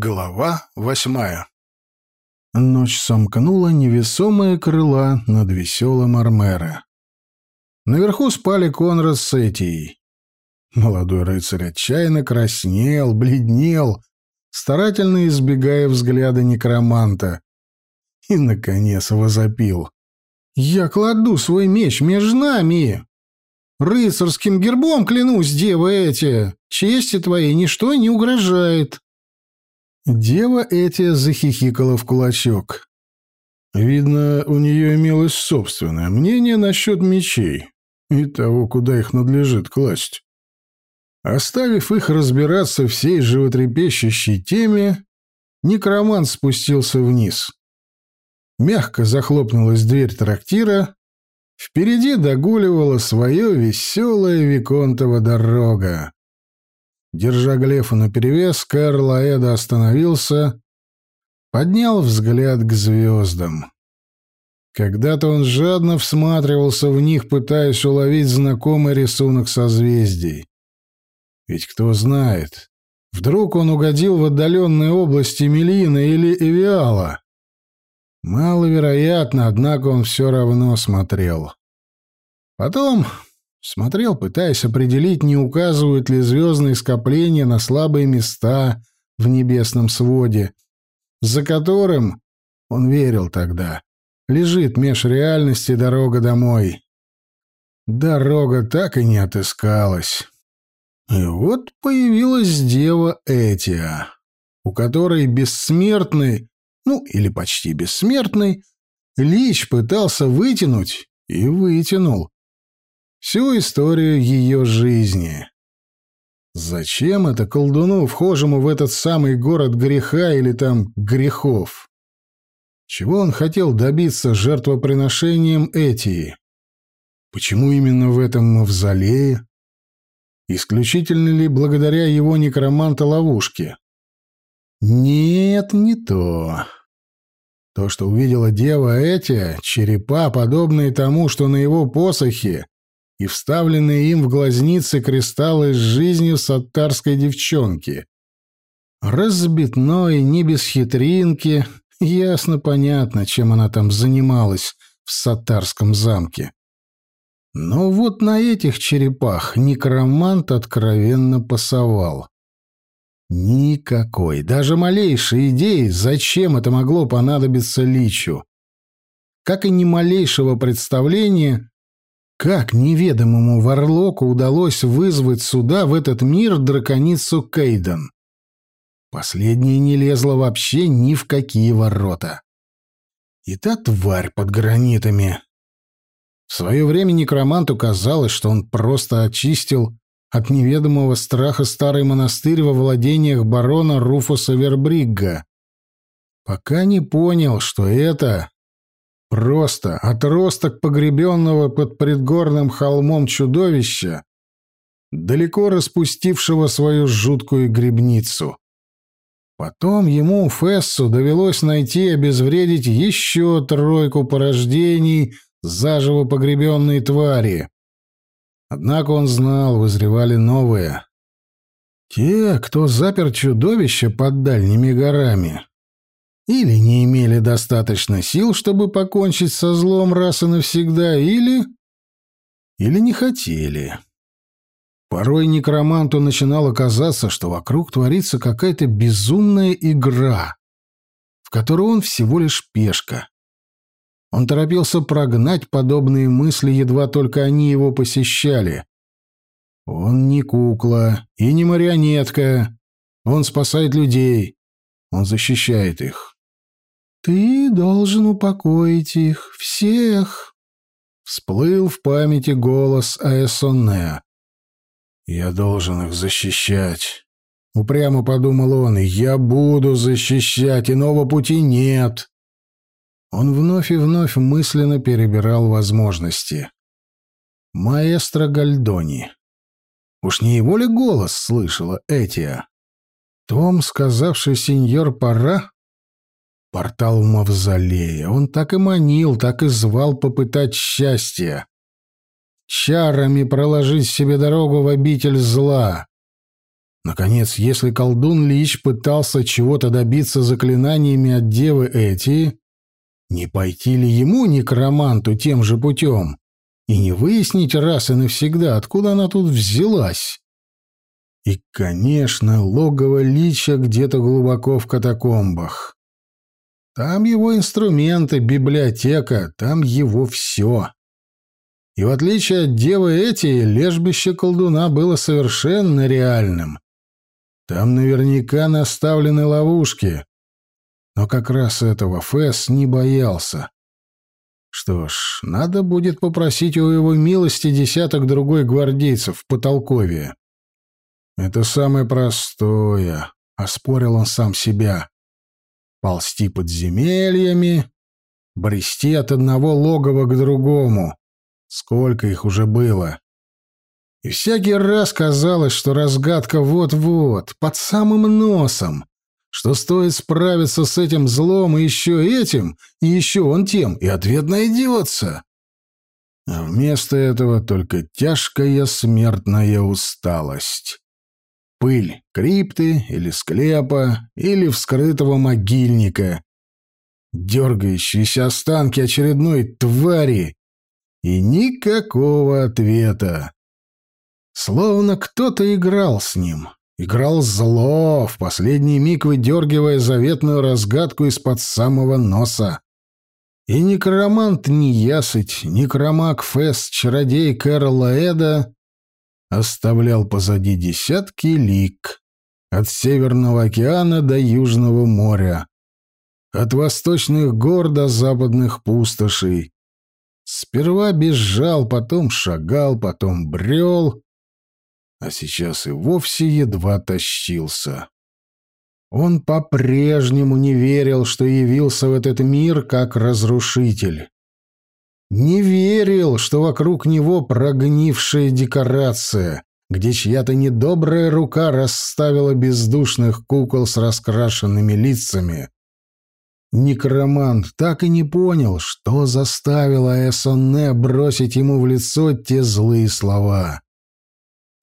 Глава восьмая Ночь сомкнула невесомые крыла над веселым Армера. Наверху спали Конрад с Этией. Молодой рыцарь отчаянно краснел, бледнел, старательно избегая взгляда некроманта. И, наконец, возопил. «Я кладу свой меч между нами! Рыцарским гербом клянусь, девы эти! Чести твоей ничто не угрожает!» Дева Этия захихикала в кулачок. Видно, у нее имелось собственное мнение насчет мечей и того, куда их надлежит класть. Оставив их разбираться всей животрепещущей теме, некромант спустился вниз. Мягко захлопнулась дверь трактира, впереди догуливала свое веселая Виконтова дорога. Держа Глефа наперевес, Кэрл Аэда остановился, поднял взгляд к звездам. Когда-то он жадно всматривался в них, пытаясь уловить знакомый рисунок созвездий. Ведь кто знает, вдруг он угодил в отдаленные области Мелина или Эвиала. Маловероятно, однако он все равно смотрел. Потом Смотрел, пытаясь определить, не указывают ли звездные скопления на слабые места в небесном своде, за которым, он верил тогда, лежит меж реальности дорога домой. Дорога так и не отыскалась. И вот появилась дева Этия, у которой бессмертный, ну или почти бессмертный, Лич пытался вытянуть и вытянул всю историю ее жизни. Зачем это колдуну, вхожему в этот самый город греха или там грехов? Чего он хотел добиться жертвоприношением Этии? Почему именно в этом мавзолее? Исключительно ли благодаря его некроманта-ловушке? Нет, не то. То, что увидела дева Этия, черепа, подобные тому, что на его посохе, и вставленные им в глазницы кристаллы с жизнью саттарской девчонки. Разбитной, не без хитринки, ясно-понятно, чем она там занималась в саттарском замке. Но вот на этих черепах некромант откровенно пасовал. Никакой, даже малейшей идеи, зачем это могло понадобиться Личу. Как и ни малейшего представления, как неведомому Варлоку удалось вызвать сюда, в этот мир, драконицу Кейден? Последняя не лезла вообще ни в какие ворота. И та тварь под гранитами. В свое время некроманту казалось, что он просто очистил от неведомого страха старый монастырь во владениях барона Руфуса Вербригга. Пока не понял, что это Просто отросток погребенного под предгорным холмом чудовища, далеко распустившего свою жуткую грибницу. Потом ему, Фессу, довелось найти и обезвредить еще тройку порождений заживо погребенной твари. Однако он знал, вызревали новые. Те, кто запер чудовище под дальними горами, или не имели достаточно сил, чтобы покончить со злом раз и навсегда, или... или не хотели. Порой некроманту начинало казаться, что вокруг творится какая-то безумная игра, в которой он всего лишь пешка. Он торопился прогнать подобные мысли, едва только они его посещали. Он не кукла и не марионетка. Он спасает людей. Он защищает их. «Ты должен упокоить их, всех!» Всплыл в памяти голос Аэсонне. «Я должен их защищать!» Упрямо подумал он, «Я буду защищать, иного пути нет!» Он вновь и вновь мысленно перебирал возможности. «Маэстро Гальдони!» Уж не его ли голос слышала Этия? Том, сказавший сеньор «пора», Портал в мавзолее. Он так и манил, так и звал попытать счастья. Чарами проложить себе дорогу в обитель зла. Наконец, если колдун Лич пытался чего-то добиться заклинаниями от девы Эти, не пойти ли ему, некроманту, тем же путем, и не выяснить раз и навсегда, откуда она тут взялась? И, конечно, логово Лича где-то глубоко в катакомбах. Там его инструменты, библиотека, там его все. И в отличие от девы Эти, лежбище колдуна было совершенно реальным. Там наверняка наставлены ловушки. Но как раз этого Фэс не боялся. Что ж, надо будет попросить у его милости десяток другой гвардейцев в Потолкове. Это самое простое, — оспорил он сам себя. Ползти подземельями, брести от одного логова к другому. Сколько их уже было? И всякий раз казалось, что разгадка вот-вот, под самым носом, что стоит справиться с этим злом и еще этим, и еще он тем, и ответ найдется. А вместо этого только тяжкая смертная усталость. Пыль крипты или склепа, или вскрытого могильника. Дергающиеся останки очередной твари. И никакого ответа. Словно кто-то играл с ним. Играл зло, в последний миг выдергивая заветную разгадку из-под самого носа. И некромант Неясыть, некромаг Фест, чародей Кэрола Эда оставлял позади десятки лик от Северного океана до Южного моря, от восточных гор до западных пустошей. Сперва бежал, потом шагал, потом брел, а сейчас и вовсе едва тащился. Он по-прежнему не верил, что явился в этот мир как разрушитель. Не верил, что вокруг него прогнившая декорация, где чья-то недобрая рука расставила бездушных кукол с раскрашенными лицами. Некромант так и не понял, что заставило Эссоне бросить ему в лицо те злые слова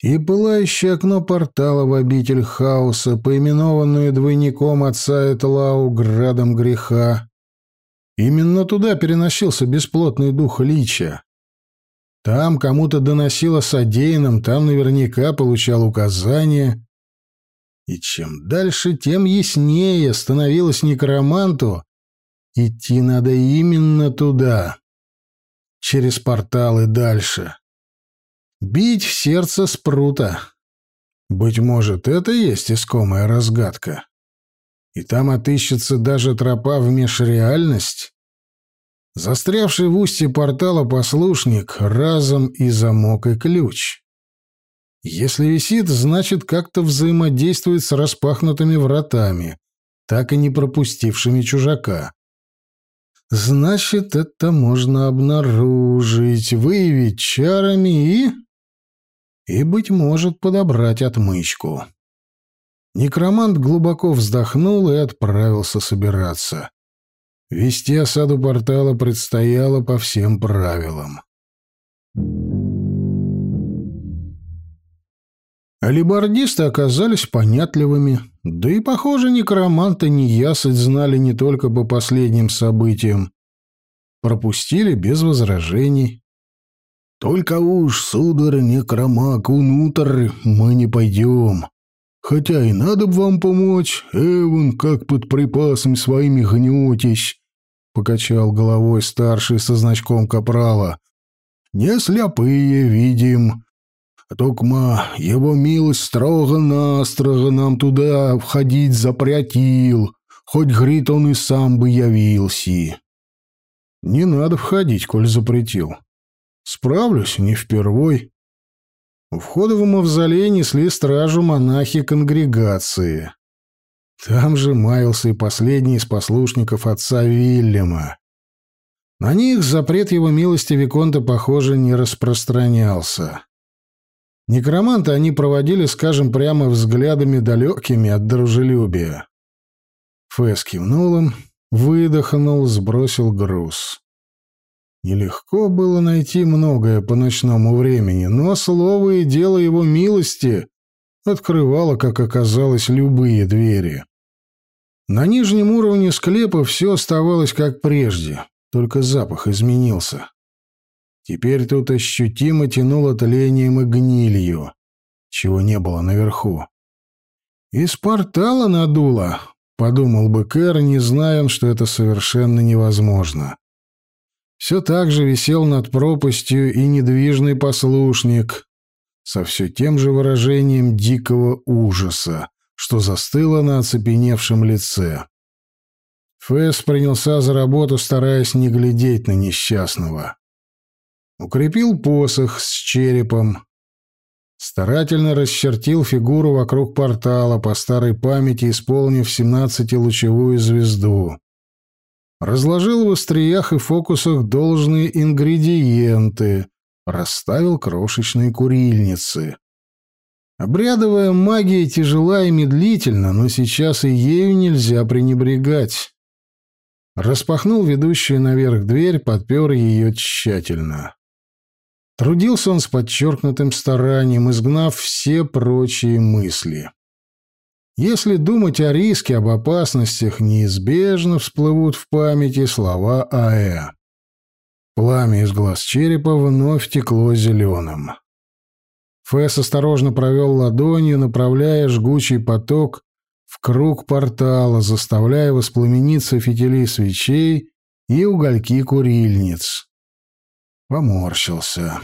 и пылающее окно портала в обитель хаоса, поименованную двойником отца Этлау градом греха. Именно туда переносился бесплотный дух Лича. Там кому-то доносило содеянным, там наверняка получал указания. И чем дальше, тем яснее становилось некроманту, идти надо именно туда, через порталы дальше. Бить в сердце спрута. Быть может, это и есть искомая разгадка. И там отыщется даже тропа в межреальность. Застрявший в устье портала послушник разом и замок, и ключ. Если висит, значит, как-то взаимодействует с распахнутыми вратами, так и не пропустившими чужака. Значит, это можно обнаружить, выявить чарами и и, быть может, подобрать отмычку. Некромант глубоко вздохнул и отправился собираться. Вести осаду портала предстояло по всем правилам. Алибардисты оказались понятливыми, да и, похоже, некроманты неясыть знали не только по последним событиям. Пропустили без возражений. Только уж, сударь, некромак, внутрь мы не пойдем. Хотя и надо бы вам помочь, Эван, как под припасами своими гнетесь, — покачал головой старший со значком капрала. Не слепые видим. Токма его милость строго-настрого нам туда входить запретил, хоть, грит, он и сам бы явился. Не надо входить, коль запретил. Справлюсь, не впервой. У входа в мавзолей несли стражу монахи конгрегации. Там же маялся и последний из послушников отца Вильяма. На них запрет его милости Виконта, похоже, не распространялся. Некроманта они проводили, скажем прямо, взглядами далекими от дружелюбия. Фэс кивнул им, выдохнул, сбросил груз. Нелегко было найти многое по ночному времени, но слово и дело его милости открывала, как оказалось, любые двери. На нижнем уровне склепа все оставалось как прежде, только запах изменился. Теперь тут ощутимо тянуло тлением и гнилью, чего не было наверху. «Из портала надуло», — подумал бы Кэр, не зная, что это совершенно невозможно. Все так же висел над пропастью и недвижный послушник, со все тем же выражением дикого ужаса, что застыло на оцепеневшем лице. Фэс принялся за работу, стараясь не глядеть на несчастного. Укрепил посох с черепом, старательно расчертил фигуру вокруг портала, по старой памяти исполнив семнадцатилучевую звезду. Разложил в остриях и фокусах должные ингредиенты, расставил крошечные курильницы. Обрядовая магия тяжела и медлительна, но сейчас и ею нельзя пренебрегать. Распахнул ведущую наверх дверь, подпер ее тщательно. Трудился он с подчеркнутым старанием, изгнав все прочие мысли. Если думать о риске, об опасностях, неизбежно всплывут в памяти слова Аэ. Пламя из глаз черепа вновь текло зеленым. Фэс осторожно провел ладонью, направляя жгучий поток в круг портала, заставляя воспламениться фитили свечей и угольки курильниц. Поморщился.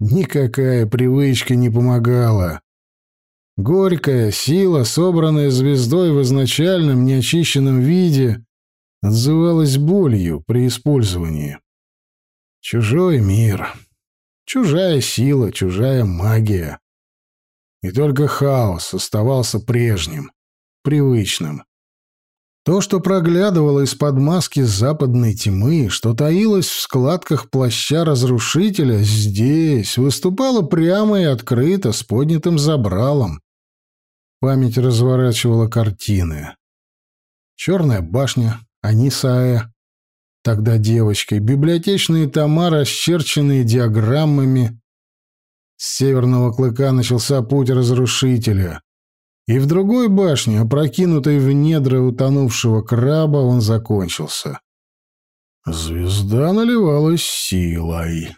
Никакая привычка не помогала. Горькая сила, собранная звездой в изначальном неочищенном виде, отзывалась болью при использовании. Чужой мир. Чужая сила, чужая магия. И только хаос оставался прежним, привычным. То, что проглядывало из-под маски западной тьмы, что таилось в складках плаща разрушителя, здесь выступало прямо и открыто, с поднятым забралом. Память разворачивала картины. Черная башня, Анисаэ, тогда девочкой, библиотечные тома, расчерченные диаграммами. С северного клыка начался путь разрушителя. И в другой башне, опрокинутой в недра утонувшего краба, он закончился. Звезда наливалась силой.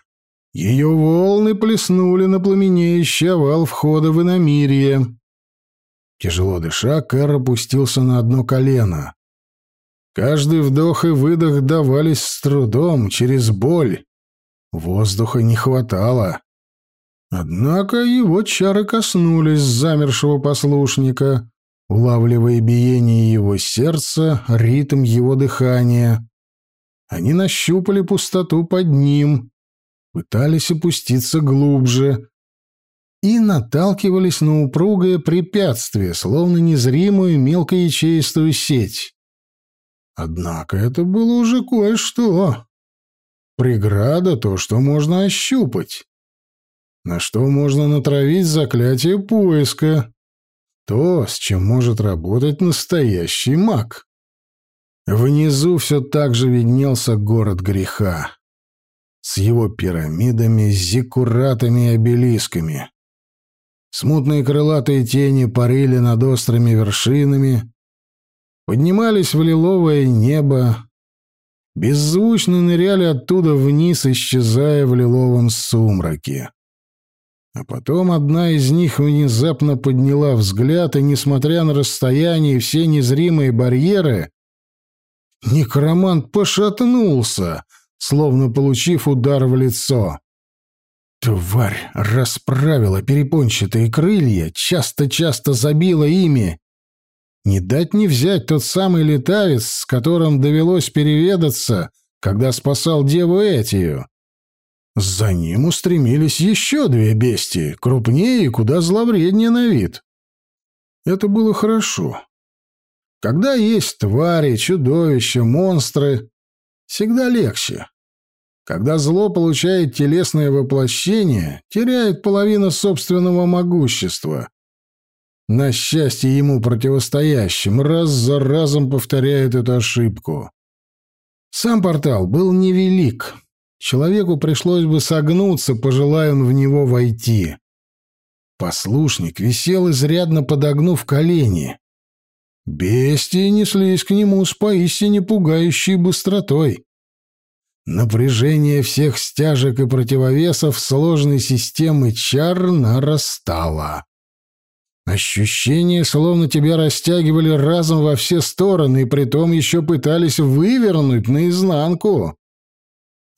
Ее волны плеснули на пламенеющий овал входа в иномирье. Тяжело дыша, Кэр опустился на одно колено. Каждый вдох и выдох давались с трудом, через боль. Воздуха не хватало. Однако его чары коснулись замершего послушника, улавливая биение его сердца, ритм его дыхания. Они нащупали пустоту под ним, пытались опуститься глубже и наталкивались на упругое препятствие, словно незримую мелкоячеистую сеть. Однако это было уже кое-что. Преграда — то, что можно ощупать. На что можно натравить заклятие поиска. То, с чем может работать настоящий маг. Внизу все так же виднелся город греха. С его пирамидами, зиккуратами и обелисками. Смутные крылатые тени парили над острыми вершинами, поднимались в лиловое небо, беззвучно ныряли оттуда вниз, исчезая в лиловом сумраке. А потом одна из них внезапно подняла взгляд, и, несмотря на расстояние и все незримые барьеры, некромант пошатнулся, словно получив удар в лицо. Тварь расправила перепончатые крылья, часто-часто забила ими не дать не взять тот самый летавец, с которым довелось переведаться, когда спасал деву Этию. За ним устремились еще две бестии, крупнее и куда зловреднее на вид. Это было хорошо. Когда есть твари, чудовища, монстры, всегда легче. Когда зло получает телесное воплощение, теряет половину собственного могущества, на счастье ему противостоящим, раз за разом повторяет эту ошибку. Сам портал был невелик. Человеку пришлось бы согнуться, пожелая он в него войти. Послушник висел, изрядно подогнув колени. Бестии неслись к нему с поистине пугающей быстротой. Напряжение всех стяжек и противовесов сложной системы чар нарастало. Ощущение, словно тебя растягивали разом во все стороны, и притом еще пытались вывернуть наизнанку.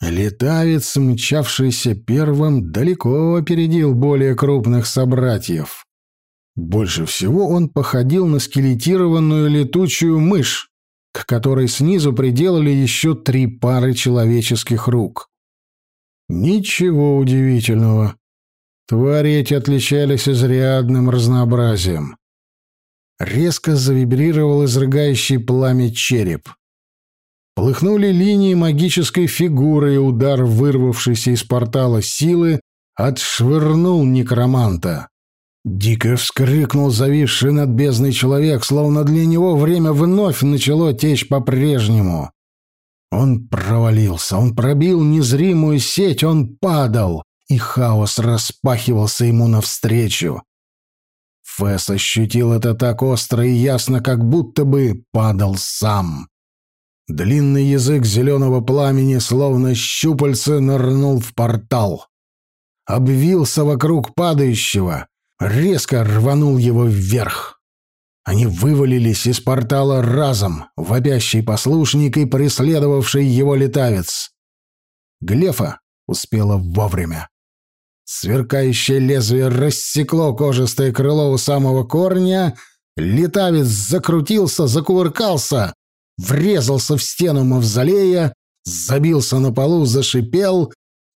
Летавец, мчавшийся первым, далеко опередил более крупных собратьев. Больше всего он походил на скелетированную летучую мышь, к которой снизу приделали еще три пары человеческих рук. Ничего удивительного. Твари эти отличались изрядным разнообразием. Резко завибрировал изрыгающий пламя череп. Полыхнули линии магической фигуры, и удар, вырвавшийся из портала силы, отшвырнул некроманта. Дико вскрикнул зависший над бездной человек, словно для него время вновь начало течь по-прежнему. Он провалился, он пробил незримую сеть, он падал и хаос распахивался ему навстречу. Фэс ощутил это так остро и ясно, как будто бы падал сам. Длинный язык зеленого пламени, словно щупальце, нырнул в портал. Обвился вокруг падающего, резко рванул его вверх. Они вывалились из портала разом, вопящий послушник и преследовавший его летавец. Глефа успела вовремя. Сверкающее лезвие рассекло кожистое крыло у самого корня, летавец закрутился, закувыркался, врезался в стену мавзолея, забился на полу, зашипел,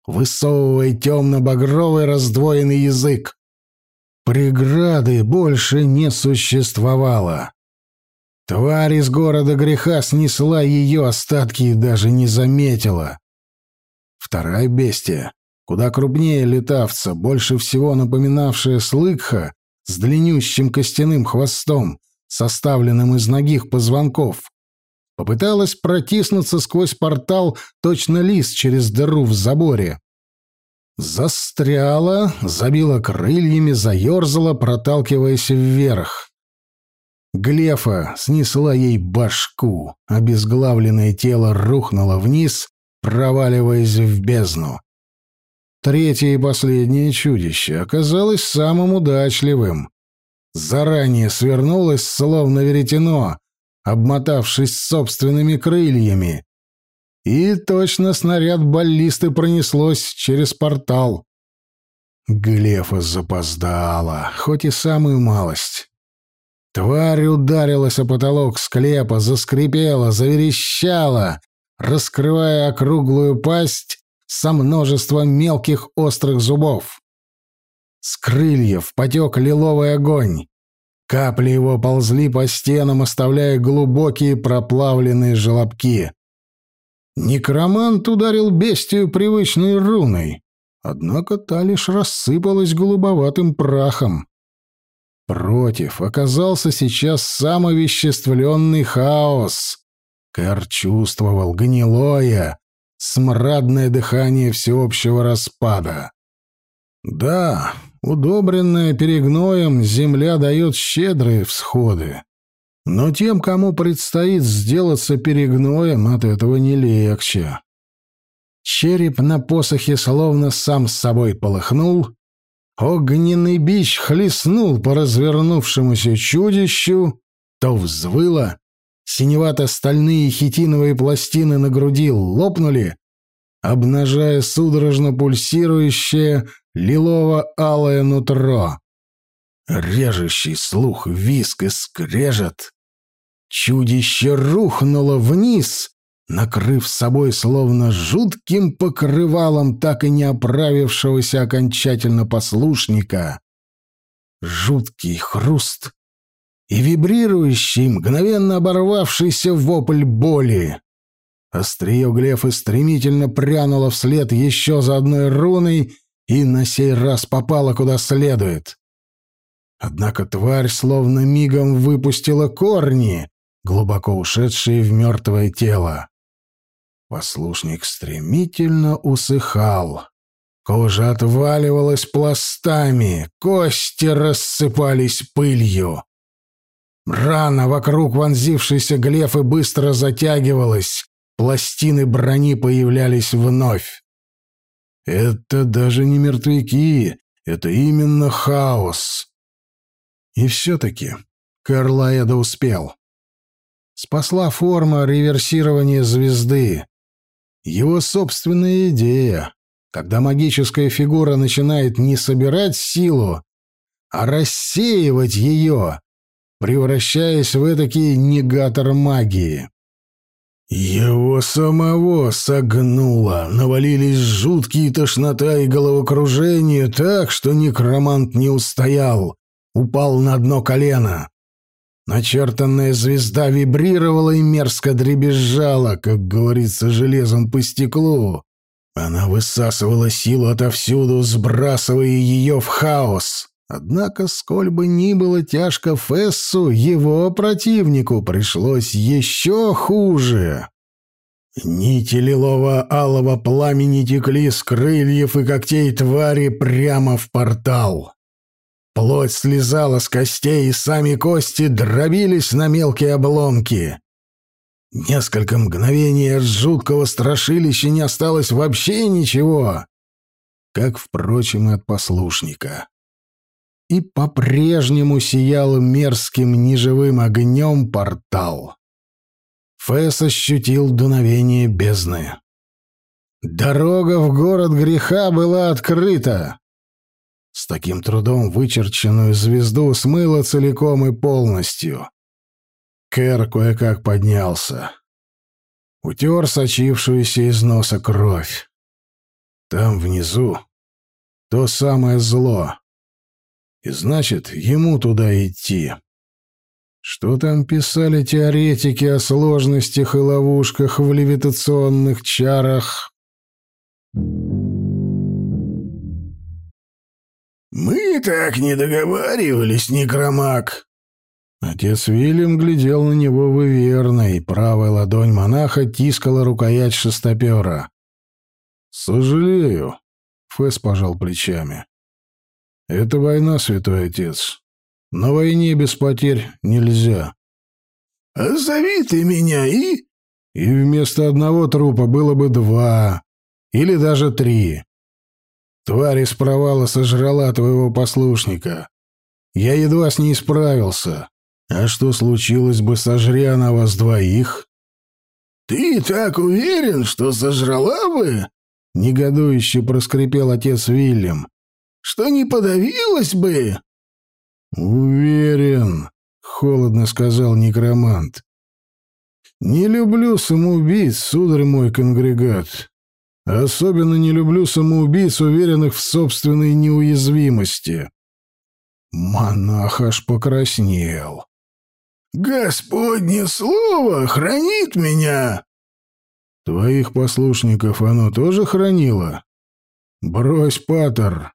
высовывая темно-багровый раздвоенный язык. Преграды больше не существовало. Тварь из города греха снесла ее остатки и даже не заметила. Вторая бестия куда крупнее летавца, больше всего напоминавшая слыкха с длиннющим костяным хвостом, составленным из ногих позвонков. Попыталась протиснуться сквозь портал точно лист через дыру в заборе. Застряла, забила крыльями, заерзала, проталкиваясь вверх. Глефа снесла ей башку, обезглавленное тело рухнуло вниз, проваливаясь в бездну. Третье и последнее чудище оказалось самым удачливым. Заранее свернулось, словно веретено, обмотавшись собственными крыльями. И точно снаряд баллисты пронеслось через портал. Глефа запоздала, хоть и самую малость. Тварь ударилась о потолок склепа, заскрипела, заверещала, раскрывая округлую пасть со множеством мелких острых зубов. С крыльев потек лиловый огонь. Капли его ползли по стенам, оставляя глубокие проплавленные желобки. Некромант ударил бестию привычной руной, однако та лишь рассыпалась голубоватым прахом. Против оказался сейчас самовеществленный хаос. Кэр чувствовал гнилое, смрадное дыхание всеобщего распада. Да, удобренная перегноем, земля дает щедрые всходы. Но тем, кому предстоит сделаться перегноем, от этого не легче. Череп на посохе словно сам с собой полыхнул, огненный бич хлестнул по развернувшемуся чудищу, то взвыло, Синевато-стальные хитиновые пластины на груди лопнули, обнажая судорожно пульсирующее лилово-алое нутро. Режущий слух виск и скрежет. Чудище рухнуло вниз, накрыв собой словно жутким покрывалом так и не оправившегося окончательно послушника. Жуткий хруст и вибрирующий, мгновенно оборвавшийся вопль боли. Острие глефы стремительно прянуло вслед еще за одной руной и на сей раз попало куда следует. Однако тварь словно мигом выпустила корни, глубоко ушедшие в мертвое тело. Послушник стремительно усыхал. Кожа отваливалась пластами, кости рассыпались пылью. Рана вокруг вонзившейся глефы быстро затягивалась, пластины брони появлялись вновь. Это даже не мертвяки, это именно хаос. И все-таки Карлаэда успел. Спасла форма реверсирования звезды. Его собственная идея, когда магическая фигура начинает не собирать силу, а рассеивать ее, превращаясь в этакий негатор магии. Его самого согнуло, навалились жуткие тошнота и головокружение так, что некромант не устоял, упал на дно колено. Начертанная звезда вибрировала и мерзко дребезжала, как говорится, железом по стеклу. Она высасывала силу отовсюду, сбрасывая ее в хаос. Однако, сколь бы ни было тяжко Фессу, его противнику пришлось еще хуже. Нити лилово-алого пламени текли с крыльев и когтей твари прямо в портал. Плоть слезала с костей, и сами кости дробились на мелкие обломки. Несколько мгновений от жуткого страшилища не осталось вообще ничего, как, впрочем, и от послушника. И по-прежнему сиял мерзким неживым огнем портал. Фэс ощутил дуновение бездны. Дорога в город греха была открыта. С таким трудом вычерченную звезду смыло целиком и полностью. Кэр кое-как поднялся. Утер сочившуюся из носа кровь. Там внизу то самое зло. И значит, ему туда идти. Что там писали теоретики о сложностях и ловушках в левитационных чарах? «Мы так не договаривались, некромаг!» Отец Вильям глядел на него выверно, и правая ладонь монаха тискала рукоять шестопера. «Сожалею», — Фэс пожал плечами. «Это война, святой отец. На войне без потерь нельзя». «А зови ты меня и...» «И вместо одного трупа было бы два, или даже три. Тварь из провала сожрала твоего послушника. Я едва с ней справился. А что случилось бы, сожри она вас двоих?» «Ты так уверен, что сожрала бы?» — негодующе проскрипел отец Вильям. «Что не подавилась бы?» «Уверен», — холодно сказал некромант. «Не люблю самоубийц, сударь мой конгрегат. Особенно не люблю самоубийц, уверенных в собственной неуязвимости. Монах аж покраснел. «Господне слово хранит меня!» «Твоих послушников оно тоже хранило?» «Брось, Патер.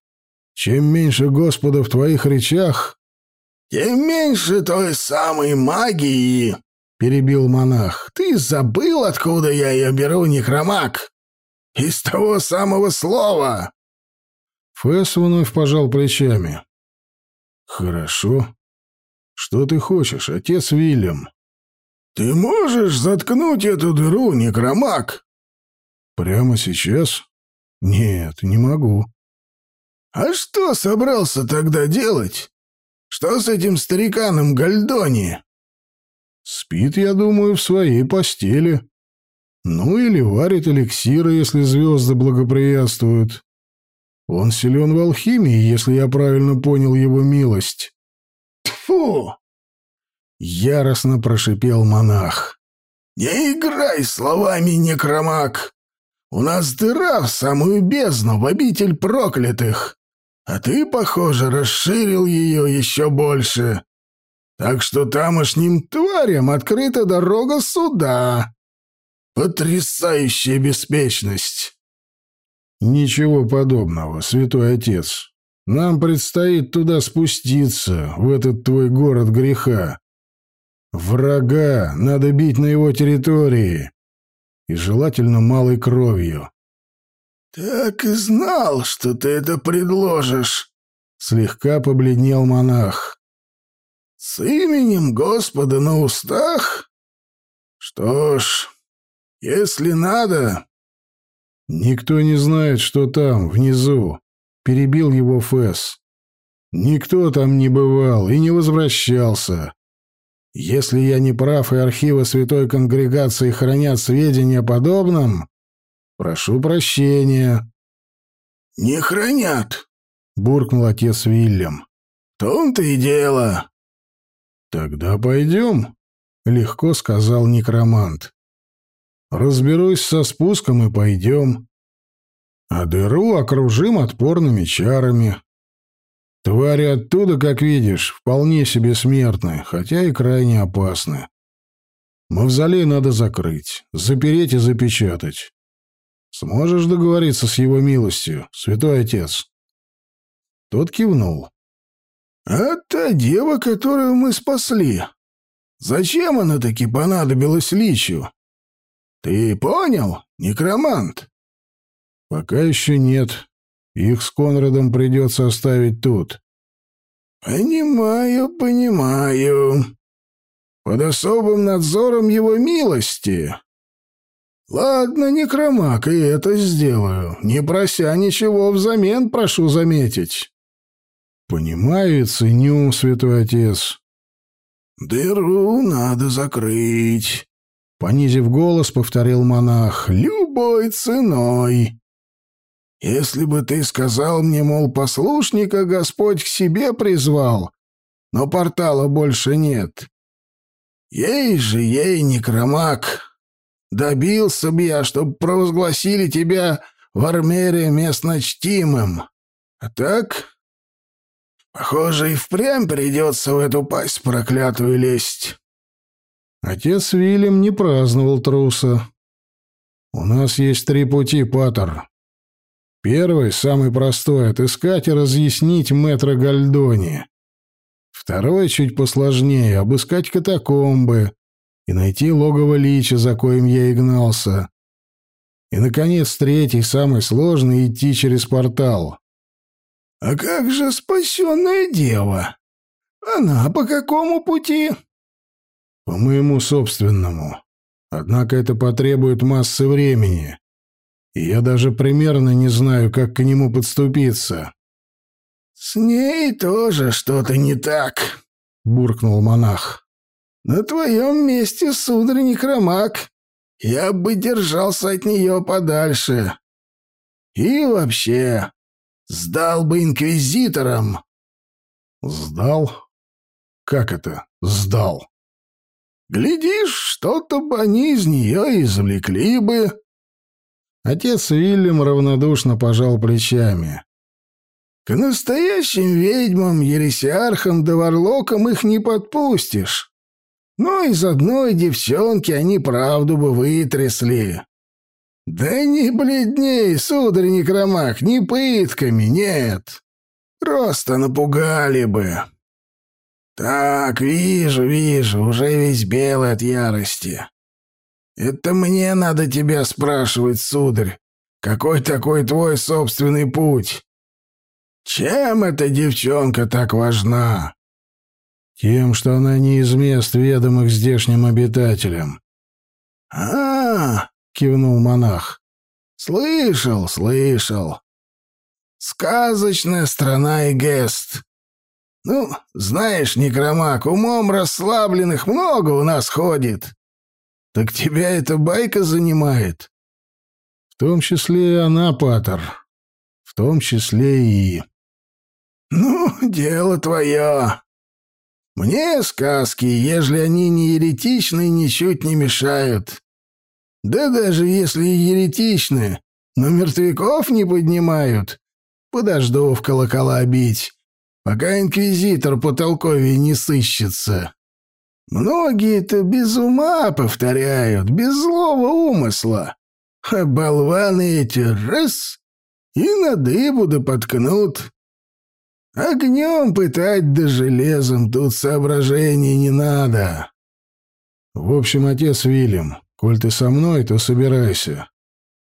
Чем меньше Господа в твоих речах...» «Тем меньше той самой магии!» — перебил монах. «Ты забыл, откуда я ее беру, некромаг?» Из того самого слова!» Фэс вновь пожал плечами. «Хорошо. Что ты хочешь, отец Вильям?» «Ты можешь заткнуть эту дыру, некромаг?» «Прямо сейчас?» «Нет, не могу». «А что собрался тогда делать? Что с этим стариканом Гальдони?» «Спит, я думаю, в своей постели», ну или варит эликсиры, если звезды благоприятствуют. Он силен в алхимии, если я правильно понял его милость. Тфу! Яростно прошипел монах. Не играй словами, некромак. У нас дыра в самую бездну, в обитель проклятых. А ты, похоже, расширил ее еще больше. Так что тамошним тварям открыта дорога сюда. Потрясающая беспечность!» «Ничего подобного, святой отец. Нам предстоит туда спуститься, в этот твой город греха. Врага надо бить на его территории, и желательно малой кровью. «Так и знал, что ты это предложишь», — слегка побледнел монах. «С именем Господа на устах? Что ж, если надо...» «Никто не знает, что там, внизу», — перебил его Фэс. «Никто там не бывал и не возвращался. Если я не прав, и архивы Святой Конгрегации хранят сведения о подобном, прошу прощения». «Не хранят», — буркнул отец Вильям. «В том-то и дело». «Тогда пойдем», — легко сказал некромант. Разберусь со спуском и пойдем. А дыру окружим отпорными чарами. Твари оттуда, как видишь, вполне себе смертны, хотя и крайне опасны. Мавзолей надо закрыть, запереть и запечатать. Сможешь договориться с его милостью, святой отец?» Тот кивнул. «А та дева, которую мы спасли, зачем она таки понадобилась личу?» Ты понял, некромант? Пока еще нет. Их с Конрадом придется оставить тут. Понимаю, понимаю. Под особым надзором его милости. Ладно, некромак, и это сделаю, не прося ничего взамен, прошу заметить. Понимаю ценю, святой отец. Дыру надо закрыть. Понизив голос, повторил монах. «Любой ценой!» «Если бы ты сказал мне, мол, послушника Господь к себе призвал, но портала больше нет. Ей же, ей, некромак, добился бы я, чтобы провозгласили тебя в Армере местно чтимым. А так, похоже, и впрямь придется в эту пасть проклятую лезть». Отец Вильям не праздновал труса. У нас есть три пути, Паттер. Первый, самый простой, отыскать и разъяснить мэтра Гальдони. Второй, чуть посложнее, обыскать катакомбы и найти логово Лича, за коим я и гнался. И, наконец, третий, самый сложный, идти через портал. «А как же спасенная дева? Она по какому пути?» По моему собственному. Однако это потребует массы времени. И я даже примерно не знаю, как к нему подступиться. «С ней тоже что-то не так», — буркнул монах. «На твоем месте, сударь Некромак, я бы держался от нее подальше. И вообще, сдал бы инквизиторам». «Сдал? Как это «сдал»?» Глядишь, что-то бы они из нее извлекли бы. Отец Вильям равнодушно пожал плечами. К настоящим ведьмам, ересиархам да варлокам их не подпустишь. Но из одной девчонки они правду бы вытрясли. Да не бледней, сударь Некромах, не пытками, нет. Просто напугали бы. «Так, вижу, вижу, уже весь белый от ярости. Это мне надо тебя спрашивать, сударь, какой такой твой собственный путь? Чем эта девчонка так важна?» «Тем, что она не из мест, ведомых здешним обитателям». «А, — кивнул монах, — слышал, слышал. Сказочная страна Игест. Ну, знаешь, некромак, умом расслабленных много у нас ходит. Так тебя эта байка занимает? В том числе и она, Паттер. В том числе и... Ну, дело твое. Мне сказки, ежели они не еретичны, ничуть не мешают. Да даже если и еретичны, но мертвяков не поднимают. Подожду в колокола бить пока инквизитор по толкове не сыщется. Многие-то без ума повторяют, без злого умысла. А болваны эти раз и на дыбу да подкнут. Огнем пытать да железом тут соображений не надо. В общем, отец Вильям, коль ты со мной, то собирайся.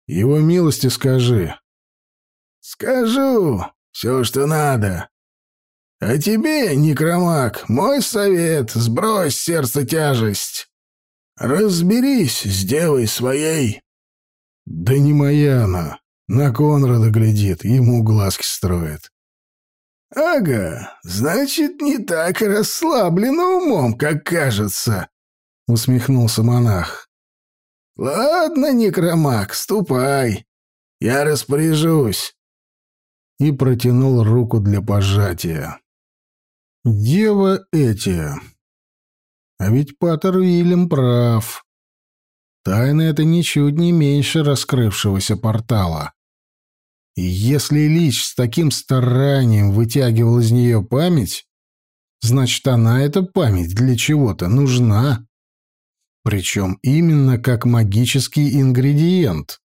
Его милости скажи». «Скажу все, что надо. А тебе, некромаг, мой совет — сбрось сердце тяжесть. Разберись с девой своей». «Да не моя она. На Конрада глядит, ему глазки строит». «Ага, значит, не так расслаблен умом, как кажется», — усмехнулся монах. «Ладно, некромаг, ступай. Я распоряжусь». И протянул руку для пожатия. «Дева эти. А ведь Паттер Уильям прав. Тайна — это ничуть не меньше раскрывшегося портала. И если Лич с таким старанием вытягивал из нее память, значит, она, эта память, для чего-то нужна. Причем именно как магический ингредиент.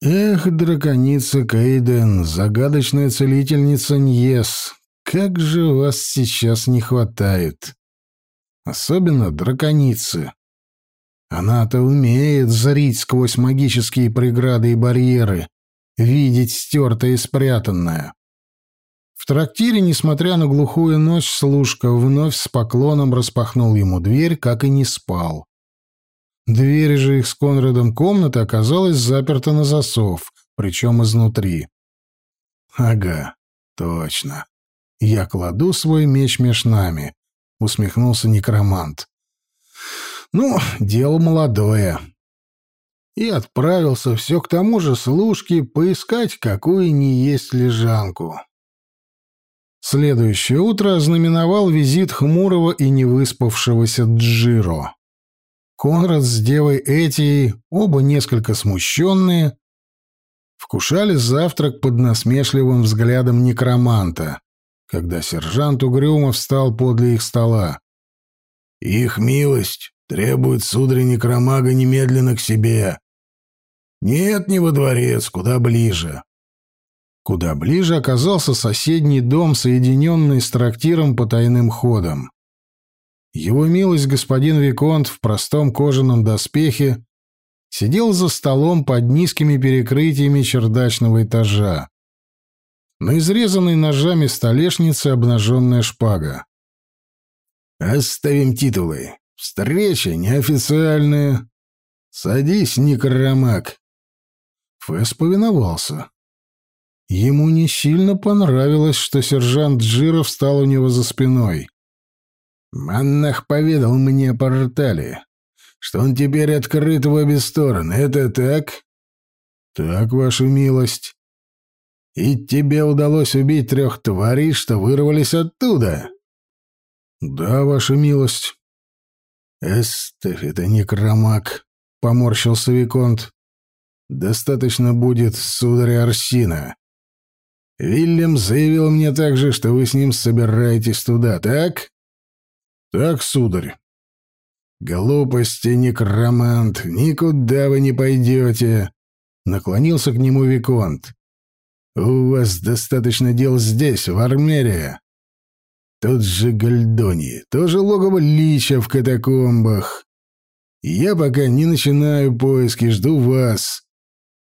Эх, драконица Кейден, загадочная целительница Ньес, как же вас сейчас не хватает. Особенно драконицы. Она-то умеет зрить сквозь магические преграды и барьеры, видеть стертое и спрятанное. В трактире, несмотря на глухую ночь, служка вновь с поклоном распахнул ему дверь, как и не спал. Дверь же их с Конрадом комнаты оказалась заперта на засов, причем изнутри. «Ага, точно. Я кладу свой меч меж нами», — усмехнулся некромант. «Ну, дело молодое и отправился все к тому же служке поискать какую ни есть лежанку. Следующее утро ознаменовал визит хмурого и невыспавшегося Джиро. Конрад с девой Этией, оба несколько смущенные, вкушали завтрак под насмешливым взглядом некроманта, когда сержант угрюмо встал подле их стола. «Их милость требует сударя некромага немедленно к себе. Нет, не во дворец, куда ближе. Куда ближе оказался соседний дом, соединенный с трактиром по тайным ходам. Его милость господин Виконт в простом кожаном доспехе сидел за столом под низкими перекрытиями чердачного этажа. На изрезанной ножами столешнице обнаженная шпага. «Оставим титулы. Встреча неофициальная. Садись, Никарамак. Фэс повиновался. Ему не сильно понравилось, что сержант Джиров стал у него за спиной. «Маннах поведал мне о портале, что он теперь открыт в обе стороны. Это так?» «Так, ваша милость». «И тебе удалось убить трех тварей, что вырвались оттуда?» «Да, ваша милость». «Эстеф, это некромак», — поморщился Виконт. Достаточно будет сударя Арсина. Вильям заявил мне также, что вы с ним собираетесь туда, так? Так, сударь. Глупости, некромант, никуда вы не пойдете. Наклонился к нему Виконт. У вас достаточно дел здесь, в Армерии. Тут же Гальдони, тоже логово Лича в катакомбах. Я пока не начинаю поиски, жду вас.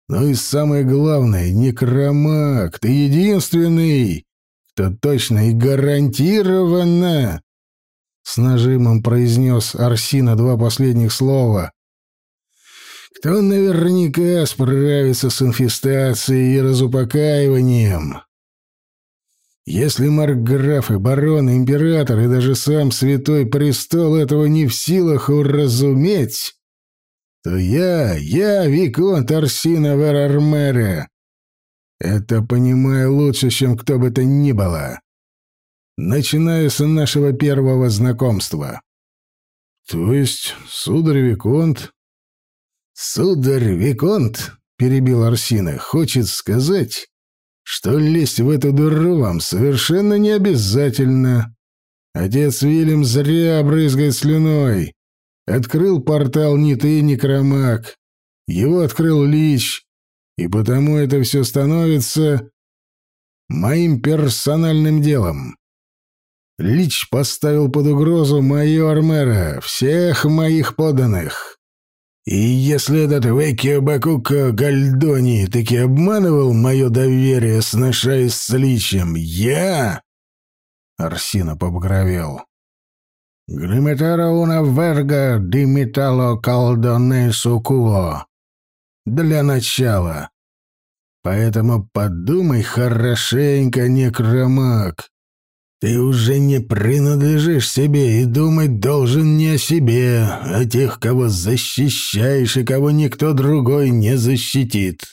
Ну и самое главное, некромаг, ты единственный, кто точно и гарантированно, с нажимом произнес Арсина два последних слова, кто наверняка справится с инфестацией и разупокаиванием. Если маркграф и барон, император и даже сам Святой Престол этого не в силах уразуметь, то я, я Виконт Арсина Верармере. Это понимаю лучше, чем кто бы то ни было. Начиная с нашего первого знакомства. То есть, сударь Виконт... Сударь Виконт, перебил Арсина, хочет сказать, что лезть в эту дыру вам совершенно не обязательно. Отец Вильям зря брызгает слюной. Открыл портал не ты, не Крамак. Его открыл Лич. И потому это все становится моим персональным делом. Лич поставил под угрозу мою Армера, всех моих подданных. И если этот Векио Бакука Гальдони таки обманывал мое доверие, сношаясь с личем, я...» Арсина побагровел. «Гриметера уна верга димитало колдоне сукуо». «Для начала. Поэтому подумай хорошенько, некромаг. Ты уже не принадлежишь себе и думать должен не о себе, а тех, кого защищаешь и кого никто другой не защитит.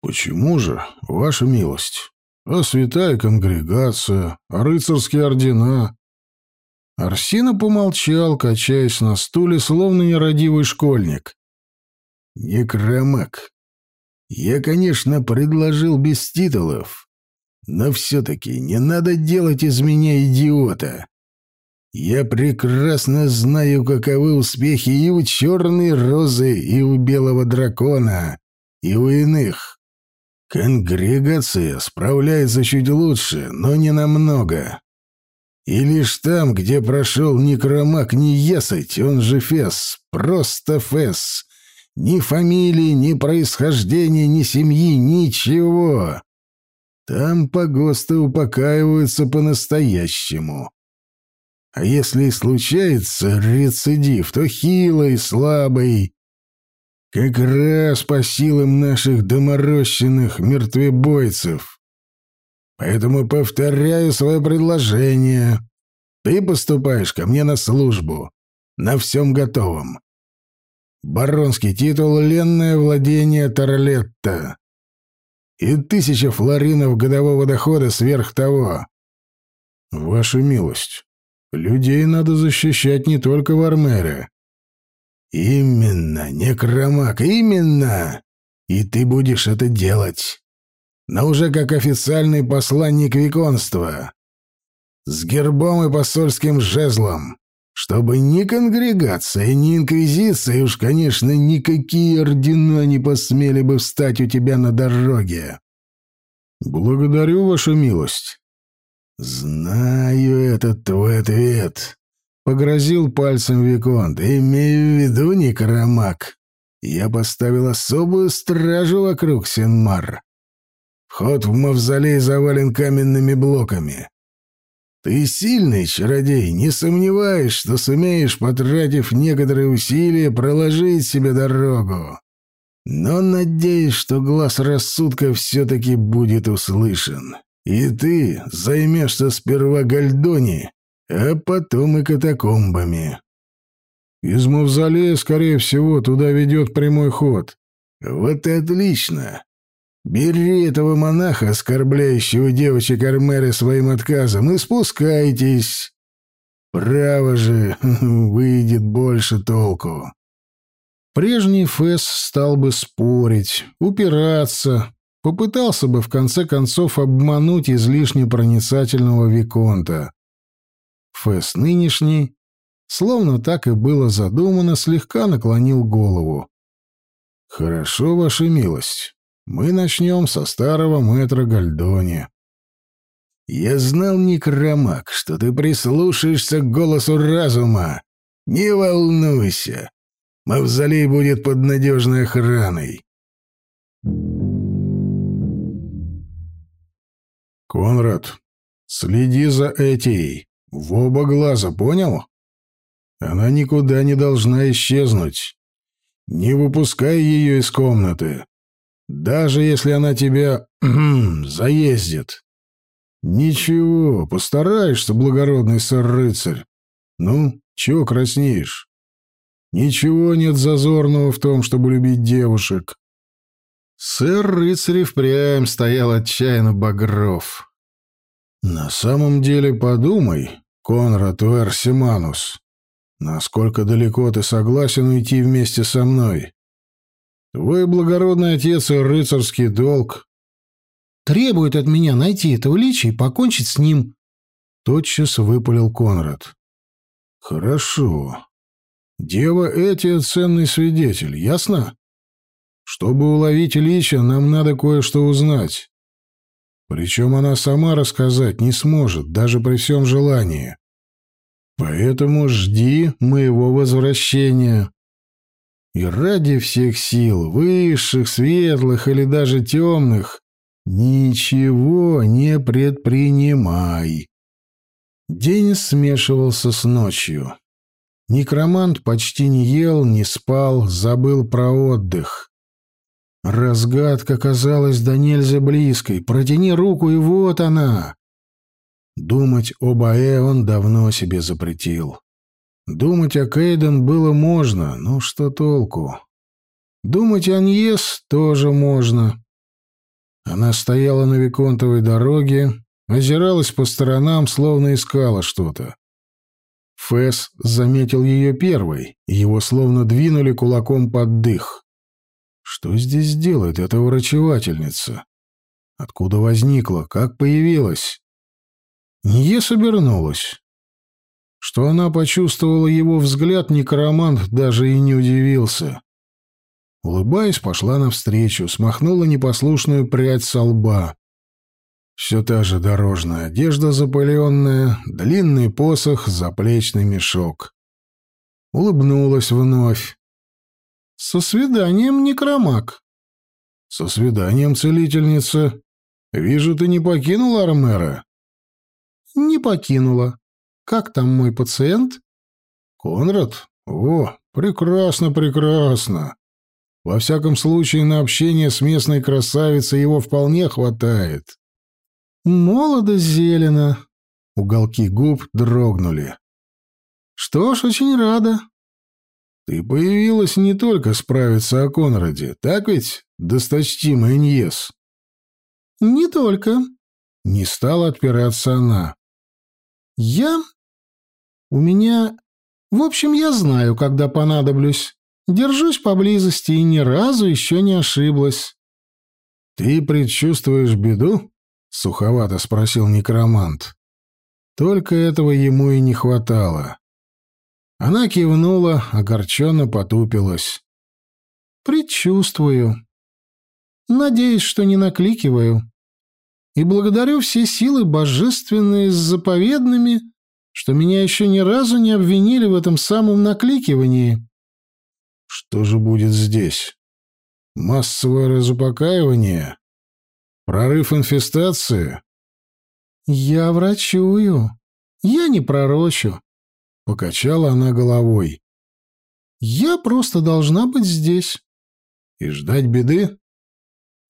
Почему же, ваша милость? А святая конгрегация, а рыцарские ордена? Арсина помолчал, качаясь на стуле, словно нерадивый школьник. Некромак. Я, конечно, предложил без титулов, но все-таки не надо делать из меня идиота. Я прекрасно знаю, каковы успехи и у черной розы, и у белого дракона, и у иных. Конгрегация справляется чуть лучше, но не намного. И лишь там, где прошел некромак не Ясать, он же Фес, просто Фес. Ни фамилии, ни происхождения, ни семьи, ничего. Там погосты упокаиваются по-настоящему. А если и случается рецидив, то хилый, слабый, как раз по силам наших доморощенных мертвебойцев. Поэтому повторяю свое предложение. Ты поступаешь ко мне на службу, на всем готовом. Баронский титул — ленное владение Торлетта и тысяча флоринов годового дохода сверх того. Ваша милость, людей надо защищать не только в Армере. Именно, некромак, именно. И ты будешь это делать. Но уже как официальный посланник виконства. С гербом и посольским жезлом чтобы ни конгрегация, ни инквизиция, уж, конечно, никакие ордена не посмели бы встать у тебя на дороге. Благодарю, ваша милость. Знаю этот твой ответ, — погрозил пальцем Виконт. Имею в виду, некромак, я поставил особую стражу вокруг Сенмар. Вход в мавзолей завален каменными блоками. Ты сильный чародей, не сомневаюсь, что сумеешь, потратив некоторые усилия, проложить себе дорогу. Но надеюсь, что глаз рассудка все-таки будет услышан. И ты займешься сперва Гальдони, а потом и катакомбами. Из мавзолея, скорее всего, туда ведет прямой ход. Вот и отлично. Бери этого монаха, оскорбляющего девочек Армеры своим отказом, и спускайтесь. Право же, выйдет больше толку. Прежний Фэс стал бы спорить, упираться, попытался бы в конце концов обмануть излишне проницательного Виконта. Фэс нынешний, словно так и было задумано, слегка наклонил голову. «Хорошо, ваша милость. Мы начнем со старого мэтра Гальдони. Я знал, Некромак, что ты прислушаешься к голосу разума. Не волнуйся. Мавзолей будет под надежной охраной. Конрад, следи за Этией. В оба глаза, понял? Она никуда не должна исчезнуть. Не выпускай ее из комнаты. Даже если она тебя заездит. Ничего, постараешься, благородный сэр-рыцарь. Ну, чего краснеешь? Ничего нет зазорного в том, чтобы любить девушек. Сэр-рыцарь впрямь стоял отчаянно багров. На самом деле подумай, Конрад Уэрсиманус, насколько далеко ты согласен уйти вместе со мной. Твой благородный отец и рыцарский долг требует от меня найти этого лича и покончить с ним. Тотчас выпалил Конрад. Хорошо. Дева Эти ценный свидетель, ясно? Чтобы уловить Лича, нам надо кое-что узнать. Причем она сама рассказать не сможет, даже при всем желании. Поэтому жди моего возвращения. И ради всех сил, высших, светлых или даже темных, ничего не предпринимай. День смешивался с ночью. Некромант почти не ел, не спал, забыл про отдых. Разгадка казалась до нельзя близкой. Протяни руку, и вот она. Думать об Аэ он давно себе запретил. Думать о Кейден было можно, но что толку? Думать о Ньес тоже можно. Она стояла на Виконтовой дороге, озиралась по сторонам, словно искала что-то. Фэс заметил ее первой, его словно двинули кулаком под дых. Что здесь делает эта врачевательница? Откуда возникла? Как появилась? Ньес обернулась. Что она почувствовала его взгляд, некромант даже и не удивился. Улыбаясь, пошла навстречу, смахнула непослушную прядь со лба. Все та же дорожная одежда запыленная, длинный посох, заплечный мешок. Улыбнулась вновь. «Со свиданием, некромак!» «Со свиданием, целительница! Вижу, ты не покинула Армера?» «Не покинула. Как там мой пациент?» «Конрад? О, прекрасно, прекрасно! Во всяком случае, на общение с местной красавицей его вполне хватает». «Молодо зелено!» Уголки губ дрогнули. «Что ж, очень рада. Ты появилась не только справиться о Конраде, так ведь, досточтимый Иньес? Не только. Не стала отпираться она. Я? У меня... В общем, я знаю, когда понадоблюсь. Держусь поблизости и ни разу еще не ошиблась. Ты предчувствуешь беду? Суховато спросил некромант. Только этого ему и не хватало. Она кивнула, огорченно потупилась. «Предчувствую. Надеюсь, что не накликиваю. И благодарю все силы божественные с заповедными, что меня еще ни разу не обвинили в этом самом накликивании». «Что же будет здесь? Массовое разупокаивание? Прорыв инфестации?» «Я врачую. Я не пророчу. Покачала она головой. «Я просто должна быть здесь». «И ждать беды?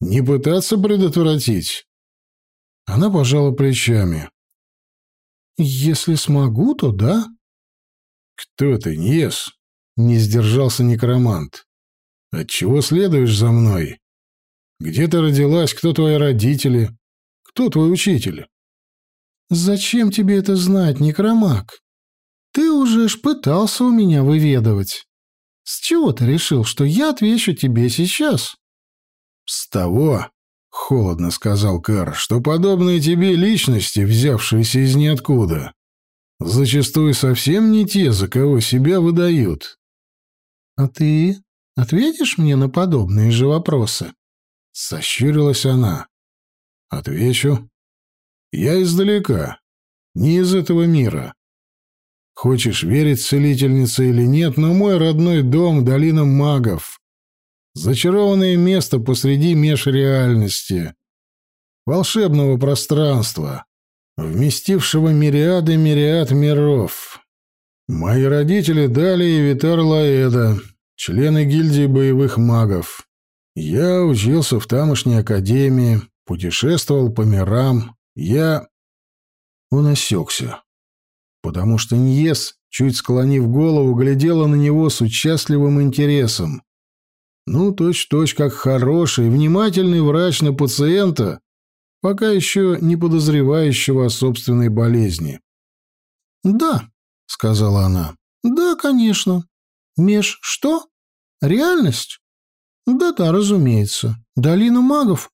Не пытаться предотвратить?» Она пожала плечами. «Если смогу, то да». «Кто ты, Ньес?» — не сдержался некромант. «Отчего следуешь за мной? Где ты родилась? Кто твои родители? Кто твой учитель?» «Зачем тебе это знать, некромаг?» Ты уже ж пытался у меня выведывать. С чего ты решил, что я отвечу тебе сейчас? С того, холодно сказал Кар, что подобные тебе личности, взявшиеся из ниоткуда, зачастую совсем не те, за кого себя выдают. А ты ответишь мне на подобные же вопросы? Сощурилась она. Отвечу. Я издалека, не из этого мира. Хочешь верить целительнице или нет, но мой родной дом — долина магов. Зачарованное место посреди межреальности. Волшебного пространства, вместившего мириады мириад миров. Мои родители Дали и Витар Лаэда, члены гильдии боевых магов. Я учился в тамошней академии, путешествовал по мирам. Я... Он осекся потому что Ньес, чуть склонив голову, глядела на него с участливым интересом. Ну, точь-точь как хороший, внимательный врач на пациента, пока еще не подозревающего о собственной болезни. «Да», — сказала она, — «да, конечно. Меж что? Реальность? Да-да, разумеется. Долина магов?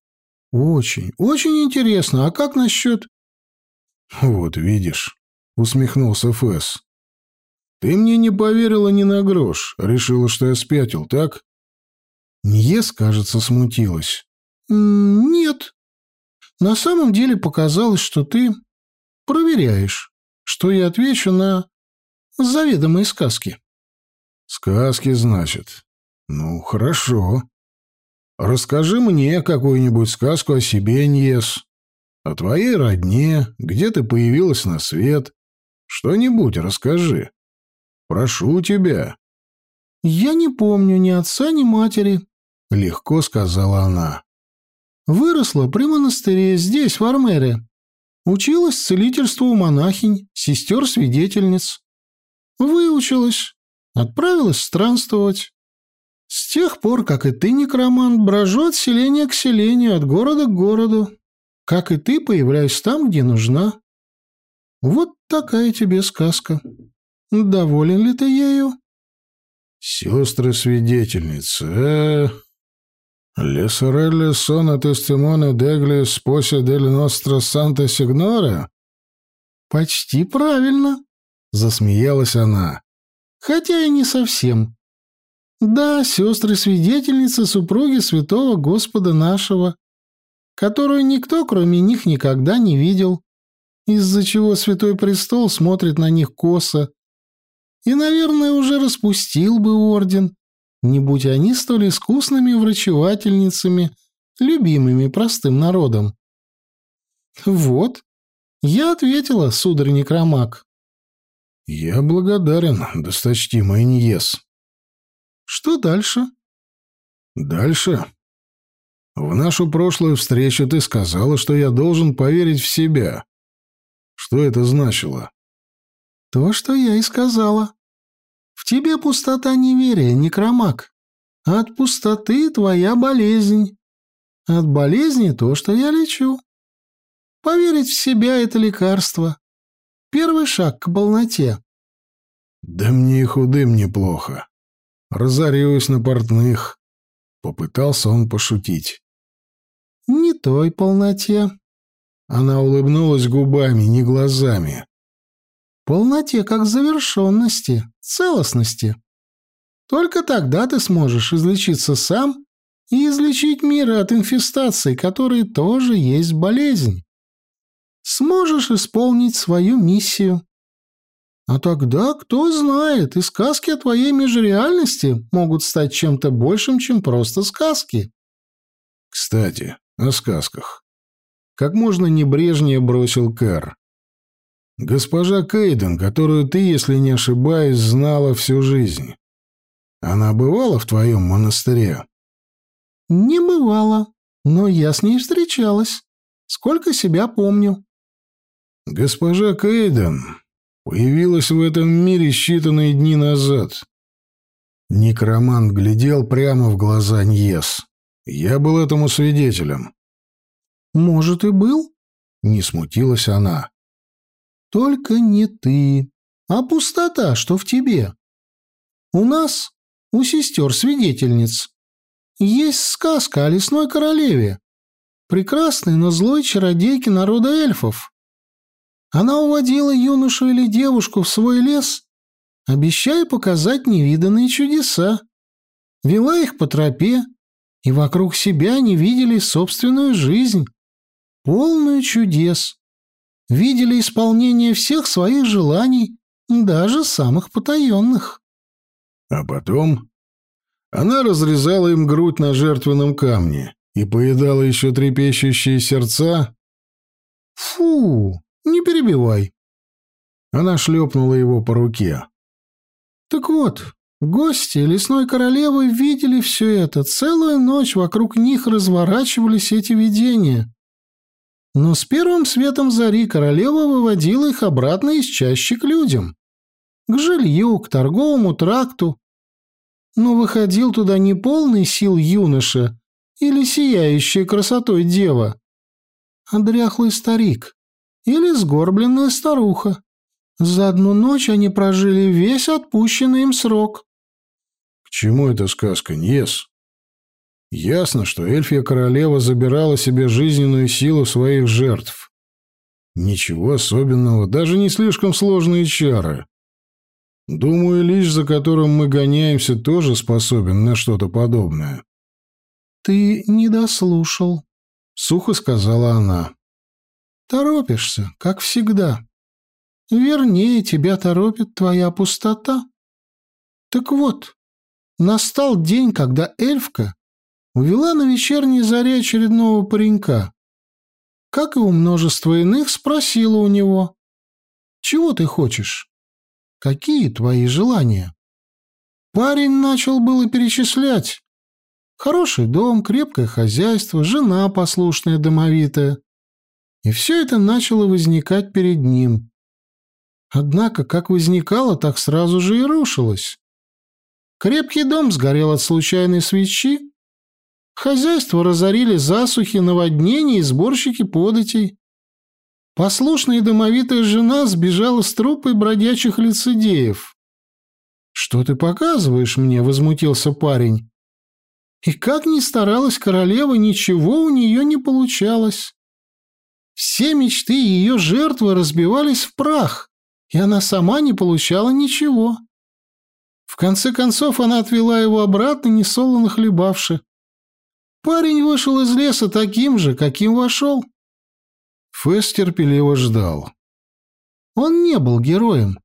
Очень, очень интересно. А как насчет...» «Вот видишь» усмехнулся Фэс. Ты мне не поверила ни на грош, решила, что я спятил, так? Ньес, кажется, смутилась. Нет. На самом деле показалось, что ты проверяешь, что я отвечу на заведомые сказки. Сказки, значит. Ну, хорошо. Расскажи мне какую-нибудь сказку о себе, Ньес. О твоей родне, где ты появилась на свет. Что-нибудь расскажи. Прошу тебя. Я не помню ни отца, ни матери, легко сказала она. Выросла при монастыре здесь, в Армере. Училась целительству у монахинь, сестер-свидетельниц. Выучилась, отправилась странствовать. С тех пор, как и ты, некромант, брожу от селения к селению, от города к городу. Как и ты, появляюсь там, где нужна. Вот такая тебе сказка. Доволен ли ты ею? Сестры-свидетельницы, э... «Le sorelle sono testimone degli sposi del nostro Санта Сигноре?» «Почти правильно», — засмеялась она. «Хотя и не совсем. Да, сестры-свидетельницы супруги святого Господа нашего, которую никто, кроме них, никогда не видел, из-за чего Святой Престол смотрит на них косо и, наверное, уже распустил бы орден, не будь они столь искусными врачевательницами, любимыми простым народом. Вот, я ответила, сударь Некромак. Я благодарен, досточтимый Иньес. Что дальше? Дальше? В нашу прошлую встречу ты сказала, что я должен поверить в себя. Что это значило? То, что я и сказала. В тебе пустота неверия, некромак. От пустоты твоя болезнь. От болезни то, что я лечу. Поверить в себя — это лекарство. Первый шаг к полноте. Да мне и худым неплохо. Разорюсь на портных. Попытался он пошутить. Не той полноте. Она улыбнулась губами, не глазами полноте как завершенности, целостности. Только тогда ты сможешь излечиться сам и излечить мир от инфестаций, которые тоже есть болезнь. Сможешь исполнить свою миссию. А тогда, кто знает, и сказки о твоей межреальности могут стать чем-то большим, чем просто сказки. Кстати, о сказках. Как можно небрежнее бросил Кэр. Госпожа Кейден, которую ты, если не ошибаюсь, знала всю жизнь. Она бывала в твоем монастыре? Не бывала, но я с ней встречалась. Сколько себя помню. Госпожа Кейден появилась в этом мире считанные дни назад. Некромант глядел прямо в глаза Ньес. Я был этому свидетелем. Может, и был? Не смутилась она. Только не ты, а пустота, что в тебе. У нас, у сестер-свидетельниц, есть сказка о лесной королеве, прекрасной, но злой чародейке народа эльфов. Она уводила юношу или девушку в свой лес, обещая показать невиданные чудеса. Вела их по тропе, и вокруг себя они видели собственную жизнь, полную чудес видели исполнение всех своих желаний, даже самых потаенных. А потом она разрезала им грудь на жертвенном камне и поедала еще трепещущие сердца. Фу, не перебивай. Она шлепнула его по руке. Так вот, гости лесной королевы видели все это. Целую ночь вокруг них разворачивались эти видения. Но с первым светом зари королева выводила их обратно из чащи к людям. К жилью, к торговому тракту. Но выходил туда не полный сил юноша или сияющая красотой дева, а дряхлый старик или сгорбленная старуха. За одну ночь они прожили весь отпущенный им срок. — К чему эта сказка, Ньес? Ясно, что эльфия королева забирала себе жизненную силу своих жертв. Ничего особенного, даже не слишком сложные чары. Думаю, лишь за которым мы гоняемся, тоже способен на что-то подобное. «Ты не дослушал», — сухо сказала она. «Торопишься, как всегда. Вернее, тебя торопит твоя пустота. Так вот, Настал день, когда эльфка увела на вечерней заре очередного паренька. Как и у множества иных, спросила у него, «Чего ты хочешь? Какие твои желания?» Парень начал было перечислять. Хороший дом, крепкое хозяйство, жена послушная, домовитая. И все это начало возникать перед ним. Однако, как возникало, так сразу же и рушилось. Крепкий дом сгорел от случайной свечи, хозяйство разорили засухи, наводнения и сборщики податей. Послушная и домовитая жена сбежала с трупой бродячих лицедеев. «Что ты показываешь мне?» — возмутился парень. И как ни старалась королева, ничего у нее не получалось. Все мечты ее жертвы разбивались в прах, и она сама не получала ничего. В конце концов она отвела его обратно, несолоно хлебавши. Парень вышел из леса таким же, каким вошел. Фэс терпеливо ждал. Он не был героем,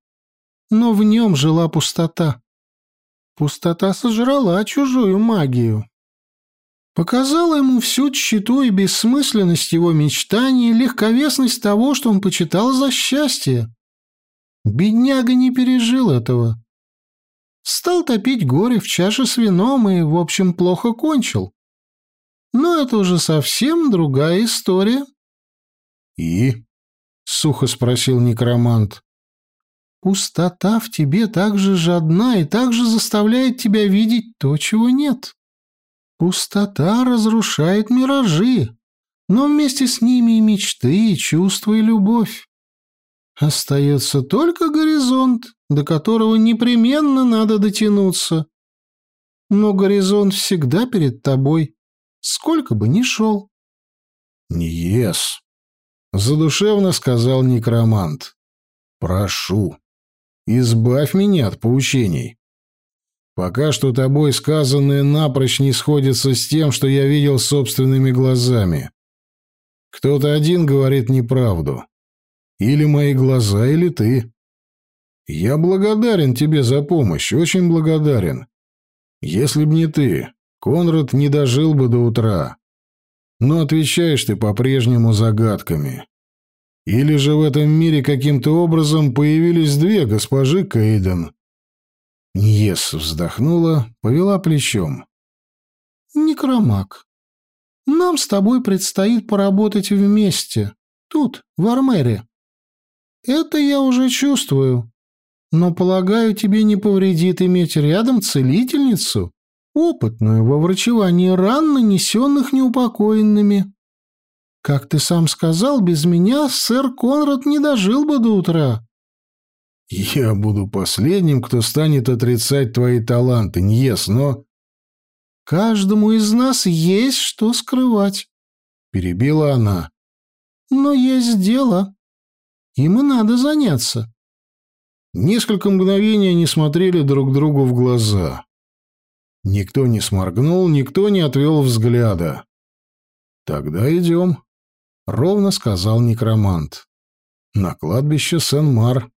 но в нем жила пустота. Пустота сожрала чужую магию. Показала ему всю тщету и бессмысленность его мечтаний, легковесность того, что он почитал за счастье. Бедняга не пережил этого. Стал топить горе в чаше с вином и, в общем, плохо кончил. Но это уже совсем другая история. «И?» — сухо спросил некромант. Пустота в тебе так же жадна и так же заставляет тебя видеть то, чего нет. Пустота разрушает миражи, но вместе с ними и мечты, и чувства, и любовь. Остается только горизонт, до которого непременно надо дотянуться. Но горизонт всегда перед тобой, сколько бы ни шел. «Ниес», — задушевно сказал некромант. «Прошу, Избавь меня от поучений. Пока что тобой сказанное напрочь не сходится с тем, что я видел собственными глазами. Кто-то один говорит неправду. Или мои глаза, или ты. Я благодарен тебе за помощь, очень благодарен. Если б не ты, Конрад не дожил бы до утра. Но отвечаешь ты по-прежнему загадками. Или же в этом мире каким-то образом появились две госпожи Кейден? Ньес вздохнула, повела плечом. «Некромаг, нам с тобой предстоит поработать вместе, тут, в Армере. Это я уже чувствую, но, полагаю, тебе не повредит иметь рядом целительницу, опытную во врачевании ран, нанесенных неупокоенными». Как ты сам сказал, без меня сэр Конрад не дожил бы до утра. Я буду последним, кто станет отрицать твои таланты, Ньес, но... Каждому из нас есть что скрывать, перебила она. Но есть дело. Им и надо заняться. Несколько мгновений они смотрели друг другу в глаза. Никто не сморгнул, никто не отвел взгляда. «Тогда идем», — ровно сказал некромант. «На кладбище Сен-Мар».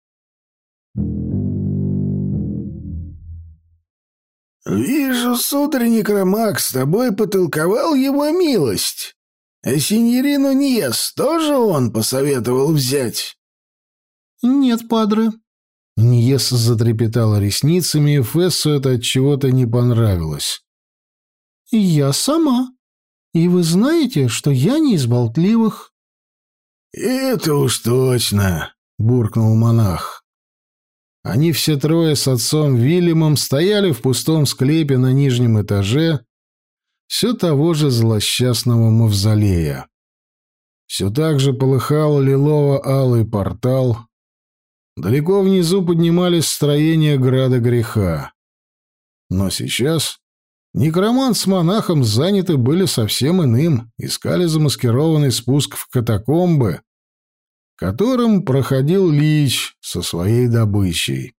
«Вижу, сударь Некромак, с тобой потолковал его милость. А синьорину Ньес тоже он посоветовал взять?» «Нет, падре». Ньес затрепетала ресницами, и Фессу это от чего-то не понравилось. «Я сама», и вы знаете, что я не из болтливых». «Это уж точно», — буркнул монах. Они все трое с отцом Вильямом стояли в пустом склепе на нижнем этаже все того же злосчастного мавзолея. Все так же полыхал лилово-алый портал. Далеко внизу поднимались строения града греха. Но сейчас Некромант с монахом заняты были совсем иным, искали замаскированный спуск в катакомбы, которым проходил Лич со своей добычей.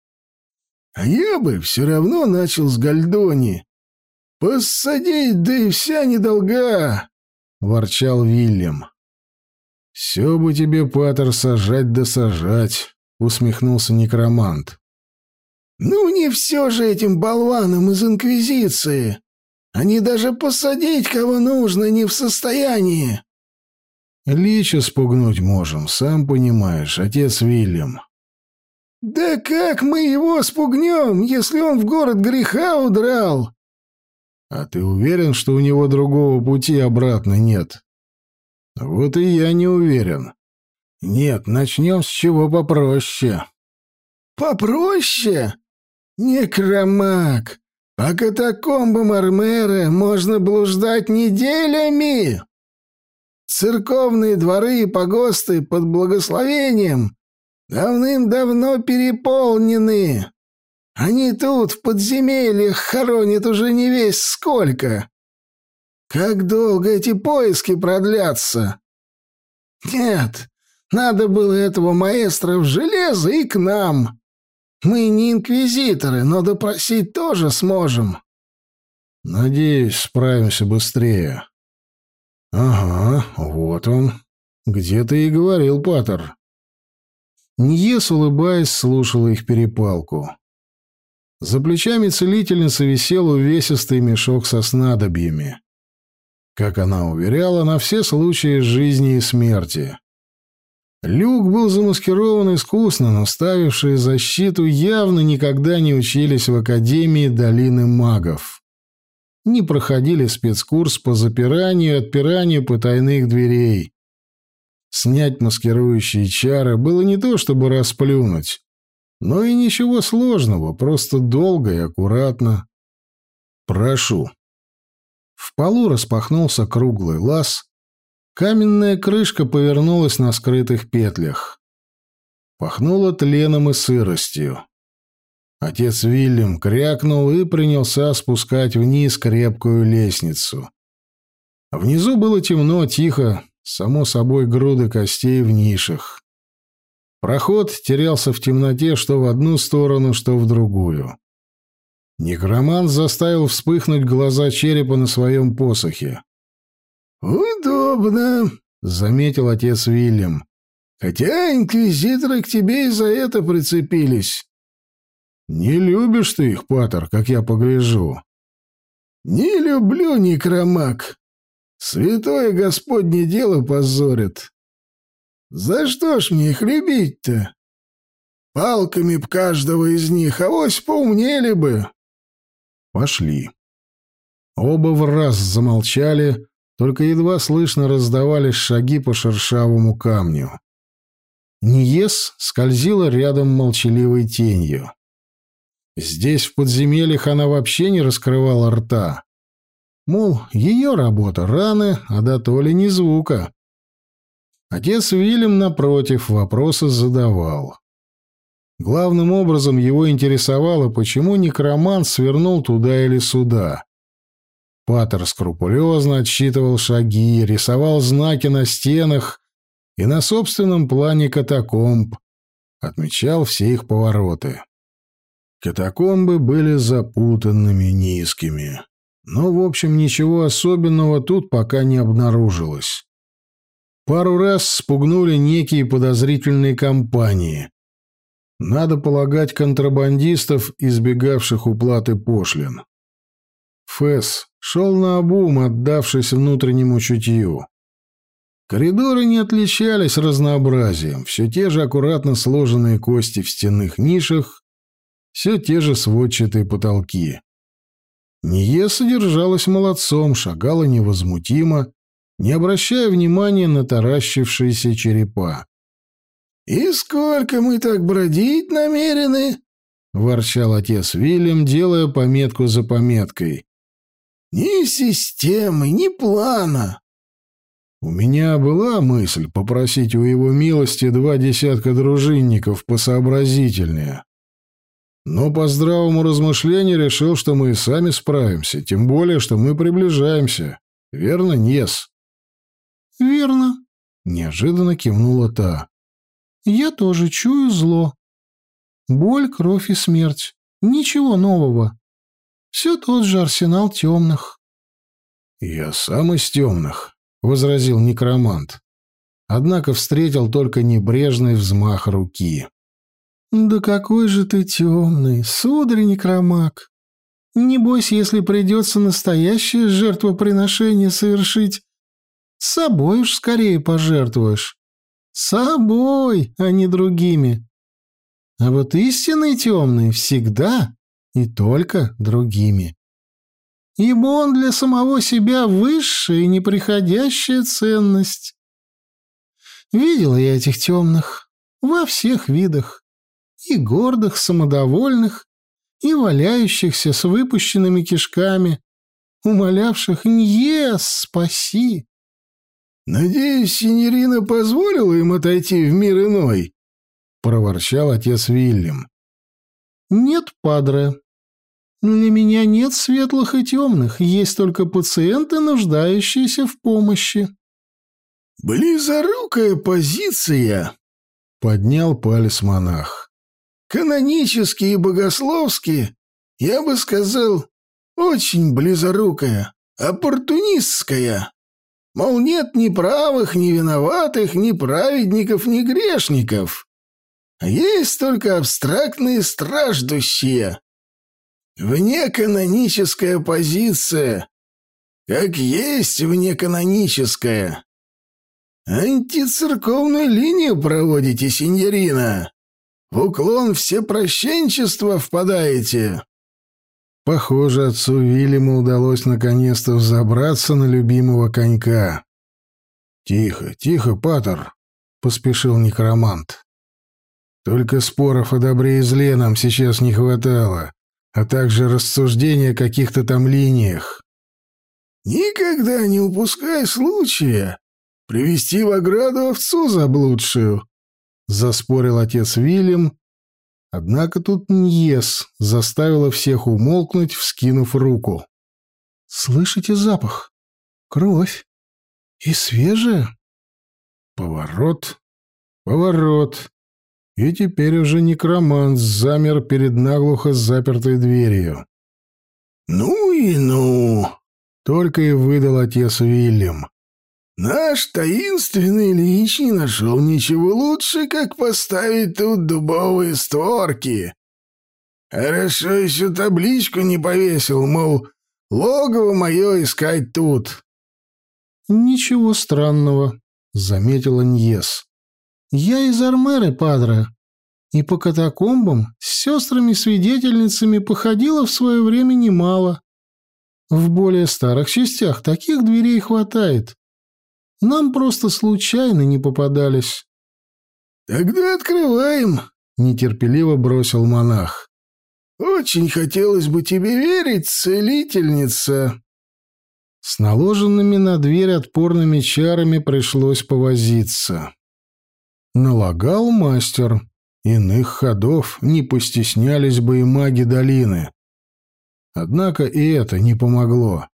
«А я бы все равно начал с Гальдони. Посадить, да и вся недолга!» — ворчал Вильям. «Все бы тебе, Патер, сажать да сажать», — усмехнулся некромант. Ну, не все же этим болванам из Инквизиции. Они даже посадить кого нужно не в состоянии. Лича спугнуть можем, сам понимаешь, отец Вильям. Да как мы его спугнем, если он в город греха удрал? А ты уверен, что у него другого пути обратно нет? Вот и я не уверен. Нет, начнем с чего попроще. Попроще? Некромаг. По катакомбам Армера можно блуждать неделями. Церковные дворы и погосты под благословением давным-давно переполнены. Они тут, в подземельях, хоронят уже не весь сколько. Как долго эти поиски продлятся? Нет, надо было этого маэстро в железо и к нам. Мы не инквизиторы, но допросить тоже сможем. Надеюсь, справимся быстрее. Ага, вот он. Где ты и говорил, Паттер. Ньес, улыбаясь, слушала их перепалку. За плечами целительницы висел увесистый мешок со снадобьями. Как она уверяла, на все случаи жизни и смерти. Люк был замаскирован искусно, но ставившие защиту явно никогда не учились в Академии Долины Магов. Не проходили спецкурс по запиранию и отпиранию потайных дверей. Снять маскирующие чары было не то чтобы расплюнуть, но и ничего сложного, просто долго и аккуратно. «Прошу». В полу распахнулся круглый лаз, Каменная крышка повернулась на скрытых петлях. Пахнуло тленом и сыростью. Отец Вильям крякнул и принялся спускать вниз крепкую лестницу. Внизу было темно, тихо, само собой груды костей в нишах. Проход терялся в темноте что в одну сторону, что в другую. Некромант заставил вспыхнуть глаза черепа на своем посохе. «Удобно», — заметил отец Вильям. «Хотя инквизиторы к тебе и за это прицепились». «Не любишь ты их, Патер, как я погляжу». «Не люблю некромак. Святое Господне дело позорит. За что ж мне их любить-то? Палками б каждого из них, а авось поумнели бы». «Пошли». Оба в раз замолчали, только едва слышно раздавались шаги по шершавому камню. Ниес скользила рядом молчаливой тенью. Здесь, в подземельях, она вообще не раскрывала рта. Мол, ее работа — раны, а до толи ни звука. Отец Вильям, напротив, вопросы задавал. Главным образом его интересовало, почему некромант свернул туда или сюда. Паттер скрупулезно отсчитывал шаги, рисовал знаки на стенах и на собственном плане катакомб, отмечал все их повороты. Катакомбы были запутанными, низкими. Но, в общем, ничего особенного тут пока не обнаружилось. Пару раз спугнули некие подозрительные компании. Надо полагать контрабандистов, избегавших уплаты пошлин. Фэс шел на обум, отдавшись внутреннему чутью. Коридоры не отличались разнообразием, все те же аккуратно сложенные кости в стенных нишах, все те же сводчатые потолки. Ние содержалась молодцом, шагала невозмутимо, не обращая внимания на таращившиеся черепа. «И сколько мы так бродить намерены?» — ворчал отец Вильям, делая пометку за пометкой. Ни системы, ни плана. У меня была мысль попросить у его милости два десятка дружинников посообразительнее. Но по здравому размышлению решил, что мы и сами справимся, тем более, что мы приближаемся. Верно, Нес? Верно, неожиданно кивнула та. Я тоже чую зло. Боль, кровь и смерть. Ничего нового. Все тот же арсенал темных. «Я сам из темных», — возразил некромант. Однако встретил только небрежный взмах руки. «Да какой же ты темный, сударь некромаг! Небось, если придется настоящее жертвоприношение совершить, с собой уж скорее пожертвуешь. Собой, а не другими. А вот истинный темный всегда и только другими. Ибо он для самого себя высшая и неприходящая ценность. Видела я этих темных во всех видах, и гордых, самодовольных, и валяющихся с выпущенными кишками, умолявших «Ньес, спаси!» «Надеюсь, синерина позволила им отойти в мир иной?» — проворчал отец Вильям. «Нет, падре. Для меня нет светлых и темных, есть только пациенты, нуждающиеся в помощи». «Близорукая позиция!» — поднял палец монах. «Канонически и богословски, я бы сказал, очень близорукая, оппортунистская». Мол, нет ни правых, ни виноватых, ни праведников, ни грешников. А есть только абстрактные страждущие. Внеканоническая позиция. Как есть внеканоническая. Антицерковную линию проводите, синьорина. В уклон всепрощенчества впадаете. Похоже, отцу Вильяму удалось наконец-то взобраться на любимого конька. «Тихо, тихо, Паттер!» — поспешил некромант. «Только споров о добре и зле нам сейчас не хватало, а также рассуждения о каких-то там линиях». «Никогда не упускай случая привести в ограду овцу заблудшую», — заспорил отец Вильям, Однако тут Ньес заставила всех умолкнуть, вскинув руку. «Слышите запах? Кровь. И свежая?» Поворот, поворот. И теперь уже некромант замер перед наглухо запертой дверью. «Ну и ну!» — только и выдал отец Уильям. Наш таинственный Ильич не нашел ничего лучше, как поставить тут дубовые створки. Хорошо еще табличку не повесил, мол, логово мое искать тут. Ничего странного, заметила Ньес. Я из Армеры, падре, и по катакомбам с сестрами-свидетельницами походила в свое время немало. В более старых частях таких дверей хватает. Нам просто случайно не попадались. Тогда открываем, нетерпеливо бросил монах. Очень хотелось бы тебе верить, целительница. С наложенными на дверь отпорными чарами пришлось повозиться. Налагал мастер. Иных ходов не постеснялись бы и маги долины. Однако и это не помогло.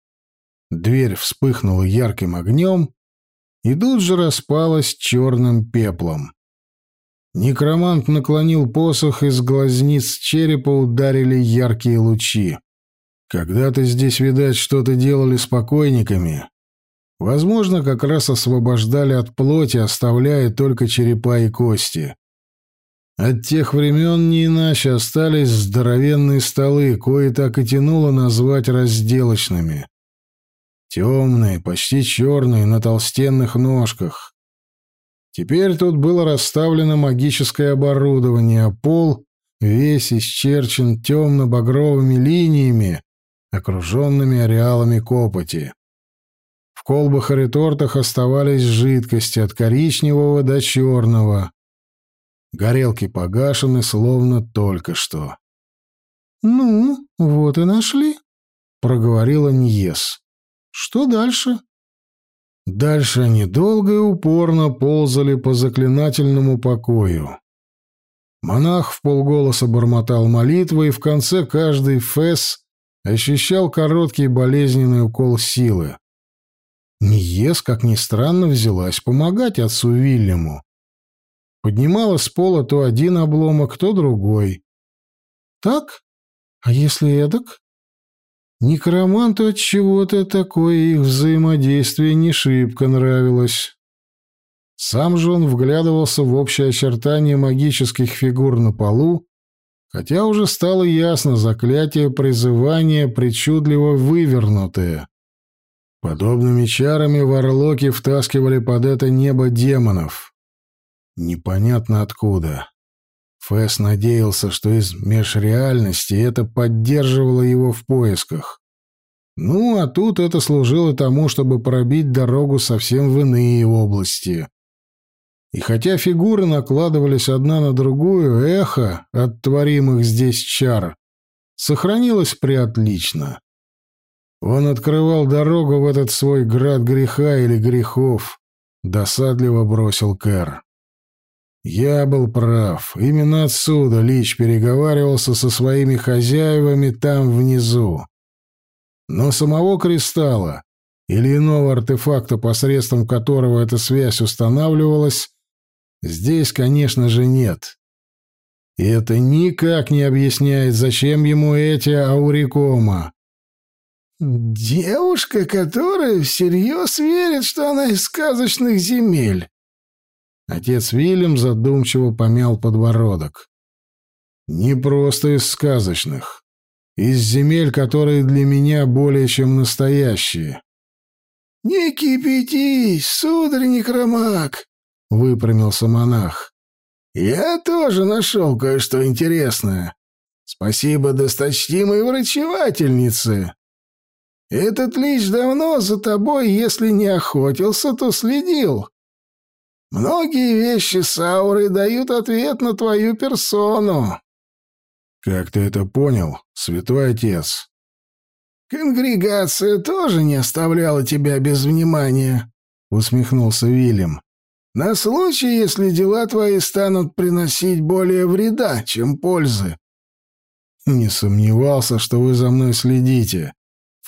Дверь вспыхнула ярким огнем, и тут же распалась черным пеплом. Некромант наклонил посох, и с глазниц черепа ударили яркие лучи. Когда-то здесь, видать, что-то делали с покойниками. Возможно, как раз освобождали от плоти, оставляя только черепа и кости. От тех времен не иначе остались здоровенные столы, кое так и тянуло назвать разделочными. Темные, почти черные, на толстенных ножках. Теперь тут было расставлено магическое оборудование, а пол весь исчерчен темно-багровыми линиями, окруженными ареалами копоти. В колбах и ретортах оставались жидкости от коричневого до черного. Горелки погашены, словно только что. «Ну, вот и нашли», — проговорила Ньес. Что дальше? Дальше они долго и упорно ползали по заклинательному покою. Монах в полголоса бормотал молитвы, и в конце каждый фес ощущал короткий болезненный укол силы. Ниес, как ни странно, взялась помогать отцу Вильяму. Поднимала с пола то один обломок, то другой. «Так? А если эдак?» Некроманту от чего-то такое их взаимодействие не шибко нравилось. Сам же он вглядывался в общее очертание магических фигур на полу, хотя уже стало ясно заклятие призывания причудливо вывернутое. Подобными чарами варлоки втаскивали под это небо демонов. Непонятно откуда. Фэс надеялся, что из межреальности это поддерживало его в поисках. Ну, а тут это служило тому, чтобы пробить дорогу совсем в иные области. И хотя фигуры накладывались одна на другую, эхо от творимых здесь чар сохранилось приотлично. Он открывал дорогу в этот свой град греха или грехов, досадливо бросил Кэр. Я был прав. Именно отсюда Лич переговаривался со своими хозяевами там внизу. Но самого кристалла или иного артефакта, посредством которого эта связь устанавливалась, Здесь, конечно же, нет. И это никак не объясняет, зачем ему эти аурикома. «Девушка, которая всерьез верит, что она из сказочных земель». Отец Вильям задумчиво помял подбородок. «Не просто из сказочных. Из земель, которые для меня более чем настоящие». «Не кипятись, сударь Некромак!» выпрямился монах. «Я тоже нашел кое-что интересное. Спасибо досточтимой врачевательнице. Этот лич давно за тобой, если не охотился, то следил. Многие вещи Сауры дают ответ на твою персону». «Как ты это понял, святой отец?» «Конгрегация тоже не оставляла тебя без внимания», — усмехнулся Вильям. На случай, если дела твои станут приносить более вреда, чем пользы. Не сомневался, что вы за мной следите,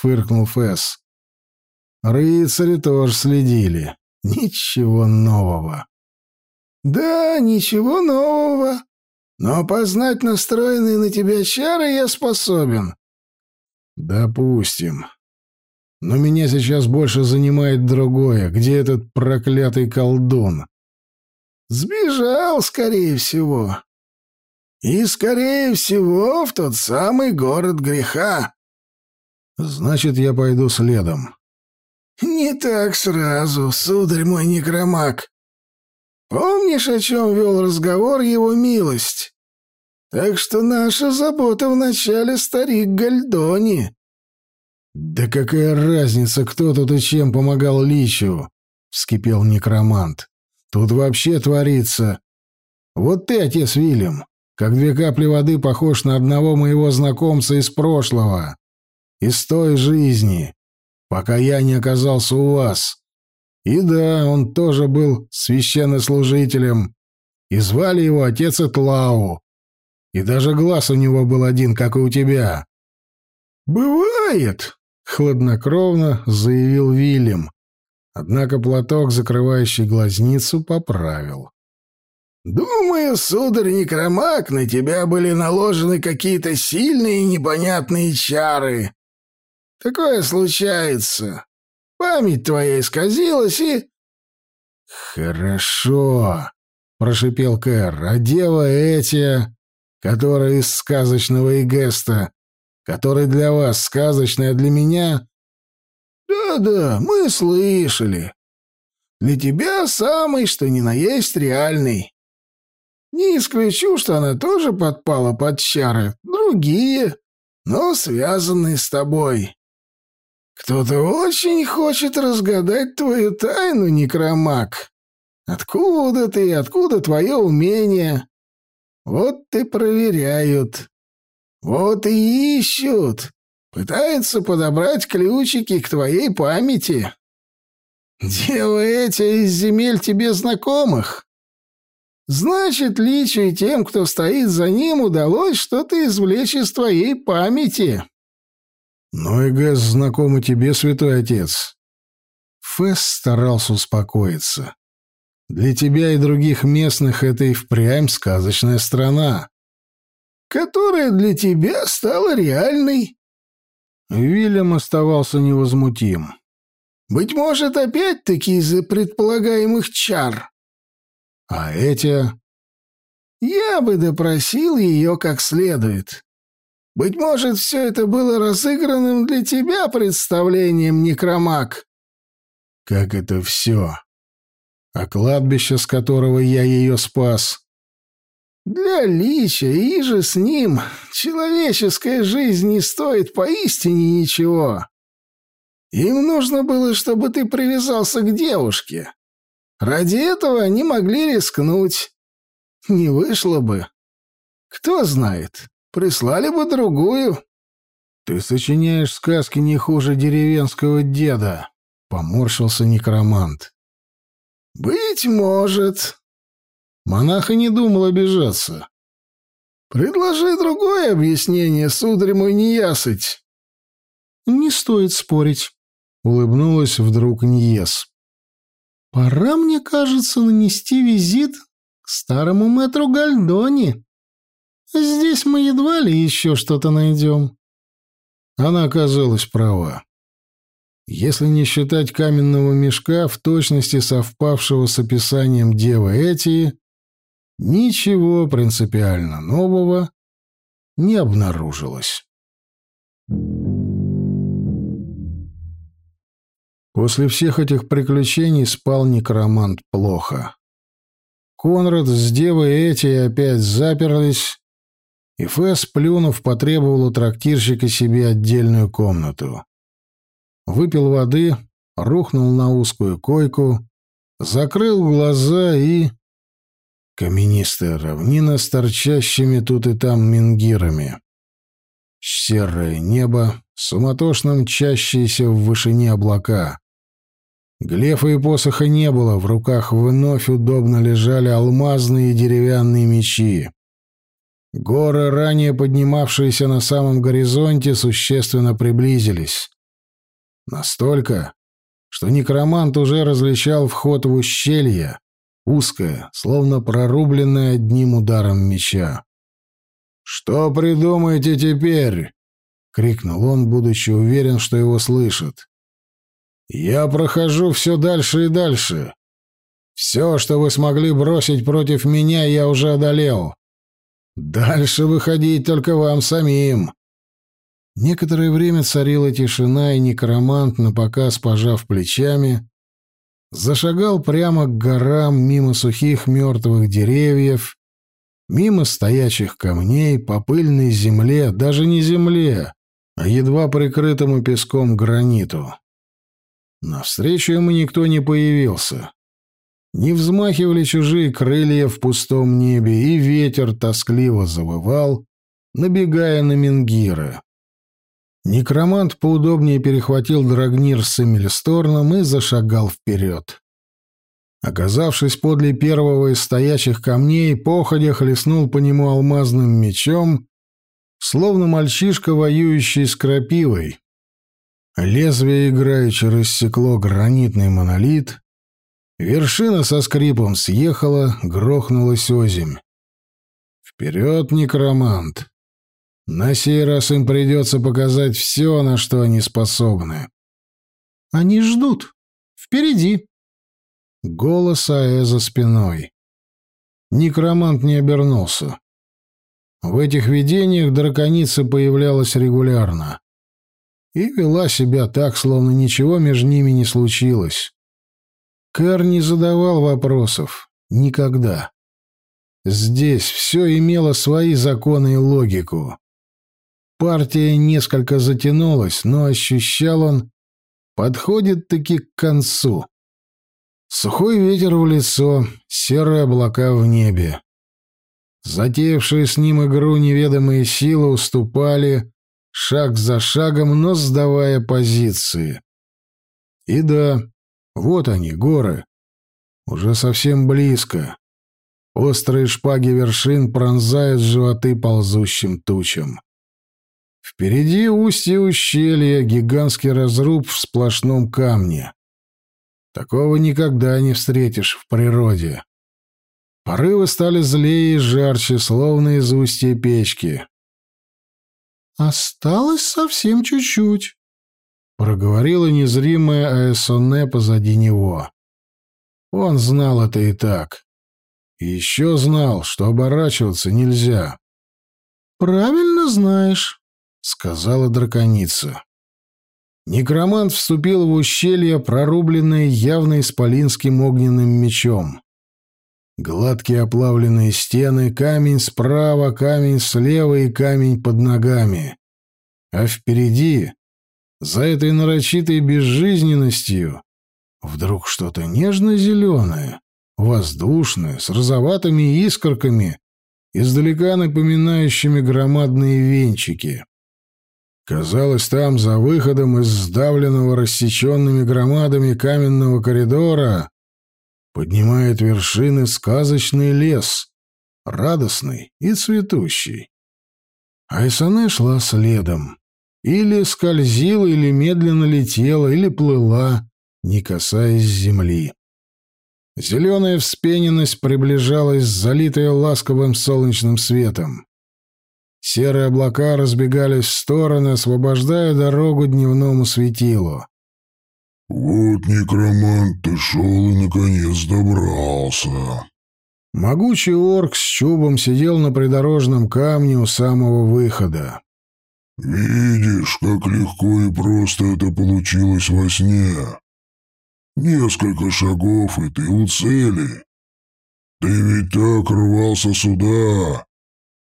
фыркнул Фэс. Рыцари тоже следили. Ничего нового. Да, ничего нового. Но познать настроенные на тебя чары я способен. Допустим. Но меня сейчас больше занимает другое. Где этот проклятый колдун? Сбежал, скорее всего. И, скорее всего, в тот самый город греха. Значит, я пойду следом. Не так сразу, сударь мой некромаг. Помнишь, о чем вел разговор его милость? Так что наша забота вначале старик Гальдони. «Да какая разница, кто тут и чем помогал Личу?» — вскипел некромант. «Тут вообще творится. Вот ты, отец Вильям, как две капли воды похож на одного моего знакомца из прошлого, из той жизни, пока я не оказался у вас. И да, он тоже был священнослужителем, и звали его отец Этлау, и даже глаз у него был один, как и у тебя». «Бывает», — хладнокровно заявил Вильям. Однако платок, закрывающий глазницу, поправил. «Думаю, сударь Некромак, на тебя были наложены какие-то сильные и непонятные чары. Такое случается. Память твоя исказилась и...» «Хорошо», — прошипел Кэр, — «а дева эти, которая из сказочного Игеста, который для вас сказочный, а для меня...» «Да-да, мы слышали. Для тебя самый, что ни на есть, реальный. Не исключу, что она тоже подпала под чары, другие, но связанные с тобой. Кто-то очень хочет разгадать твою тайну, некромаг. Откуда ты, откуда твое умение? Вот ты проверяют. Вот и ищут. Пытаются подобрать ключики к твоей памяти. Дело эти из земель тебе знакомых. Значит, Личу и тем, кто стоит за ним, удалось что-то извлечь из твоей памяти. Ну и Гэс знакомый тебе, святой отец. Фэс старался успокоиться. Для тебя и других местных это и впрямь сказочная страна которая для тебя стала реальной». Вильям оставался невозмутим. «Быть может, опять-таки из-за предполагаемых чар. А эти... Я бы допросил ее как следует. Быть может, все это было разыгранным для тебя представлением, некромаг. Как это все? А кладбище, с которого я ее спас? Для Лича и же с ним человеческая жизнь не стоит поистине ничего. Им нужно было, чтобы ты привязался к девушке. Ради этого они могли рискнуть. Не вышло бы. Кто знает, прислали бы другую. Ты сочиняешь сказки не хуже деревенского деда, поморщился некромант. Быть может. Монах и не думал обижаться. Предложи другое объяснение, сударь мой неясыть. Не стоит спорить, улыбнулась вдруг Ньес. Пора, мне кажется, нанести визит к старому мэтру Гальдони. Здесь мы едва ли еще что-то найдем. Она оказалась права. Если не считать каменного мешка, в точности совпавшего с описанием девы Эти, ничего принципиально нового не обнаружилось. После всех этих приключений спал некромант плохо. Конрад с девой Эти опять заперлись, и Фэс, плюнув, потребовал у трактирщика себе отдельную комнату. Выпил воды, рухнул на узкую койку, закрыл глаза и... Каменистая равнина с торчащими тут и там мингирами. Серое небо, суматошно мчащиеся в вышине облака. Глефа и посоха не было, в руках вновь удобно лежали алмазные деревянные мечи. Горы, ранее поднимавшиеся на самом горизонте, существенно приблизились. Настолько, что некромант уже различал вход в ущелье, узкое, словно прорубленное одним ударом меча. «Что придумаете теперь?» — крикнул он, будучи уверен, что его слышат. Я прохожу все дальше и дальше. Все, что вы смогли бросить против меня, я уже одолел. Дальше выходить только вам самим. Некоторое время царила тишина, и некромант, напоказ пожав плечами, зашагал прямо к горам мимо сухих мертвых деревьев, мимо стоячих камней, по пыльной земле, даже не земле, а едва прикрытому песком граниту. Навстречу ему никто не появился. Не взмахивали чужие крылья в пустом небе, и ветер тоскливо завывал, набегая на Менгира. Некромант поудобнее перехватил Драгнир с Эмильсторном и зашагал вперед. Оказавшись подле первого из стоячих камней, походя хлестнул по нему алмазным мечом, словно мальчишка, воюющий с крапивой, Лезвие играючи рассекло гранитный монолит. Вершина со скрипом съехала, грохнулась озимь. Вперед, некромант! На сей раз им придется показать все, на что они способны. Они ждут. Впереди. Голос Аэ за спиной. Некромант не обернулся. В этих видениях драконица появлялась регулярно и вела себя так, словно ничего между ними не случилось. Кэр не задавал вопросов. Никогда. Здесь все имело свои законы и логику. Партия несколько затянулась, но ощущал он, подходит-таки к концу. Сухой ветер в лицо, серые облака в небе. Затеявшие с ним игру неведомые силы уступали, шаг за шагом, но сдавая позиции. И да, вот они, горы. Уже совсем близко. Острые шпаги вершин пронзают животы ползущим тучам. Впереди устье ущелья, гигантский разруб в сплошном камне. Такого никогда не встретишь в природе. Порывы стали злее и жарче, словно из устья печки. «Осталось совсем чуть-чуть», — проговорила незримая Аэсоне позади него. Он знал это и так. И еще знал, что оборачиваться нельзя. «Правильно знаешь», — сказала драконица. Некромант вступил в ущелье, прорубленное явно исполинским огненным мечом. Гладкие оплавленные стены, камень справа, камень слева и камень под ногами. А впереди, за этой нарочитой безжизненностью, вдруг что-то нежно-зеленое, воздушное, с розоватыми искорками, издалека напоминающими громадные венчики. Казалось, там, за выходом из сдавленного рассеченными громадами каменного коридора, поднимает вершины сказочный лес, радостный и цветущий. Айсане шла следом. Или скользила, или медленно летела, или плыла, не касаясь земли. Зеленая вспененность приближалась, залитая ласковым солнечным светом. Серые облака разбегались в стороны, освобождая дорогу дневному светилу. «Вот некромант ты шел и, наконец, добрался». Могучий орк с чубом сидел на придорожном камне у самого выхода. «Видишь, как легко и просто это получилось во сне. Несколько шагов, и ты у цели. Ты ведь так рвался сюда.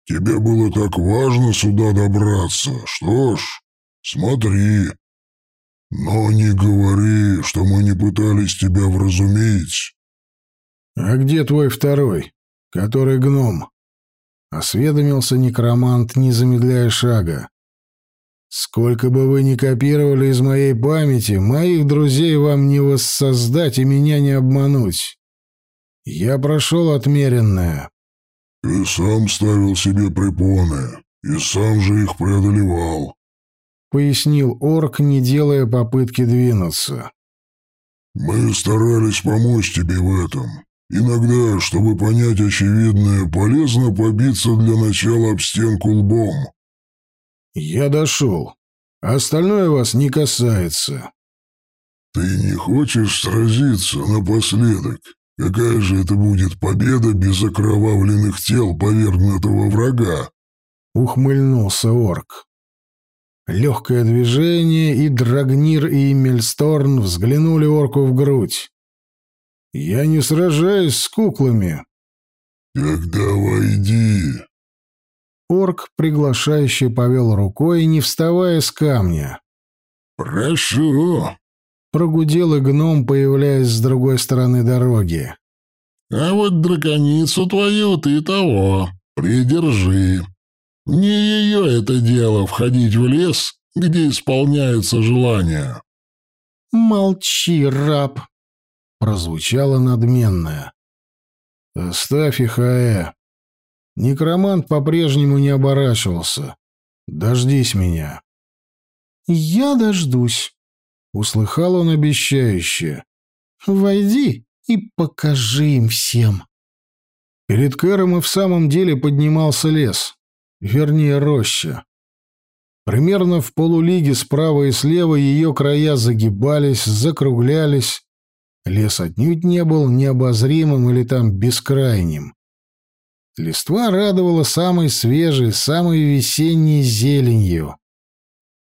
Тебе было так важно сюда добраться. Что ж, смотри, но не говори, что мы не пытались тебя вразумить. А где твой второй, который гном? Осведомился некромант, не замедляя шага. Сколько бы вы ни копировали из моей памяти, моих друзей вам не воссоздать и меня не обмануть. Я прошел отмеренное. Ты сам ставил себе препоны, и сам же их преодолевал. — пояснил орк, не делая попытки двинуться. «Мы старались помочь тебе в этом. Иногда, чтобы понять очевидное, полезно побиться для начала об стенку лбом». «Я дошел. Остальное вас не касается». «Ты не хочешь сразиться напоследок? Какая же это будет победа без окровавленных тел повергнутого врага?» — ухмыльнулся орк. Легкое движение, и Драгнир и Мельсторн взглянули орку в грудь. «Я не сражаюсь с куклами». «Тогда войди». Орк, приглашающий, повел рукой, не вставая с камня. «Прошу», — прогудел и гном, появляясь с другой стороны дороги. «А вот драконицу твою ты того, придержи». Не ее это дело входить в лес, где исполняются желания. «Молчи, раб!» — прозвучало надменное. «Оставь их, Аэ!» Некромант по-прежнему не оборачивался. «Дождись меня». «Я дождусь», — услыхал он обещающе. «Войди и покажи им всем». Перед Кэром и в самом деле поднимался лес вернее роща. Примерно в полулиге справа и слева ее края загибались, закруглялись. Лес отнюдь не был необозримым или там бескрайним. Листва радовала самой свежей, самой весенней зеленью.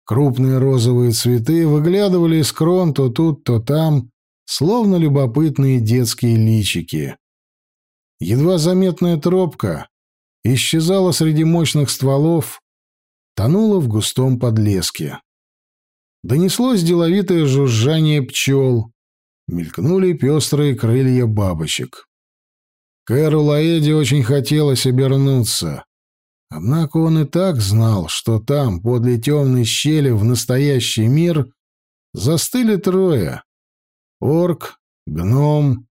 Крупные розовые цветы выглядывали из крон то тут, то там, словно любопытные детские личики. Едва заметная тропка, исчезала среди мощных стволов, тонула в густом подлеске. Донеслось деловитое жужжание пчел, мелькнули пестрые крылья бабочек. Кэру Лаэде очень хотелось обернуться. Однако он и так знал, что там, подле темной щели в настоящий мир, застыли трое — орк, гном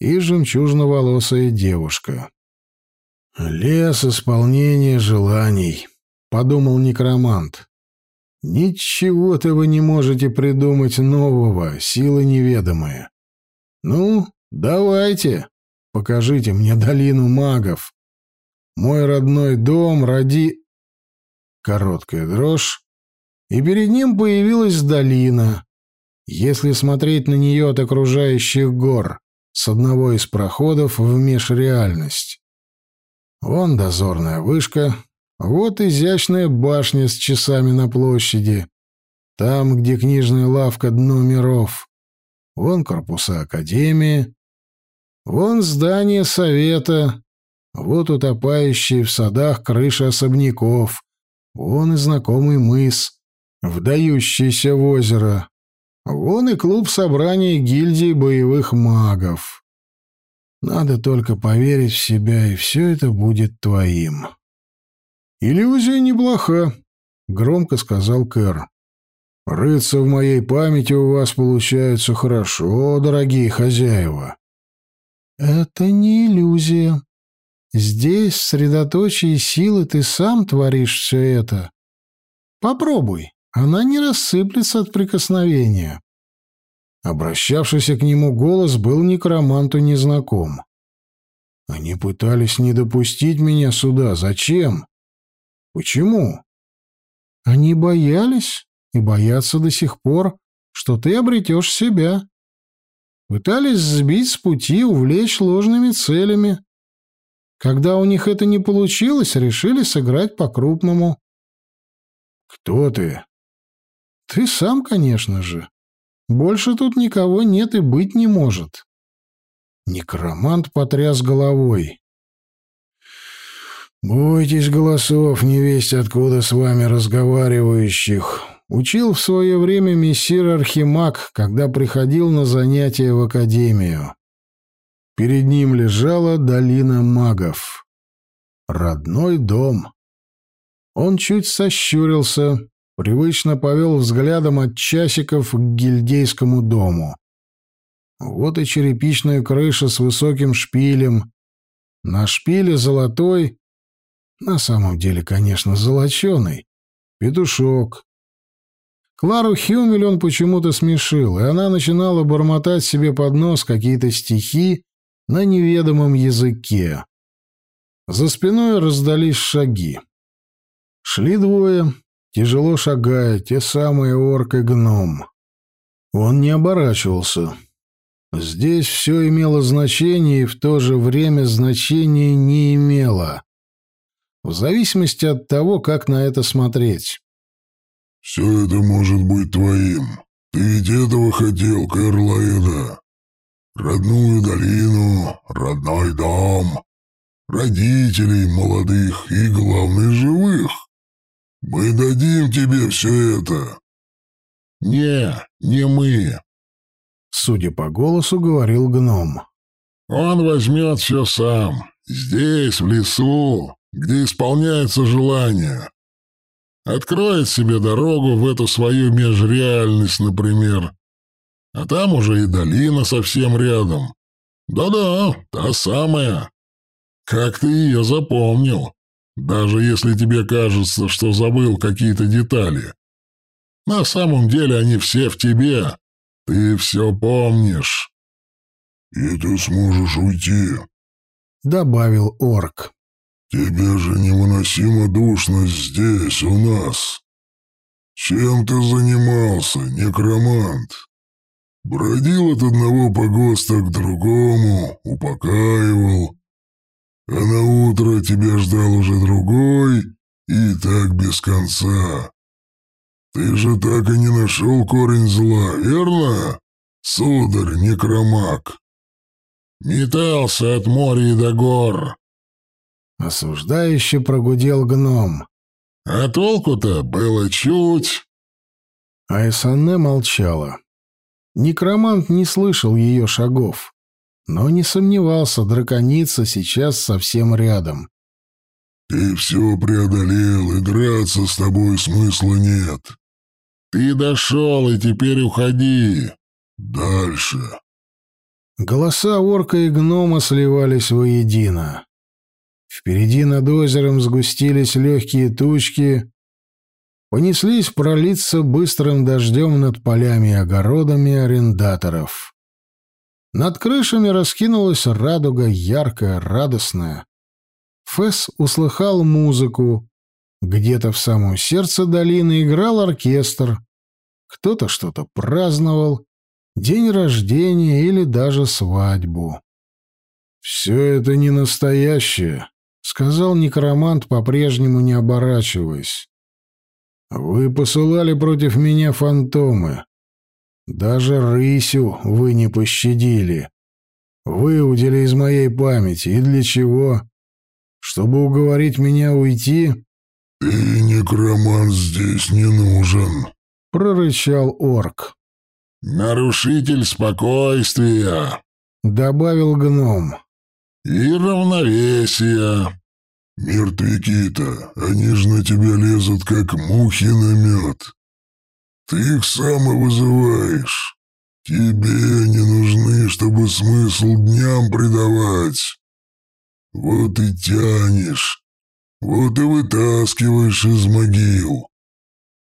и жемчужноволосая девушка. «Лес исполнения желаний», — подумал некромант. «Ничего-то вы не можете придумать нового, силы неведомые. Ну, давайте, покажите мне долину магов. Мой родной дом, роди...» Короткая дрожь, и перед ним появилась долина. Если смотреть на нее от окружающих гор, с одного из проходов в межреальность. Вон дозорная вышка, вот изящная башня с часами на площади, там, где книжная лавка «Дно миров», вон корпуса Академии, вон здание Совета, вот утопающие в садах крыши особняков, вон и знакомый мыс, вдающийся в озеро, вон и клуб собрания гильдии боевых магов. Надо только поверить в себя, и все это будет твоим. «Иллюзия неплоха», — громко сказал Кэр. «Рыться в моей памяти у вас получается хорошо, дорогие хозяева». «Это не иллюзия. Здесь, в средоточии силы, ты сам творишь все это. Попробуй, она не рассыплется от прикосновения». Обращавшийся к нему голос был некроманту незнаком. «Они пытались не допустить меня сюда. Зачем? Почему?» «Они боялись и боятся до сих пор, что ты обретешь себя. Пытались сбить с пути, увлечь ложными целями. Когда у них это не получилось, решили сыграть по-крупному». «Кто ты?» «Ты сам, конечно же. Больше тут никого нет и быть не может». Некромант потряс головой. «Бойтесь голосов, невесть откуда с вами разговаривающих», учил в свое время мессир Архимаг, когда приходил на занятия в академию. Перед ним лежала долина магов. Родной дом. Он чуть сощурился, привычно повел взглядом от часиков к гильдейскому дому. Вот и черепичная крыша с высоким шпилем. На шпиле золотой, на самом деле, конечно, золоченый, петушок. Клару Хюмель он почему-то смешил, и она начинала бормотать себе под нос какие-то стихи на неведомом языке. За спиной раздались шаги. Шли двое, тяжело шагая, те самые орк и гном. Он не оборачивался. Здесь все имело значение и в то же время значения не имело. В зависимости от того, как на это смотреть. «Все это может быть твоим. Ты ведь этого хотел, Кэрлаэда. Родную долину, родной дом, родителей молодых и, главное, живых. Мы дадим тебе все это». «Не, не мы», — судя по голосу, говорил гном. «Он возьмет все сам, здесь, в лесу, где исполняется желание. Откроет себе дорогу в эту свою межреальность, например. А там уже и долина совсем рядом. Да-да, та самая. Как ты ее запомнил, даже если тебе кажется, что забыл какие-то детали. На самом деле они все в тебе. Ты все помнишь. «И ты сможешь уйти», — добавил орк. «Тебе же невыносимо душно здесь, у нас. Чем ты занимался, некромант? Бродил от одного погоста к другому, упокаивал, а на утро тебя ждал уже другой, и так без конца. Ты же так и не нашел корень зла, верно, сударь некромаг?» «Метался от моря до гор», Осуждающе прогудел гном. «А толку-то было чуть...» Айсанне молчала. Некромант не слышал ее шагов, но не сомневался, драконица сейчас совсем рядом. «Ты все преодолел, и драться с тобой смысла нет». «Ты дошел, и теперь уходи». «Дальше». Голоса орка и гнома сливались воедино. Впереди над озером сгустились легкие тучки, понеслись пролиться быстрым дождем над полями и огородами арендаторов. Над крышами раскинулась радуга, яркая, радостная. Фэс услыхал музыку. Где-то в самом сердце долины играл оркестр. Кто-то что-то праздновал. день рождения или даже свадьбу. «Все это не настоящее», — сказал некромант, по-прежнему не оборачиваясь. «Вы посылали против меня фантомы. Даже рысю вы не пощадили. Выудили из моей памяти. И для чего? Чтобы уговорить меня уйти?» «Ты, некромант, здесь не нужен», — прорычал орк. «Нарушитель спокойствия», — добавил гном. «И равновесия». «Мертвяки-то, они же на тебя лезут, как мухи на мед. Ты их сам и вызываешь. Тебе не нужны, чтобы смысл дням придавать. Вот и тянешь, вот и вытаскиваешь из могил».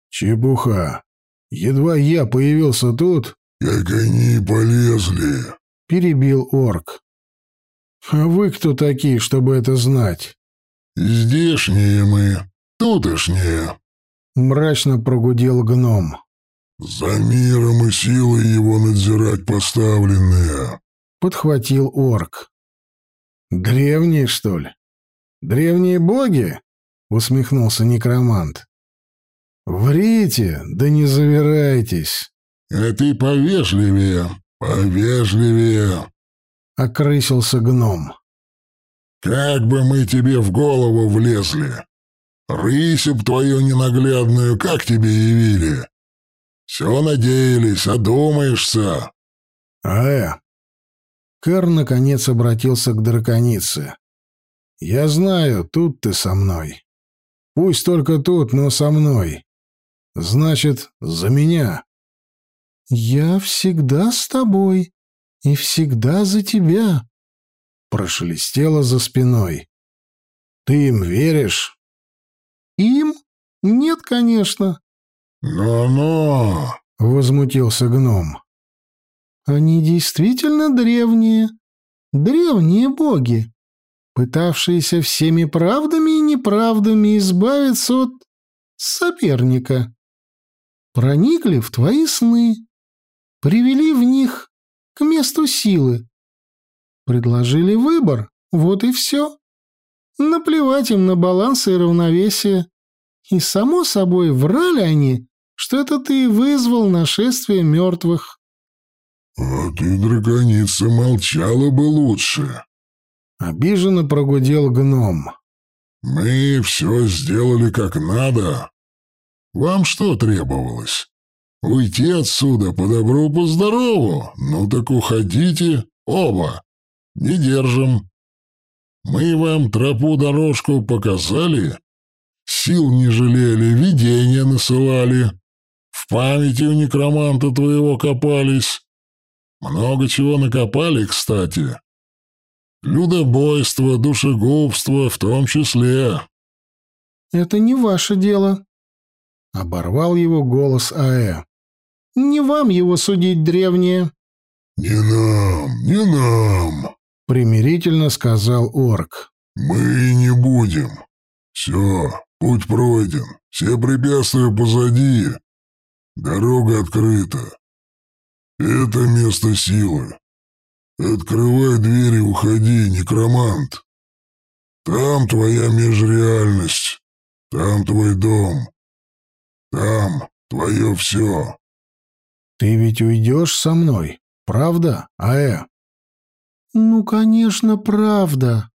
«Чепуха. Едва я появился тут...» «Как они полезли!» — перебил орк. «А вы кто такие, чтобы это знать?» «Здешние мы, тутошние», — мрачно прогудел гном. «За миром и силой его надзирать поставленные», — подхватил орк. «Древние, что ли? Древние боги?» — усмехнулся некромант. «Врите, да не завирайтесь!» «А ты повежливее, повежливее!» — окрысился гном. «Как бы мы тебе в голову влезли! Рысю б твою ненаглядную как тебе явили? Все надеялись, одумаешься!» «Э!» Кэр наконец обратился к драконице. «Я знаю, тут ты со мной. Пусть только тут, но со мной. Значит, за меня. Я всегда с тобой и всегда за тебя. Прошелестело за спиной. Ты им веришь? Им? Нет, конечно. «Но-но!» — возмутился гном. «Они действительно древние, древние боги, пытавшиеся всеми правдами и неправдами избавиться от соперника проникли в твои сны, привели в них к месту силы, предложили выбор, вот и все. Наплевать им на баланс и равновесие. И, само собой, врали они, что это ты вызвал нашествие мертвых. — А ты, драконица, молчала бы лучше. Обиженно прогудел гном. — Мы все сделали как надо, вам что требовалось? Уйти отсюда по добру, по здорову? Ну так уходите оба. Не держим. Мы вам тропу-дорожку показали, сил не жалели, видения насылали, в памяти у некроманта твоего копались. Много чего накопали, кстати. Людобойство, душегубство в том числе. «Это не ваше дело», Оборвал его голос Аэ. «Не вам его судить, древние!» «Не нам, не нам!» — примирительно сказал орк. «Мы не будем. Все, путь пройден, все препятствия позади. Дорога открыта. Это место силы. Открывай двери, уходи, некромант. Там твоя межреальность, там твой дом. Там твое все. Ты ведь уйдешь со мной, правда, Аэ? Ну, конечно, правда,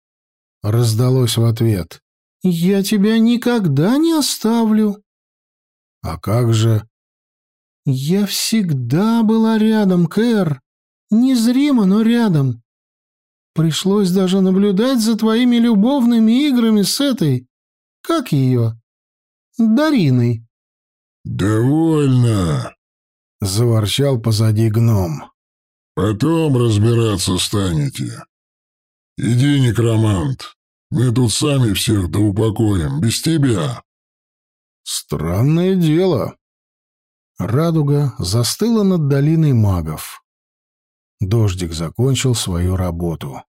раздалось в ответ. Я тебя никогда не оставлю. А как же? Я всегда была рядом, Кэр. Незримо, но рядом. Пришлось даже наблюдать за твоими любовными играми с этой... Как ее? Дариной. «Довольно!» — заворчал позади гном. «Потом разбираться станете. Иди, некромант, мы тут сами всех доупокоим, без тебя». «Странное дело». Радуга застыла над долиной магов. Дождик закончил свою работу.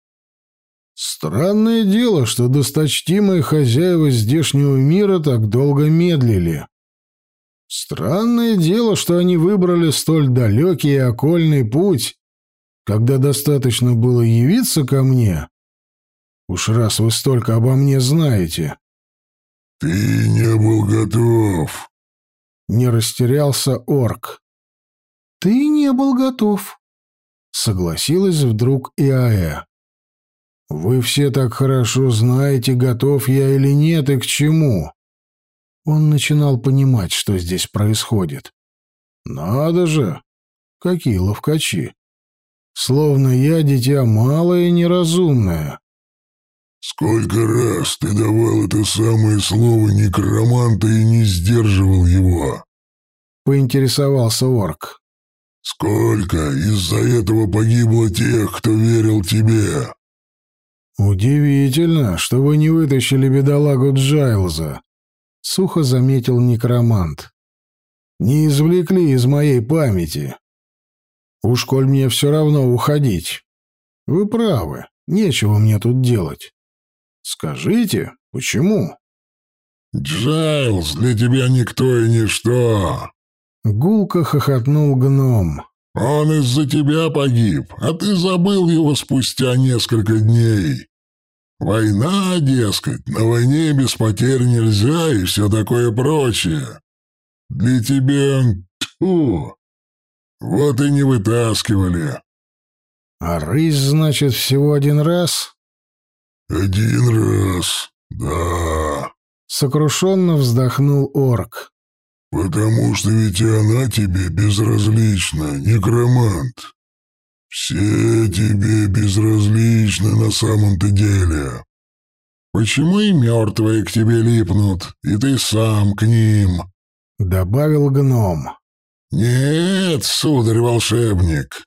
Странное дело, что досточтимые хозяева здешнего мира так долго медлили. Странное дело, что они выбрали столь далекий и окольный путь, когда достаточно было явиться ко мне. Уж раз вы столько обо мне знаете. Ты не был готов. Не растерялся орк. Ты не был готов. Согласилась вдруг Иаэ. Вы все так хорошо знаете, готов я или нет и к чему. Он начинал понимать, что здесь происходит. Надо же! Какие ловкачи! Словно я дитя малое и неразумное. «Сколько раз ты давал это самое слово некроманта и не сдерживал его?» — поинтересовался орк. «Сколько из-за этого погибло тех, кто верил тебе?» «Удивительно, что вы не вытащили бедолагу Джайлза», — сухо заметил некромант. «Не извлекли из моей памяти. Уж коль мне все равно уходить. Вы правы, нечего мне тут делать. Скажите, почему?» «Джайлз для тебя никто и ничто!» Гулко хохотнул гном. «Он из-за тебя погиб, а ты забыл его спустя несколько дней. Война, дескать, на войне без потерь нельзя и все такое прочее. Для тебя... Тьфу! Вот и не вытаскивали. А рысь, значит, всего один раз? Один раз, да. Сокрушенно вздохнул орк. Потому что ведь она тебе безразлична, некромант. «Все тебе безразличны на самом-то деле. Почему и мертвые к тебе липнут, и ты сам к ним?» — добавил гном. «Нет, сударь-волшебник,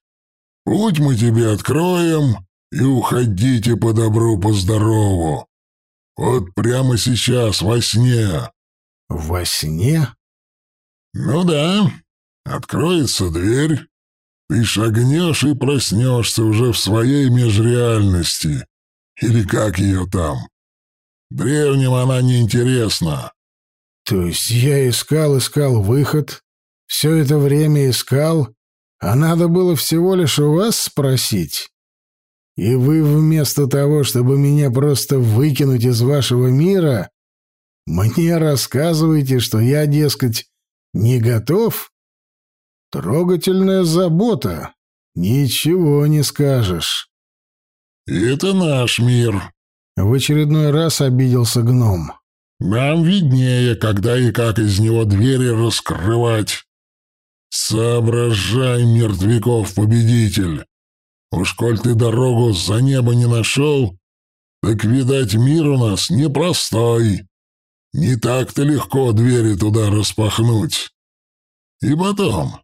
путь мы тебе откроем, и уходите по добру, по здорову. Вот прямо сейчас, во сне». «Во сне?» «Ну да. Откроется дверь, ты шагнешь и проснешься уже в своей межреальности. Или как ее там. Древним она неинтересна. То есть я искал, искал выход, все это время искал, а надо было всего лишь у вас спросить? И вы вместо того, чтобы меня просто выкинуть из вашего мира, мне рассказываете, что я, дескать, не готов? Трогательная забота. Ничего не скажешь. Это наш мир. В очередной раз обиделся гном. Нам виднее, когда и как из него двери раскрывать. Соображай, мертвяков победитель. Уж коль ты дорогу за небо не нашел, так, видать, мир у нас непростой. Не так-то легко двери туда распахнуть. И потом,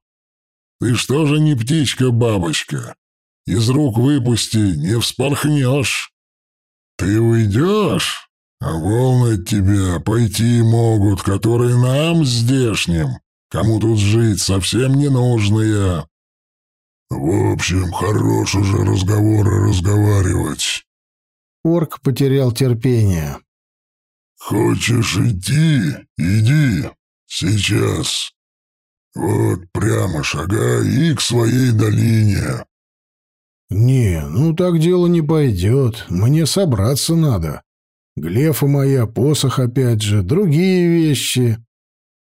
ты что же не птичка-бабочка? Из рук выпусти, не вспорхнешь. Ты уйдешь, а волны от тебя пойти могут, которые нам здешним, кому тут жить, совсем не нужные. В общем, хорош уже разговоры разговаривать. Орк потерял терпение. Хочешь идти? Иди. Сейчас. Вот прямо шагай и к своей долине. Не, ну так дело не пойдет. Мне собраться надо. Глефа моя, посох опять же, другие вещи.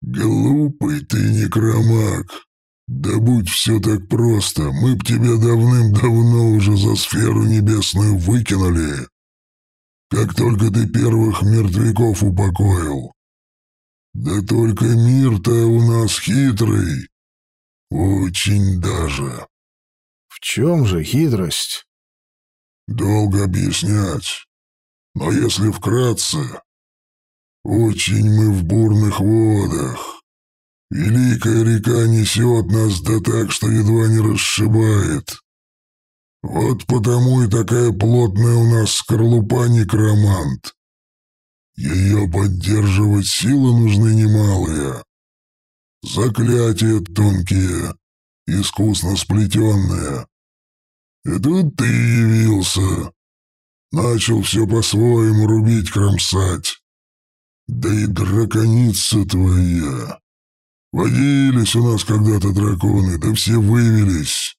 Глупый ты некромаг. Да будь все так просто, мы б тебя давным-давно уже за сферу небесную выкинули. Как только ты первых мертвяков упокоил. Да только мир-то у нас хитрый. Очень даже. В чем же хитрость? Долго объяснять. Но если вкратце, очень мы в бурных водах. Великая река несет нас да так, что едва не расшибает. Вот потому и такая плотная у нас скорлупа некромант. Ее поддерживать силы нужны немалые. Заклятия тонкие, искусно сплетенные. И тут ты явился. Начал все по-своему рубить, кромсать. Да и драконица твоя. Водились у нас когда-то драконы, да все вывелись.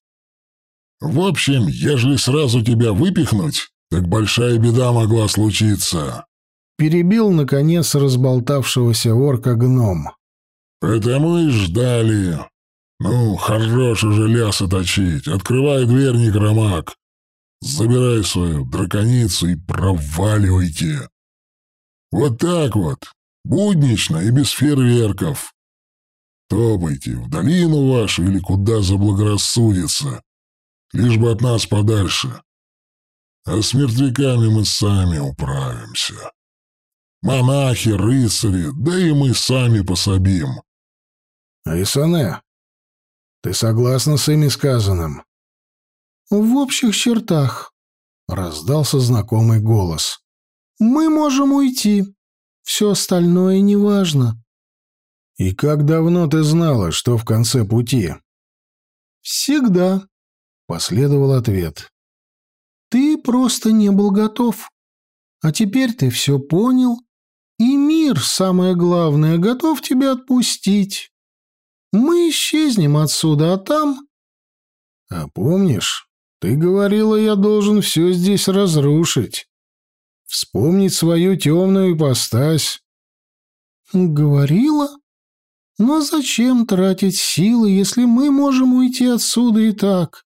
В общем, ежели сразу тебя выпихнуть, так большая беда могла случиться. Перебил, наконец, разболтавшегося орка гном. Потому и ждали. Ну, хорош уже лясы точить. Открывай дверь, некромаг. Забирай свою драконицу и проваливайте. Вот так вот, буднично и без фейерверков. Топайте в долину вашу или куда заблагорассудится, лишь бы от нас подальше. А с мертвяками мы сами управимся. Монахи, рыцари, да и мы сами пособим. Айсане, ты согласна с ими сказанным? В общих чертах, раздался знакомый голос. Мы можем уйти. Все остальное неважно. И как давно ты знала, что в конце пути? Всегда, последовал ответ. Ты просто не был готов. А теперь ты все понял, и мир, самое главное, готов тебя отпустить. Мы исчезнем отсюда, а там... А помнишь, ты говорила, я должен все здесь разрушить. Вспомнить свою темную ипостась. Говорила? Но зачем тратить силы, если мы можем уйти отсюда и так?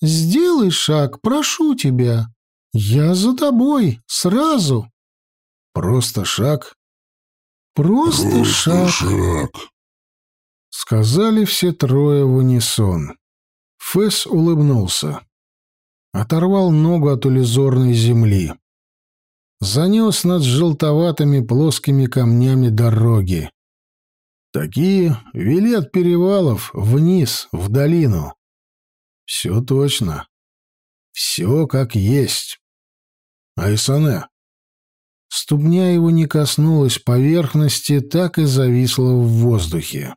Сделай шаг, прошу тебя. Я за тобой, сразу. Просто шаг? Просто, Просто шаг. шаг. Сказали все трое в унисон. Фэс улыбнулся. Оторвал ногу от иллюзорной земли. Занес над желтоватыми плоскими камнями дороги. Такие вели от перевалов вниз, в долину. Все точно. Все как есть. Айсане. Ступня его не коснулась поверхности, так и зависла в воздухе.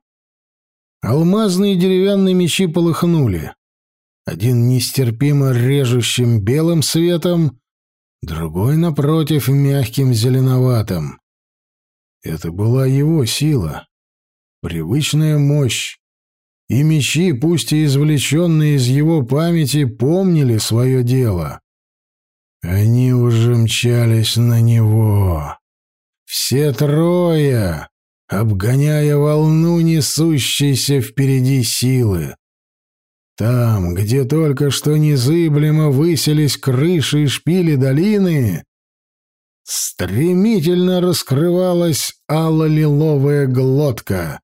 Алмазные деревянные мечи полыхнули. Один нестерпимо режущим белым светом, другой, напротив, мягким зеленоватым. Это была его сила, привычная мощь. И мечи, пусть и извлеченные из его памяти, помнили свое дело. Они уже мчались на него. Все трое, обгоняя волну несущейся впереди силы. Там, где только что незыблемо высились крыши и шпили долины, стремительно раскрывалась алло-лиловая глотка.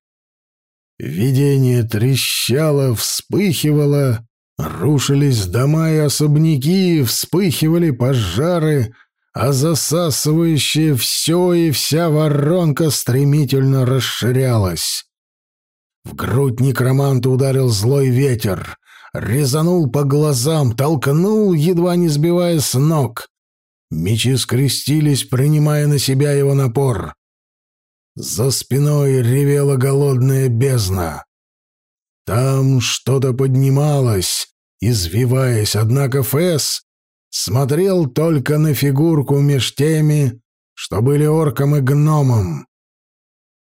Видение трещало, вспыхивало, рушились дома и особняки, вспыхивали пожары, а засасывающее все и вся воронка стремительно расширялась. В грудь некроманта ударил злой ветер, резанул по глазам, толкнул, едва не сбивая с ног. Мечи скрестились, принимая на себя его напор. За спиной ревела голодная бездна. Там что-то поднималось, извиваясь, однако Фэс смотрел только на фигурку меж теми, что были орком и гномом.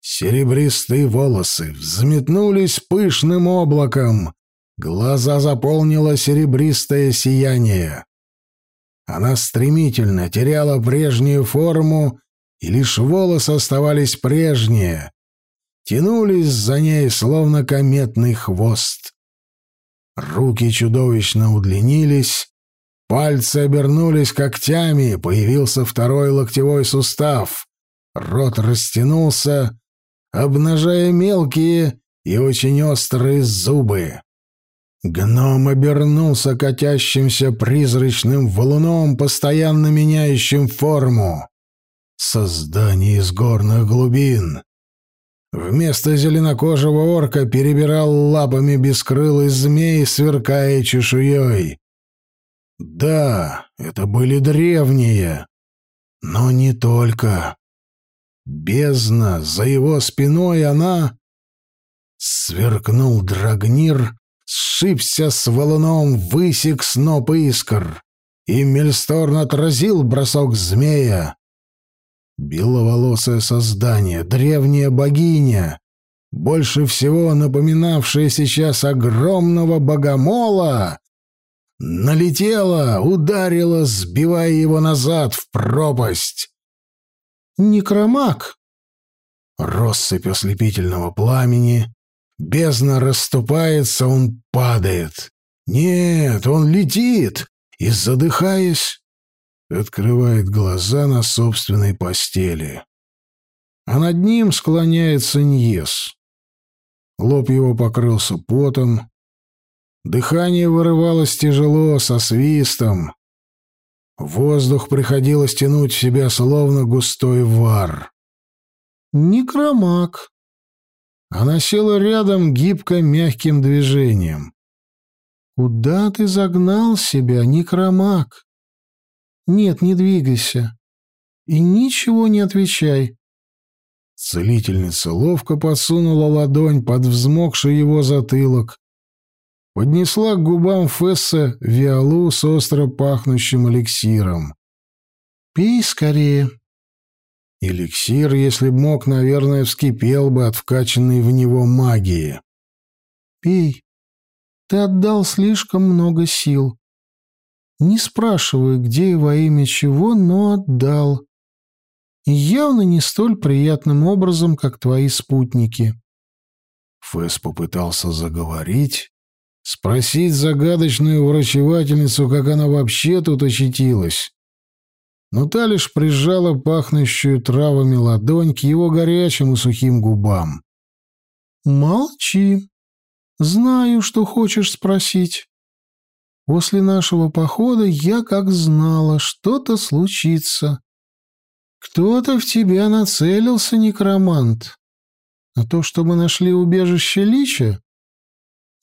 Серебристые волосы взметнулись пышным облаком, глаза заполнило серебристое сияние. Она стремительно теряла прежнюю форму, и лишь волосы оставались прежние, тянулись за ней, словно кометный хвост. Руки чудовищно удлинились, пальцы обернулись когтями, появился второй локтевой сустав, рот растянулся, обнажая мелкие и очень острые зубы. Гном обернулся катящимся призрачным валуном, постоянно меняющим форму. Создание из горных глубин. Вместо зеленокожего орка перебирал лапами бескрылый змей, сверкая чешуей. Да, это были древние, но не только. Бездна, за его спиной она... Сверкнул драгнир, сшибся с валуном, высек сноп искр, и Мельсторн отразил бросок змея. Беловолосое создание, древняя богиня, больше всего напоминавшая сейчас огромного богомола, налетела, ударила, сбивая его назад в пропасть. «Некромаг!» Россыпь ослепительного пламени, бездна расступается, он падает. Нет, он летит и, задыхаясь, открывает глаза на собственной постели. А над ним склоняется Ньес. Лоб его покрылся потом, Дыхание вырывалось тяжело, со свистом. Воздух приходилось тянуть в себя, словно густой вар. «Некромаг». Она села рядом гибко мягким движением. «Куда ты загнал себя, некромаг? Нет, не двигайся. И ничего не отвечай». Целительница ловко подсунула ладонь под взмокший его затылок, поднесла к губам Фесса виалу с остро пахнущим эликсиром. «Пей скорее». Эликсир, если б мог, наверное, вскипел бы от вкачанной в него магии. «Пей. Ты отдал слишком много сил. Не спрашиваю, где и во имя чего, но отдал. И явно не столь приятным образом, как твои спутники». Фэс попытался заговорить, Спросить загадочную врачевательницу, как она вообще тут очутилась. Но та лишь прижала пахнущую травами ладонь к его горячим и сухим губам. «Молчи. Знаю, что хочешь спросить. После нашего похода я как знала, что-то случится. Кто-то в тебя нацелился, некромант. А то, что мы нашли убежище Лича?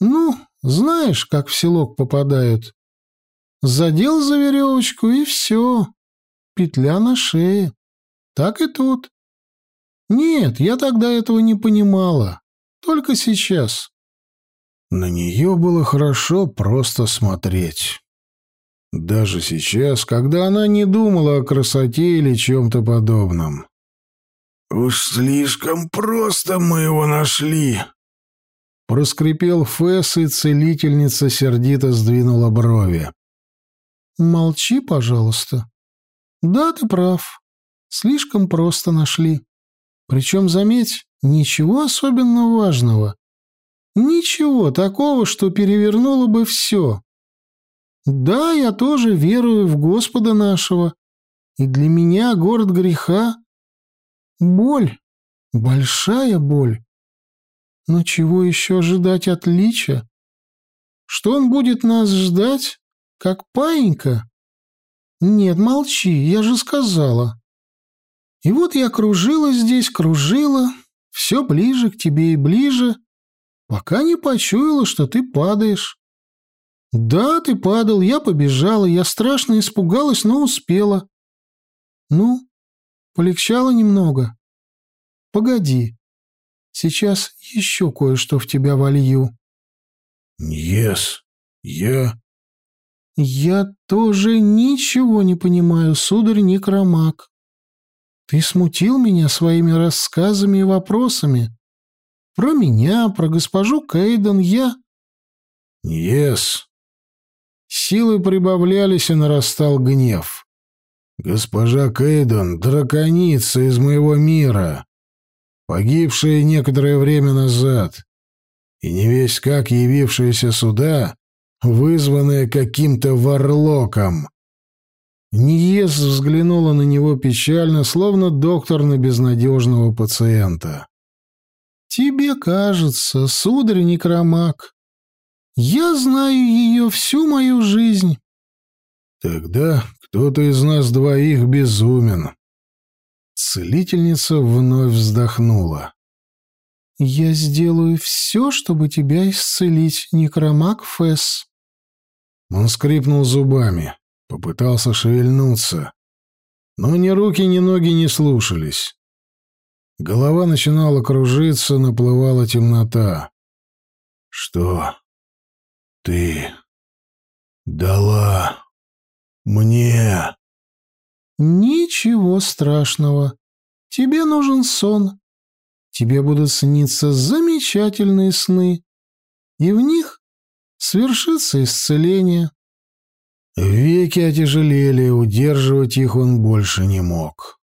Ну, знаешь, как в селок попадают? Задел за веревочку, и все. Петля на шее. Так и тут. Нет, я тогда этого не понимала. Только сейчас. На нее было хорошо просто смотреть. Даже сейчас, когда она не думала о красоте или чем-то подобном. «Уж слишком просто мы его нашли», Проскрипел Фесс, и целительница сердито сдвинула брови. «Молчи, пожалуйста. Да, ты прав. Слишком просто нашли. Причем, заметь, ничего особенно важного. Ничего такого, что перевернуло бы все. Да, я тоже верую в Господа нашего. И для меня город греха — боль, большая боль. Но чего еще ожидать от Лича? Что он будет нас ждать, как паинька? Нет, молчи, я же сказала. И вот я кружила здесь, кружила, все ближе к тебе и ближе, пока не почуяла, что ты падаешь. Да, ты падал, я побежала, я страшно испугалась, но успела. Ну, полегчало немного. Погоди, Сейчас еще кое-что в тебя волью». «Ес, я...» «Я тоже ничего не понимаю, сударь Некромак. Ты смутил меня своими рассказами и вопросами. Про меня, про госпожу Кейден я...» «Ес». Силы прибавлялись, и нарастал гнев. «Госпожа Кейден — драконица из моего мира погибшая некоторое время назад, и не весь как явившаяся сюда, вызванная каким-то варлоком. Ниес взглянула на него печально, словно доктор на безнадежного пациента. «Тебе кажется, сударь Некромак. Я знаю ее всю мою жизнь». «Тогда кто-то из нас двоих безумен», Целительница вновь вздохнула. «Я сделаю все, чтобы тебя исцелить, некромаг Фесс». Он скрипнул зубами, попытался шевельнуться, но ни руки, ни ноги не слушались. Голова начинала кружиться, наплывала темнота. «Что ты дала мне?» «Ничего страшного. Тебе нужен сон. тебе будут сниться замечательные сны, и в них свершится исцеление. Веки отяжелели, удерживать их он больше не мог.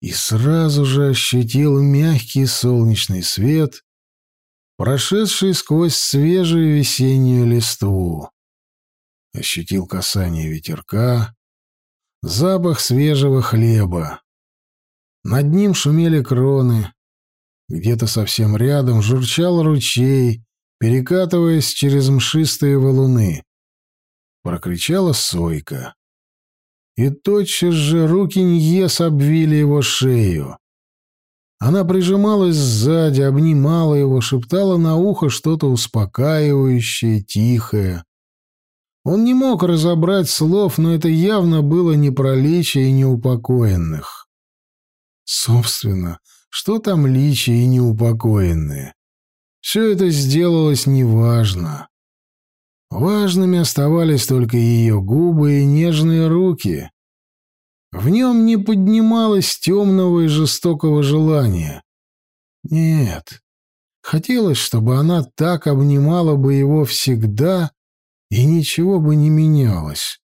И сразу же ощутил мягкий солнечный свет, прошедший сквозь свежую весеннюю листву. Ощутил касание ветерка, запах свежего хлеба. Над ним шумели кроны. Где-то совсем рядом журчал ручей, перекатываясь через мшистые валуны. Прокричала сойка. И тотчас же руки Ньес обвили его шею. Она прижималась сзади, обнимала его, шептала на ухо что-то успокаивающее, тихое. Он не мог разобрать слов, но это явно было не про личие и неупокоенных. Собственно, что там личие и неупокоенные? Все это сделалось неважно. Важными оставались только ее губы и нежные руки. В нем не поднималось темного и жестокого желания. Нет, хотелось, чтобы она так обнимала бы его всегда, и ничего бы не менялось.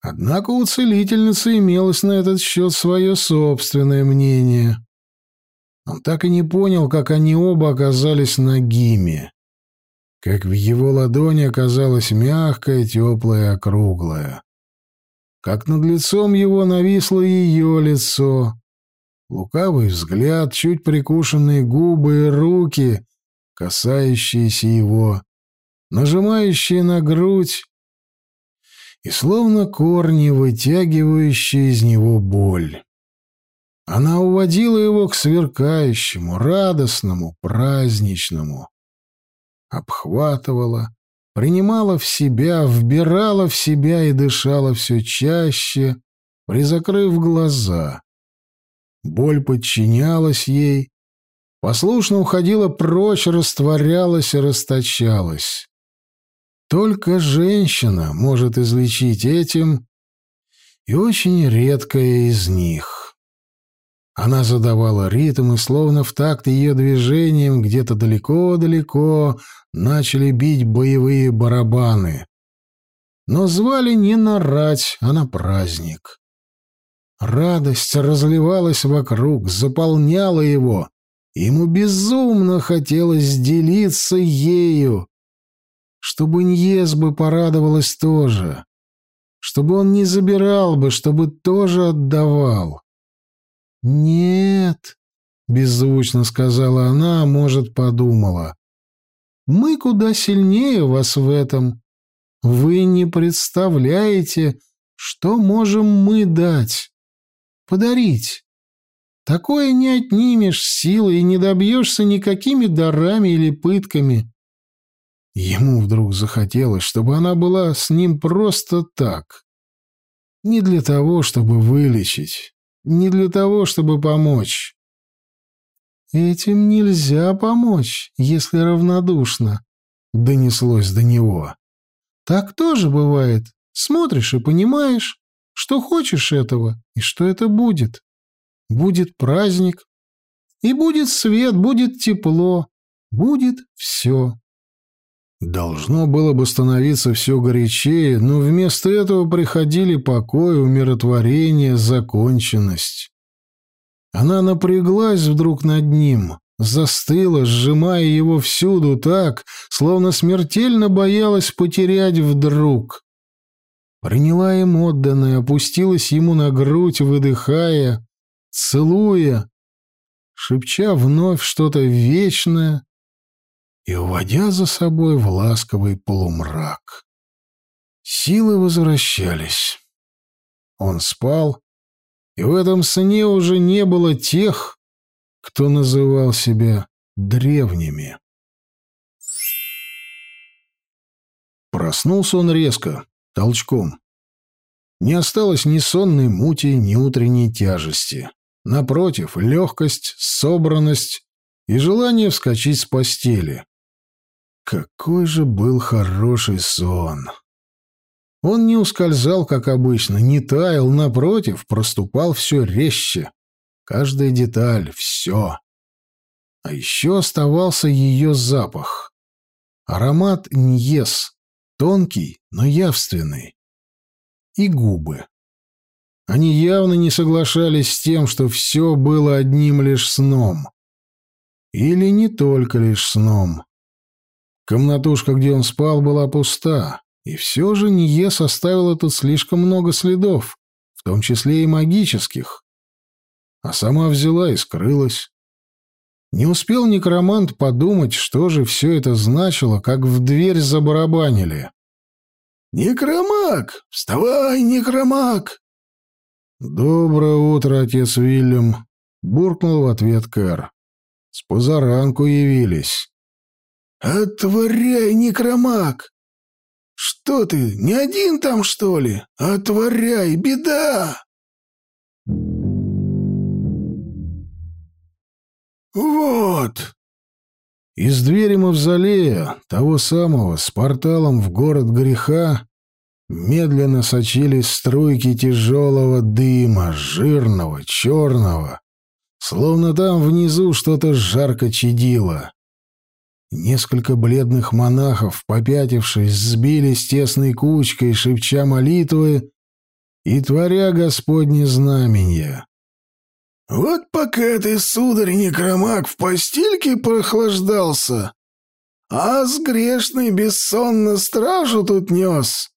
Однако у целительницы имелось на этот счет свое собственное мнение. Он так и не понял, как они оба оказались на гиме. Как в его ладони оказалось мягкое, теплое, округлое. Как над лицом его нависло ее лицо. Лукавый взгляд, чуть прикушенные губы и руки, касающиеся его, нажимающие на грудь, и словно корни, вытягивающие из него боль. Она уводила его к сверкающему, радостному, праздничному. Обхватывала, принимала в себя, вбирала в себя и дышала все чаще, призакрыв глаза. Боль подчинялась ей, послушно уходила прочь, растворялась и расточалась. Только женщина может излечить этим, и очень редкая из них. Она задавала ритм, и словно в такт ее движением где-то далеко-далеко начали бить боевые барабаны. Но звали не на рать, а на праздник. Радость разливалась вокруг, заполняла его. Ему безумно хотелось делиться ею, чтобы Ньес бы порадовалась тоже, чтобы он не забирал бы, чтобы тоже отдавал. «Нет», — беззвучно сказала она, а может, подумала, — «мы куда сильнее вас в этом. Вы не представляете, что можем мы дать, подарить». Такое не отнимешь силой и не добьешься никакими дарами или пытками. Ему вдруг захотелось, чтобы она была с ним просто так. Не для того, чтобы вылечить, не для того, чтобы помочь. «Этим нельзя помочь, если равнодушно», — донеслось до него. «Так тоже бывает. Смотришь и понимаешь, что хочешь этого и что это будет. Будет праздник, и будет свет, будет тепло, будет все». Должно было бы становиться все горячее, но вместо этого приходили покой, умиротворение, законченность. Она напряглась вдруг над ним, застыла, сжимая его всюду так, словно смертельно боялась потерять вдруг. Приняла им отданное, опустилась ему на грудь, выдыхая, целуя, шепча вновь что-то вечное, и уводя за собой в ласковый полумрак. Силы возвращались. Он спал, и в этом сне уже не было тех, кто называл себя древними. Проснулся он резко, толчком. Не осталось ни сонной мути, ни утренней тяжести. Напротив, легкость, собранность и желание вскочить с постели. Какой же был хороший сон! Он не ускользал, как обычно, не таял, напротив, проступал все резче. Каждая деталь, все. А еще оставался ее запах. Аромат ньес, тонкий, но явственный. И губы. Они явно не соглашались с тем, что все было одним лишь сном. Или не только лишь сном. Комнатушка, где он спал, была пуста, и все же Ние составила тут слишком много следов, в том числе и магических. А сама взяла и скрылась. Не успел некромант подумать, что же все это значило, как в дверь забарабанили. «Некромаг! Вставай, некромаг!» «Доброе утро, отец Вильям!» — буркнул в ответ Кэр. «С позаранку явились». «Отворяй, некромаг! Что ты, не один там, что ли? Отворяй, беда!» «Вот!» Из двери мавзолея, того самого, с порталом в город греха, медленно сочились струйки тяжелого дыма, жирного, черного, словно там внизу что-то жарко чадило. Несколько бледных монахов, попятившись, сбились тесной кучкой, шепча молитвы и творя Господне знамения. «Вот пока ты, сударь некромак, в постельке прохлаждался, а с грешной бессонно стражу тут нес,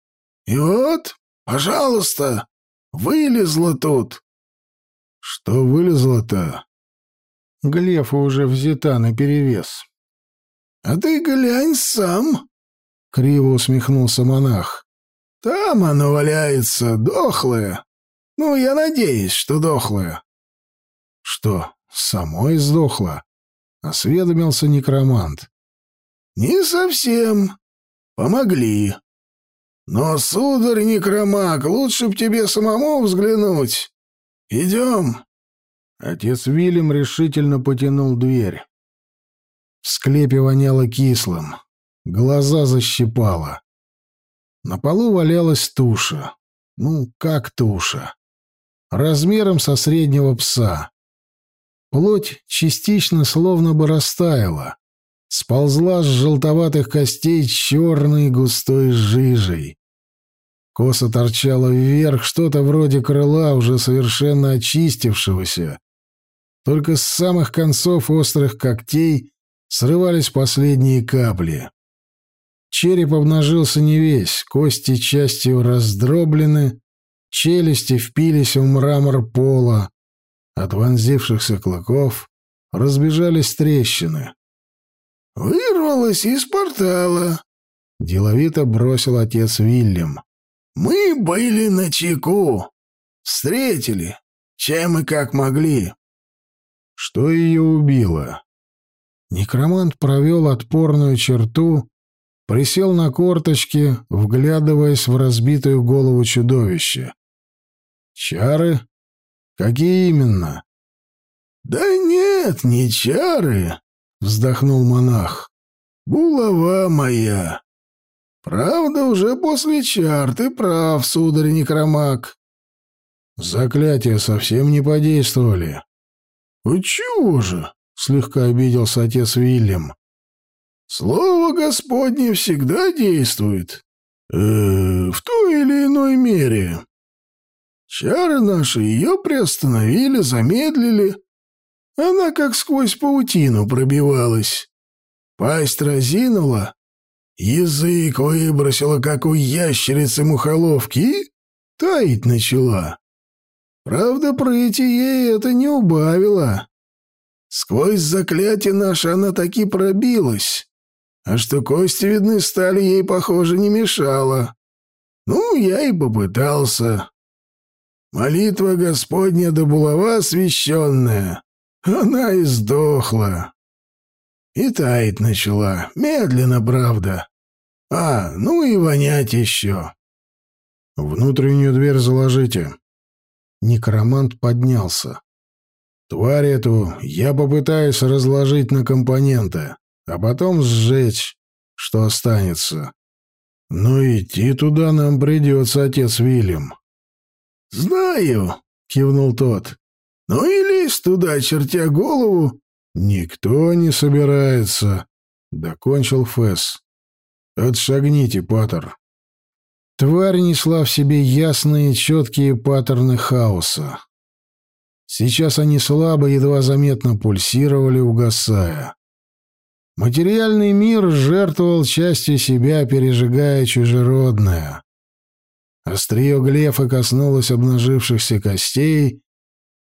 и вот, пожалуйста, вылезла тут». «Что вылезло-то?» Глефа уже взята наперевес. «А ты глянь сам», — криво усмехнулся монах. «Там оно валяется, дохлое. Ну, я надеюсь, что дохлое». «Что, самой сдохло?» — осведомился некромант. «Не совсем. Помогли. Но, сударь некромаг, лучше б тебе самому взглянуть. Идем». Отец Вильям решительно потянул дверь. В склепе воняло кислым. Глаза защипало. На полу валялась туша. Ну, как туша. Размером со среднего пса. Плоть частично словно бы растаяла. Сползла с желтоватых костей черной густой жижей. Косо торчало вверх что-то вроде крыла, уже совершенно очистившегося. Только с самых концов острых когтей срывались последние капли. Череп обнажился не весь, кости частью раздроблены, челюсти впились в мрамор пола, от вонзившихся клыков разбежались трещины. «Вырвалась из портала», — деловито бросил отец Вильям. «Мы были на чеку. Встретили, чем и как могли». «Что ее убило?» Некромант провел отпорную черту, присел на корточки, вглядываясь в разбитую голову чудовища. «Чары? Какие именно?» «Да нет, не чары», — вздохнул монах. «Булава моя. Правда, уже после чар, ты прав, сударь некромак». «Заклятия совсем не подействовали». «А чего же?» Слегка обиделся отец Вильям. Слово Господне всегда действует. Э, в той или иной мере. Чары наши ее приостановили, замедлили. Она как сквозь паутину пробивалась. Пасть разинула, язык выбросила, как у ящерицы мухоловки, и таять начала. Правда, прыти ей это не убавило. Сквозь заклятие наше она таки пробилась. А что кости видны стали, ей, похоже, не мешало. Ну, я и попытался. Молитва Господня до булава освященная. Она и сдохла. И таять начала. Медленно, правда. А, ну и вонять еще. Внутреннюю дверь заложите. Некромант поднялся. Тварь эту я попытаюсь разложить на компоненты, а потом сжечь, что останется. Но идти туда нам придется, отец Вильям. — Знаю, — кивнул тот. — Ну и лезь туда, чертя голову, Никто не собирается, докончил Фэс. Отшагните, Паттер. Тварь несла в себе ясные, четкие паттерны хаоса. Сейчас они слабо, едва заметно пульсировали, угасая. Материальный мир жертвовал частью себя, пережигая чужеродное. Острие глефа коснулось обнажившихся костей,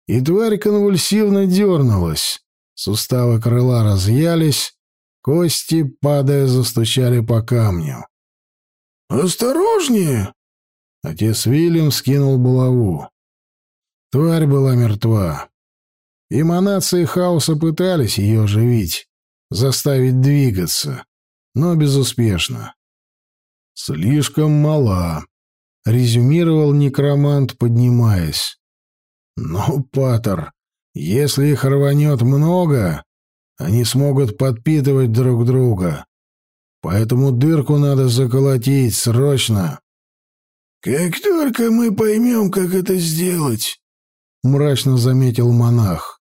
и тварь конвульсивно дернулась. Суставы крыла разъялись, кости, падая, застучали по камню. «Осторожнее!» Отец Вильям скинул булаву. Тварь была мертва. Эманации хаоса пытались ее оживить, заставить двигаться, но безуспешно. «Слишком мала», — резюмировал некромант, поднимаясь. «Ну, Паттер, если их рванет много, они смогут подпитывать друг друга. Поэтому дырку надо заколотить срочно». «Как только мы поймем, как это сделать», — мрачно заметил монах.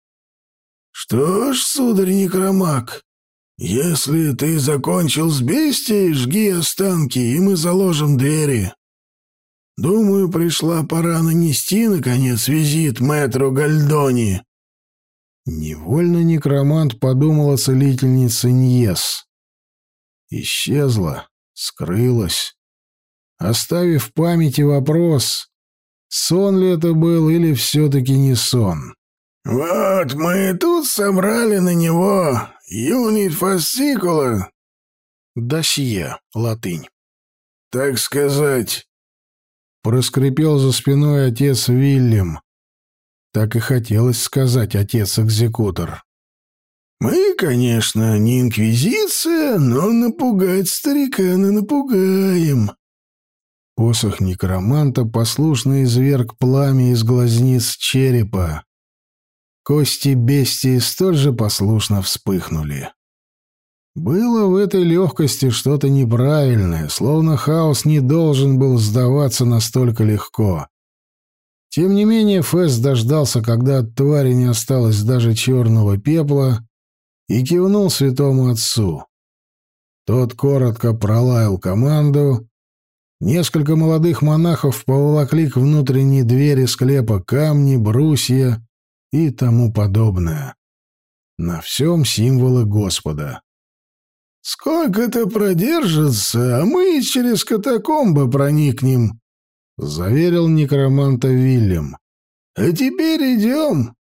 «Что ж, сударь Некромак, если ты закончил с бестией, жги останки, и мы заложим двери. Думаю, пришла пора нанести, наконец, визит мэтру Гальдони». Невольно некромант подумал о целительнице Ньес. Исчезла, скрылась, оставив в памяти вопрос, сон ли это был или все-таки не сон. «Вот мы тут собрали на него юнит фасцикула». «Досье, латынь». «Так сказать». Проскрипел за спиной отец Вильям. Так и хотелось сказать отец-экзекутор. «Мы, конечно, не инквизиция, но напугать старикана напугаем». Посох некроманта послушно изверг пламя из глазниц черепа. Кости бестии столь же послушно вспыхнули. Было в этой легкости что-то неправильное, словно хаос не должен был сдаваться настолько легко. Тем не менее, Фэс дождался, когда от твари не осталось даже черного пепла, и кивнул святому отцу. Тот коротко пролаял команду. Несколько молодых монахов поволокли к внутренней двери склепа камни, брусья и тому подобное. На всем символы Господа. «Сколько-то продержится, а мы через катакомбы проникнем», — заверил некроманта Вильям. «А теперь идем».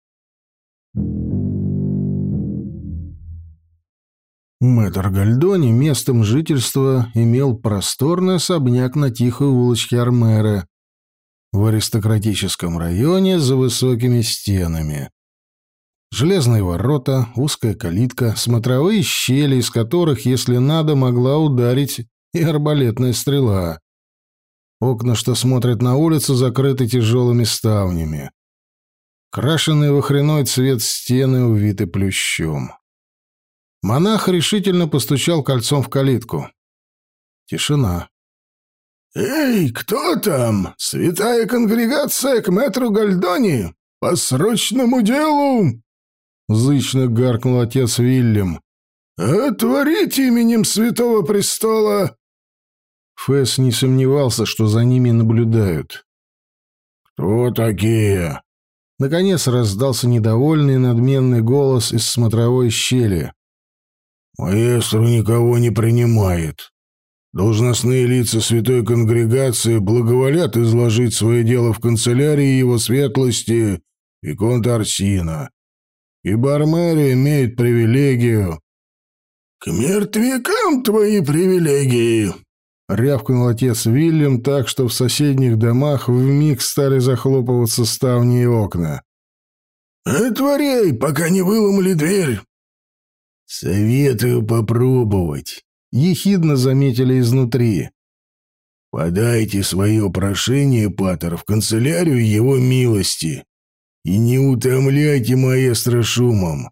Мэтр Гальдони местом жительства имел просторный особняк на тихой улочке Армера в аристократическом районе за высокими стенами. Железные ворота, узкая калитка, смотровые щели, из которых, если надо, могла ударить и арбалетная стрела. Окна, что смотрят на улицу, закрыты тяжелыми ставнями. Крашеные в охреной цвет стены увиты плющом. Монах решительно постучал кольцом в калитку. Тишина. «Эй, кто там? Святая конгрегация к мэтру Гальдони? По срочному делу!» Зычно гаркнул отец Вильям. «Отворите именем Святого Престола!» Фэс не сомневался, что за ними наблюдают. «Кто такие?» Наконец раздался недовольный надменный голос из смотровой щели. «Маэстро никого не принимает. Должностные лица святой конгрегации благоволят изложить свое дело в канцелярии его светлости и Арсина и Бармери имеет привилегию». «К мертвякам твои привилегии!» — рявкнул отец Вильям так, что в соседних домах вмиг стали захлопываться ставни и окна. «Отворяй, пока не выломали дверь!» «Советую попробовать», — ехидно заметили изнутри. «Подайте свое прошение, Паттер, в канцелярию его милости и не утомляйте маэстро шумом.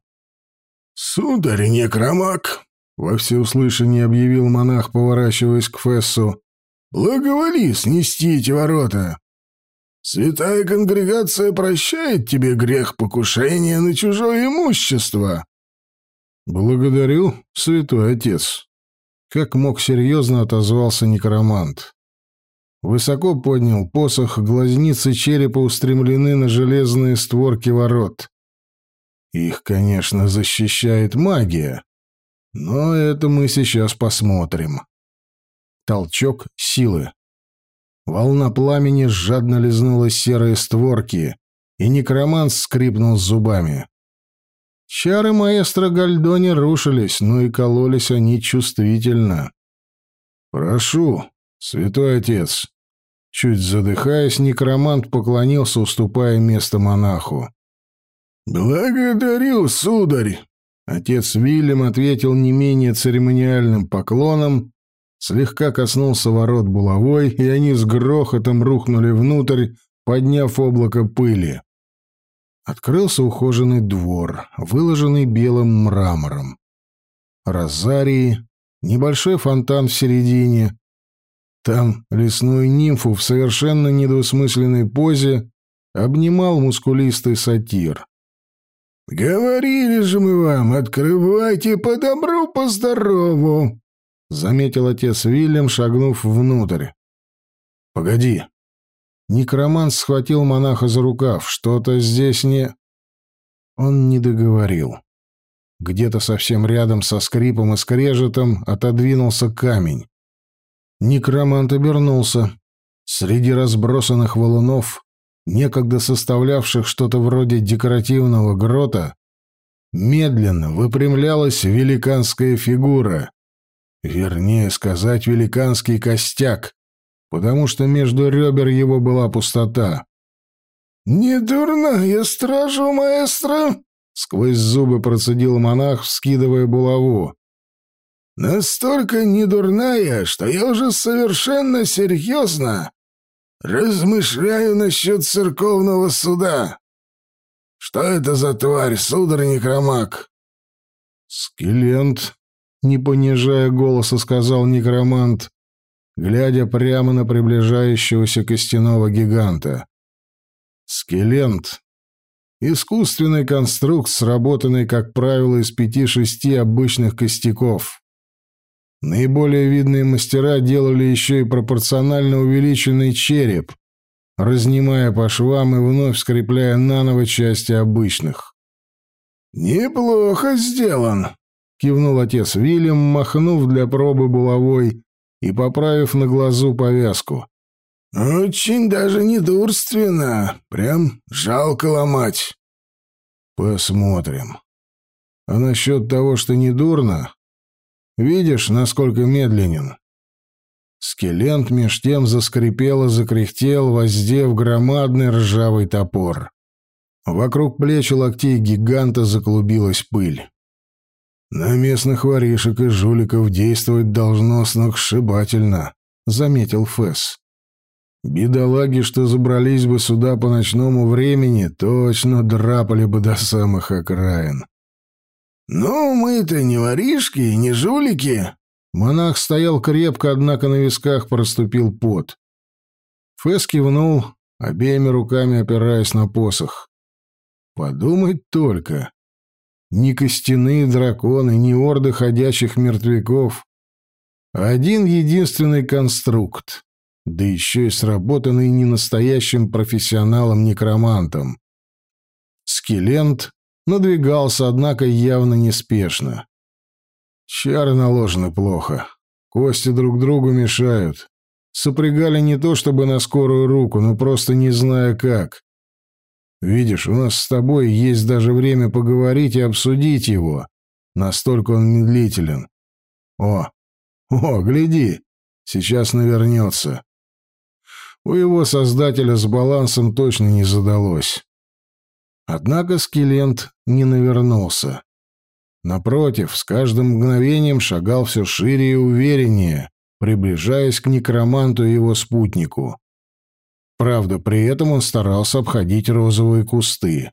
«Сударь Некромак!» — во всеуслышание объявил монах, поворачиваясь к Фессу. «Благоволи снести эти ворота. Святая конгрегация прощает тебе грех покушения на чужое имущество». «Благодарю, святой отец», — как мог серьезно отозвался некромант. Высоко поднял посох, глазницы черепа устремлены на железные створки ворот. Их, конечно, защищает магия, но это мы сейчас посмотрим. Толчок силы. Волна пламени жадно лизнула серые створки, и некромант скрипнул зубами. Чары маэстро Гальдони рушились, но и кололись они чувствительно. «Прошу, святой отец». Чуть задыхаясь, некромант поклонился, уступая место монаху. «Благодарю, сударь!» Отец Вильям ответил не менее церемониальным поклоном, слегка коснулся ворот булавой, и они с грохотом рухнули внутрь, подняв облако пыли. Открылся ухоженный двор, выложенный белым мрамором. Розарии, небольшой фонтан в середине. Там лесную нимфу в совершенно недвусмысленной позе обнимал мускулистый сатир. «Говорили же мы вам, открывайте по добру, по здорову!» — заметил отец Вильям, шагнув внутрь. «Погоди!» Некромант схватил монаха за рукав. Что-то здесь не... Он не договорил. Где-то совсем рядом со скрипом и скрежетом отодвинулся камень. Некромант обернулся. Среди разбросанных валунов, некогда составлявших что-то вроде декоративного грота, медленно выпрямлялась великанская фигура. Вернее сказать, великанский костяк, потому что между ребер его была пустота. «Не дурная стража, маэстро!» — сквозь зубы процедил монах, вскидывая булаву. «Настолько недурная, что я уже совершенно серьезно размышляю насчет церковного суда. Что это за тварь, сударь-некромак?» «Скелент», — не понижая голоса, сказал некромант глядя прямо на приближающегося костяного гиганта. Скелент — искусственный конструкт, сработанный, как правило, из пяти-шести обычных костяков. Наиболее видные мастера делали еще и пропорционально увеличенный череп, разнимая по швам и вновь скрепляя наново части обычных. «Неплохо сделан», — кивнул отец Вильям, махнув для пробы булавой и поправив на глазу повязку. «Очень даже недурственно. Прям жалко ломать». «Посмотрим. А насчет того, что недурно, видишь, насколько медленен?» Скелент меж тем заскрипел и закряхтел, воздев громадный ржавый топор. Вокруг плеч и локтей гиганта заклубилась пыль. «На местных воришек и жуликов действовать должно сногсшибательно», — заметил Фэс. «Бедолаги, что забрались бы сюда по ночному времени, точно драпали бы до самых окраин». «Ну, мы-то не воришки и не жулики». Монах стоял крепко, однако на висках проступил пот. Фэс кивнул, обеими руками опираясь на посох. «Подумать только. Ни костяные драконы, ни орды ходячих мертвяков. Один единственный конструкт, да еще и сработанный ненастоящим профессионалом-некромантом. Скелент надвигался, однако явно неспешно. Чары наложены плохо. Кости друг другу мешают. Сопрягали не то чтобы на скорую руку, но просто не зная как. Видишь, у нас с тобой есть даже время поговорить и обсудить его. Настолько он медлителен. О, о, гляди, сейчас навернется. У его создателя с балансом точно не задалось. Однако скелент не навернулся. Напротив, с каждым мгновением шагал все шире и увереннее, приближаясь к некроманту и его спутнику. Правда, при этом он старался обходить розовые кусты.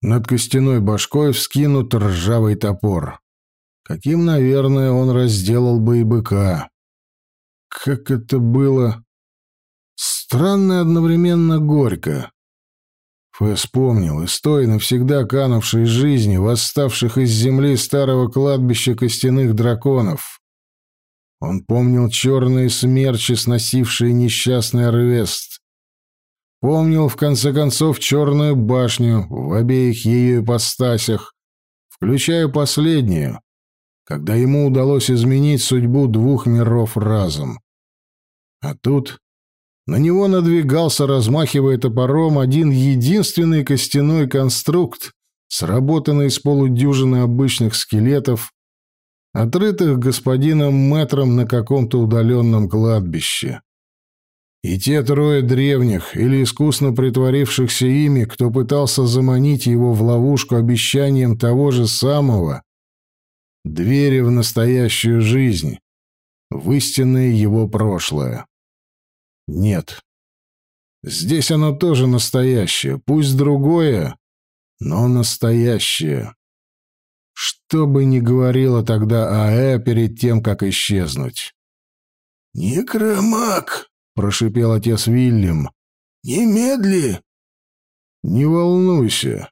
Над костяной башкой вскинут ржавый топор. Каким, наверное, он разделал бы и быка. Как это было... Странно и одновременно горько. Фэс помнил истории навсегда канувшей жизни, восставших из земли старого кладбища костяных драконов. Он помнил черные смерчи, сносившие несчастный Арвест. Помнил, в конце концов, черную башню в обеих ее ипостасях, включая последнюю, когда ему удалось изменить судьбу двух миров разом. А тут на него надвигался, размахивая топором, один единственный костяной конструкт, сработанный из полудюжины обычных скелетов, отрытых господином Мэтром на каком-то удаленном кладбище. И те трое древних или искусно притворившихся ими, кто пытался заманить его в ловушку обещанием того же самого, двери в настоящую жизнь, в истинное его прошлое. Нет. Здесь оно тоже настоящее, пусть другое, но настоящее. Что бы ни говорила тогда АЭ перед тем, как исчезнуть. «Некромаг!» — прошипел отец Вильям. «Немедли!» «Не волнуйся».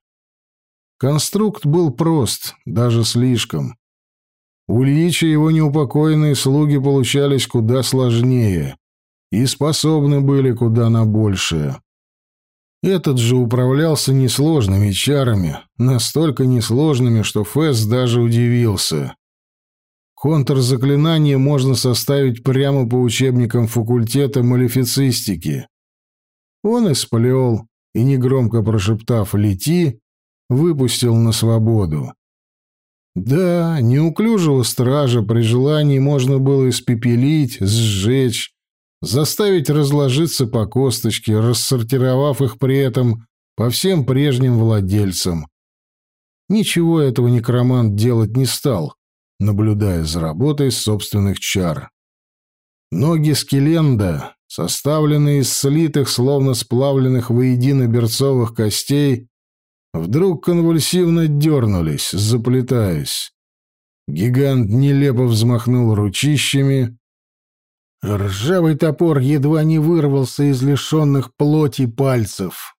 Конструкт был прост, даже слишком. У Ильича его неупокоенные слуги получались куда сложнее и способны были куда на большее. Этот же управлялся несложными чарами, настолько несложными, что Фэс даже удивился. Контрзаклинание можно составить прямо по учебникам факультета малефицистики. Он исплел и, негромко прошептав «Лети», выпустил на свободу. Да, неуклюжего стража при желании можно было испепелить, сжечь, заставить разложиться по косточке, рассортировав их при этом по всем прежним владельцам. Ничего этого некромант делать не стал, наблюдая за работой собственных чар. Ноги скеленда, составленные из слитых, словно сплавленных воедино берцовых костей, вдруг конвульсивно дернулись, заплетаясь. Гигант нелепо взмахнул ручищами, Ржавый топор едва не вырвался из лишенных плоти пальцев.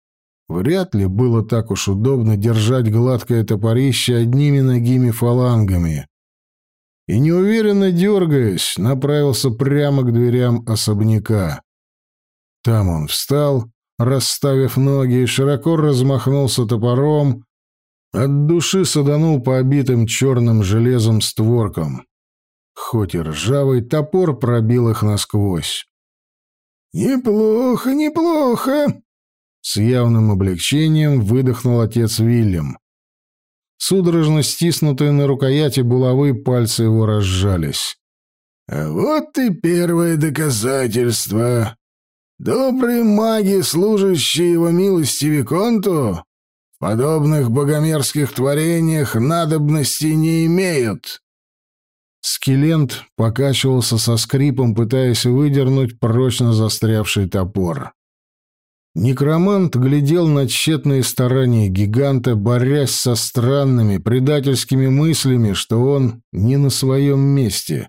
Вряд ли было так уж удобно держать гладкое топорище одними ногими фалангами. И неуверенно дергаясь, направился прямо к дверям особняка. Там он встал, расставив ноги, и широко размахнулся топором, от души саданул по обитым черным железом створкам хоть и ржавый, топор пробил их насквозь. «Неплохо, неплохо!» С явным облегчением выдохнул отец Вильям. Судорожно стиснутые на рукояти булавы пальцы его разжались. «А вот и первое доказательство. Добрые маги, служащие его милости Виконту, в подобных богомерзких творениях надобности не имеют. Скелент покачивался со скрипом, пытаясь выдернуть прочно застрявший топор. Некромант глядел на тщетные старания гиганта, борясь со странными предательскими мыслями, что он не на своем месте.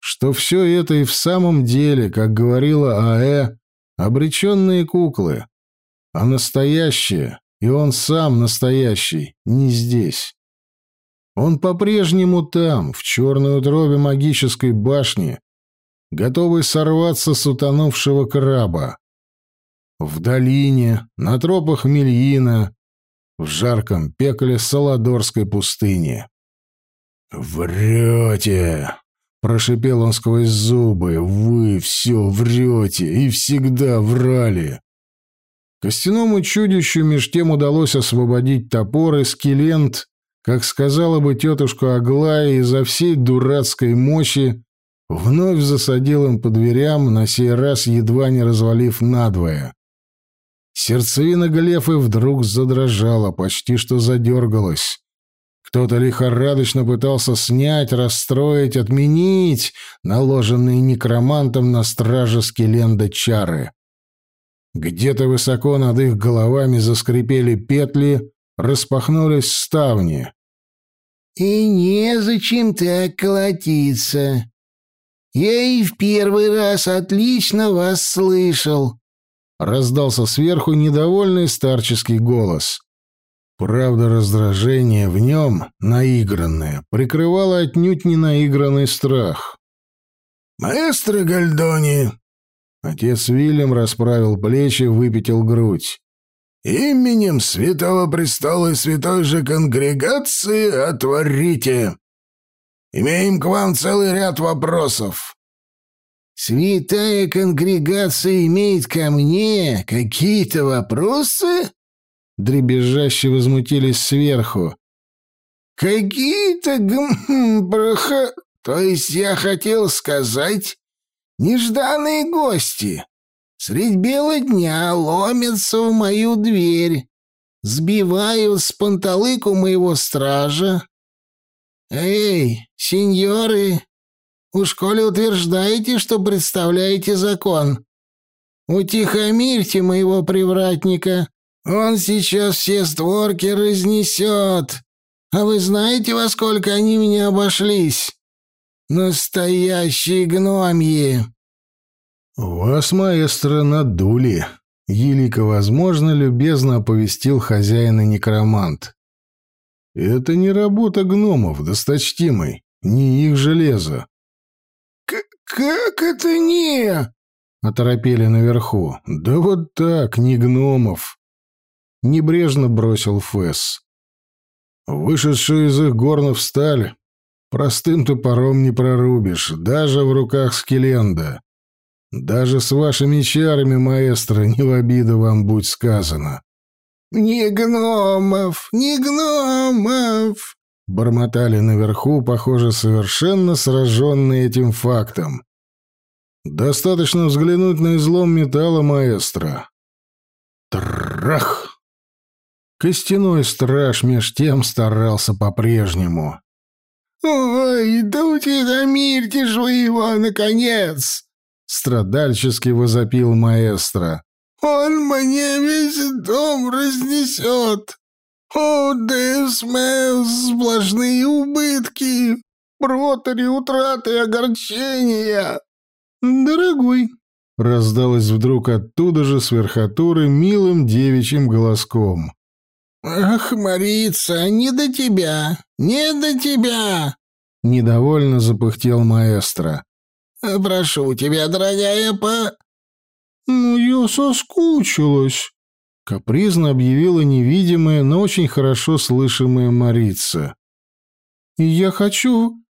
Что все это и в самом деле, как говорила АЭ, обреченные куклы, а настоящее, и он сам настоящий, не здесь. Он по-прежнему там, в черной утробе магической башни, готовый сорваться с утонувшего краба. В долине, на тропах Мельина, в жарком пекле Саладорской пустыни. «Врете!» — прошипел он сквозь зубы. «Вы все врете и всегда врали!» Костяному чудищу меж тем удалось освободить топор, и скелент как сказала бы тетушка Аглая, изо всей дурацкой мощи вновь засадил им по дверям, на сей раз едва не развалив надвое. Сердцевина Глефы вдруг задрожала, почти что задергалась. Кто-то лихорадочно пытался снять, расстроить, отменить наложенные некромантом на страже Скеленда чары. Где-то высоко над их головами заскрипели петли, распахнулись ставни. «И незачем так колотиться. Я и в первый раз отлично вас слышал», — раздался сверху недовольный старческий голос. Правда, раздражение в нем, наигранное, прикрывало отнюдь не наигранный страх. «Маэстро Гальдони!» Отец Вильям расправил плечи, выпятил грудь. «Именем Святого Престола и Святой же Конгрегации отворите! Имеем к вам целый ряд вопросов». «Святая Конгрегация имеет ко мне какие-то вопросы?» Дребезжаще возмутились сверху. «Какие-то гм... То есть я хотел сказать, нежданные гости средь бела дня ломятся в мою дверь, сбивают с панталыку моего стража. Эй, сеньоры, уж коли утверждаете, что представляете закон, утихомирьте моего привратника, он сейчас все створки разнесет. А вы знаете, во сколько они мне обошлись? Настоящие гномьи!» «Вас, маэстро, надули», — елико возможно любезно оповестил хозяина некромант. «Это не работа гномов, досточтимый, не их железо». «Как это не?» — оторопели наверху. «Да вот так, не гномов небрежно бросил Фэс. Вышедшую из их горнов сталь простым топором не прорубишь, даже в руках скеленда. Даже с вашими чарами, маэстро, не в обиду вам будь сказано. «Не гномов! Не гномов!» Бормотали наверху, похоже, совершенно сраженные этим фактом. «Достаточно взглянуть на излом металла, маэстро». Трах! Костяной страж меж тем старался по-прежнему. «Ой, да утихомирьте же вы его, наконец!» Страдальчески возопил маэстро. «Он мне весь дом разнесет! О, Десмеус, сплошные убытки! Протори, утраты огорчения!» «Дорогой!» — раздалось вдруг оттуда же с верхотуры милым девичьим голоском. «Ах, Марица, не до тебя! Не до тебя!» Недовольно запыхтел маэстро. «Прошу тебя, дорогая, по...» «Ну, я соскучилась», — капризно объявила невидимая, но очень хорошо слышимая Марица. «И я хочу...»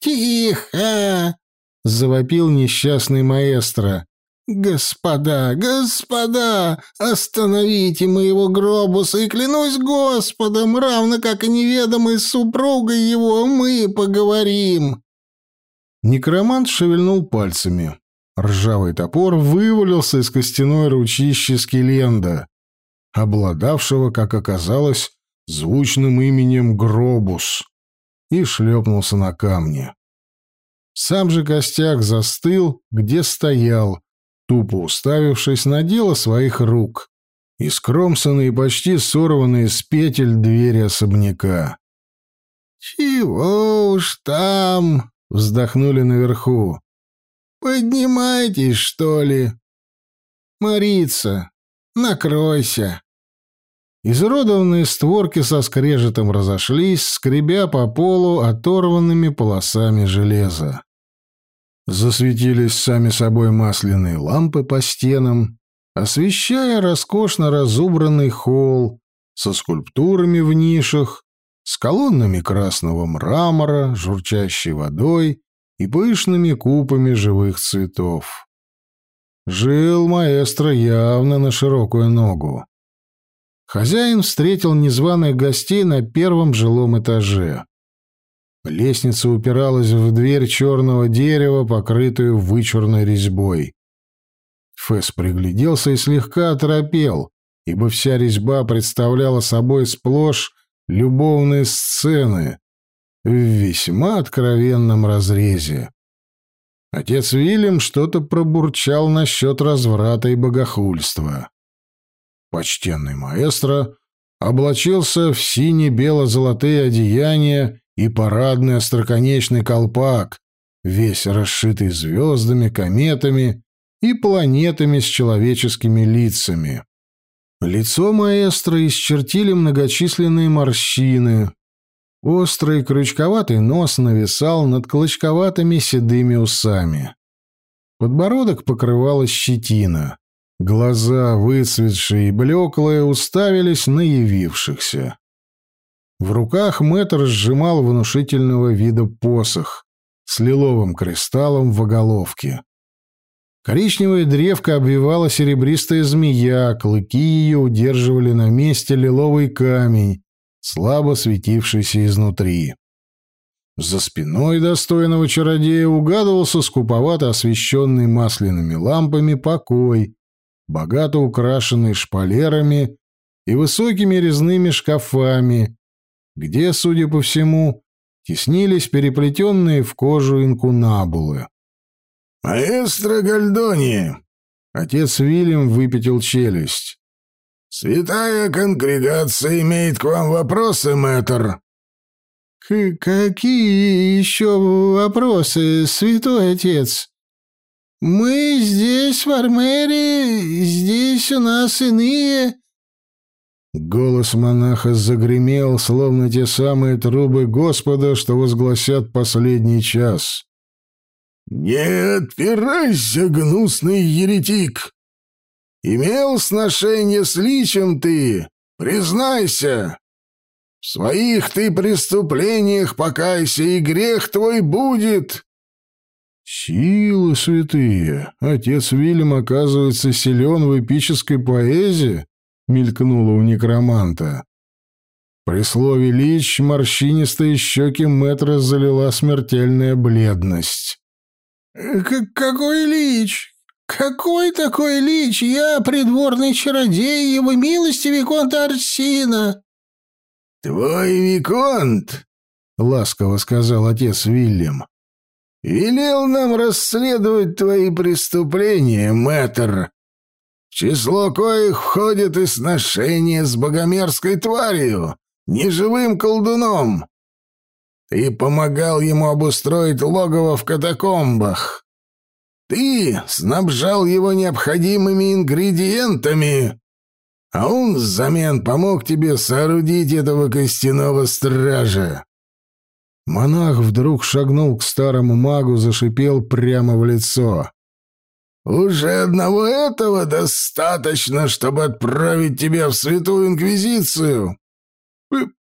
«Тихо!» — завопил несчастный маэстро. «Господа, господа, остановите моего гробуса, и клянусь Господом, равно как и неведомой супругой его, мы поговорим!» Некромант шевельнул пальцами. Ржавый топор вывалился из костяной ручищи скеленда, обладавшего, как оказалось, звучным именем Гробус, и шлепнулся на камне. Сам же костяк застыл, где стоял, тупо уставившись на дело своих рук и скромсанные почти сорванные с петель двери особняка. «Чего уж там?» — вздохнули наверху. «Поднимайтесь, что ли? Марица, накройся!» Изуродованные створки со скрежетом разошлись, скребя по полу оторванными полосами железа. Засветились сами собой масляные лампы по стенам, освещая роскошно разубранный холл со скульптурами в нишах, с колоннами красного мрамора, журчащей водой и пышными купами живых цветов. Жил маэстро явно на широкую ногу. Хозяин встретил незваных гостей на первом жилом этаже. Лестница упиралась в дверь черного дерева, покрытую вычурной резьбой. Фэс пригляделся и слегка оторопел, ибо вся резьба представляла собой сплошь любовные сцены в весьма откровенном разрезе. Отец Вильям что-то пробурчал насчет разврата и богохульства. Почтенный маэстро облачился в сине-бело-золотые одеяния и парадный остроконечный колпак, весь расшитый звездами, кометами и планетами с человеческими лицами. Лицо маэстро исчертили многочисленные морщины. Острый крючковатый нос нависал над клочковатыми седыми усами. Подбородок покрывала щетина. Глаза, выцветшие и блеклые, уставились на явившихся. В руках мэтр сжимал внушительного вида посох с лиловым кристаллом в оголовке. Коричневая древка обвивала серебристая змея, клыки ее удерживали на месте лиловый камень, слабо светившийся изнутри. За спиной достойного чародея угадывался скуповато освещенный масляными лампами покой, богато украшенный шпалерами и высокими резными шкафами, где, судя по всему, теснились переплетенные в кожу инкунабулы. «Маэстро Гальдони!» Отец Вильям выпятил челюсть. «Святая конгрегация имеет к вам вопросы, мэтр». К «Какие еще вопросы, святой отец? Мы здесь, в Армерии, здесь у нас иные...» Голос монаха загремел, словно те самые трубы Господа, что возгласят последний час. «Не отпирайся, гнусный еретик! Имел сношение с личем ты, признайся! В своих ты преступлениях покайся, и грех твой будет!» «Силы святые! Отец Вильям, оказывается, силен в эпической поэзии?» — мелькнуло у некроманта. При слове «лич» морщинистые щеки мэтра залила смертельная бледность. «Какой лич? Какой такой лич? Я придворный чародей его милости Виконта Арсина!» «Твой Виконт!» — ласково сказал отец Вильям. «Велел нам расследовать твои преступления, мэтр, в число коих входит и сношение с богомерзкой тварью, неживым колдуном. Ты помогал ему обустроить логово в катакомбах. Ты снабжал его необходимыми ингредиентами, а он взамен помог тебе соорудить этого костяного стража. Монах вдруг шагнул к старому магу, зашипел прямо в лицо. «Уже одного этого достаточно, чтобы отправить тебя в Святую Инквизицию.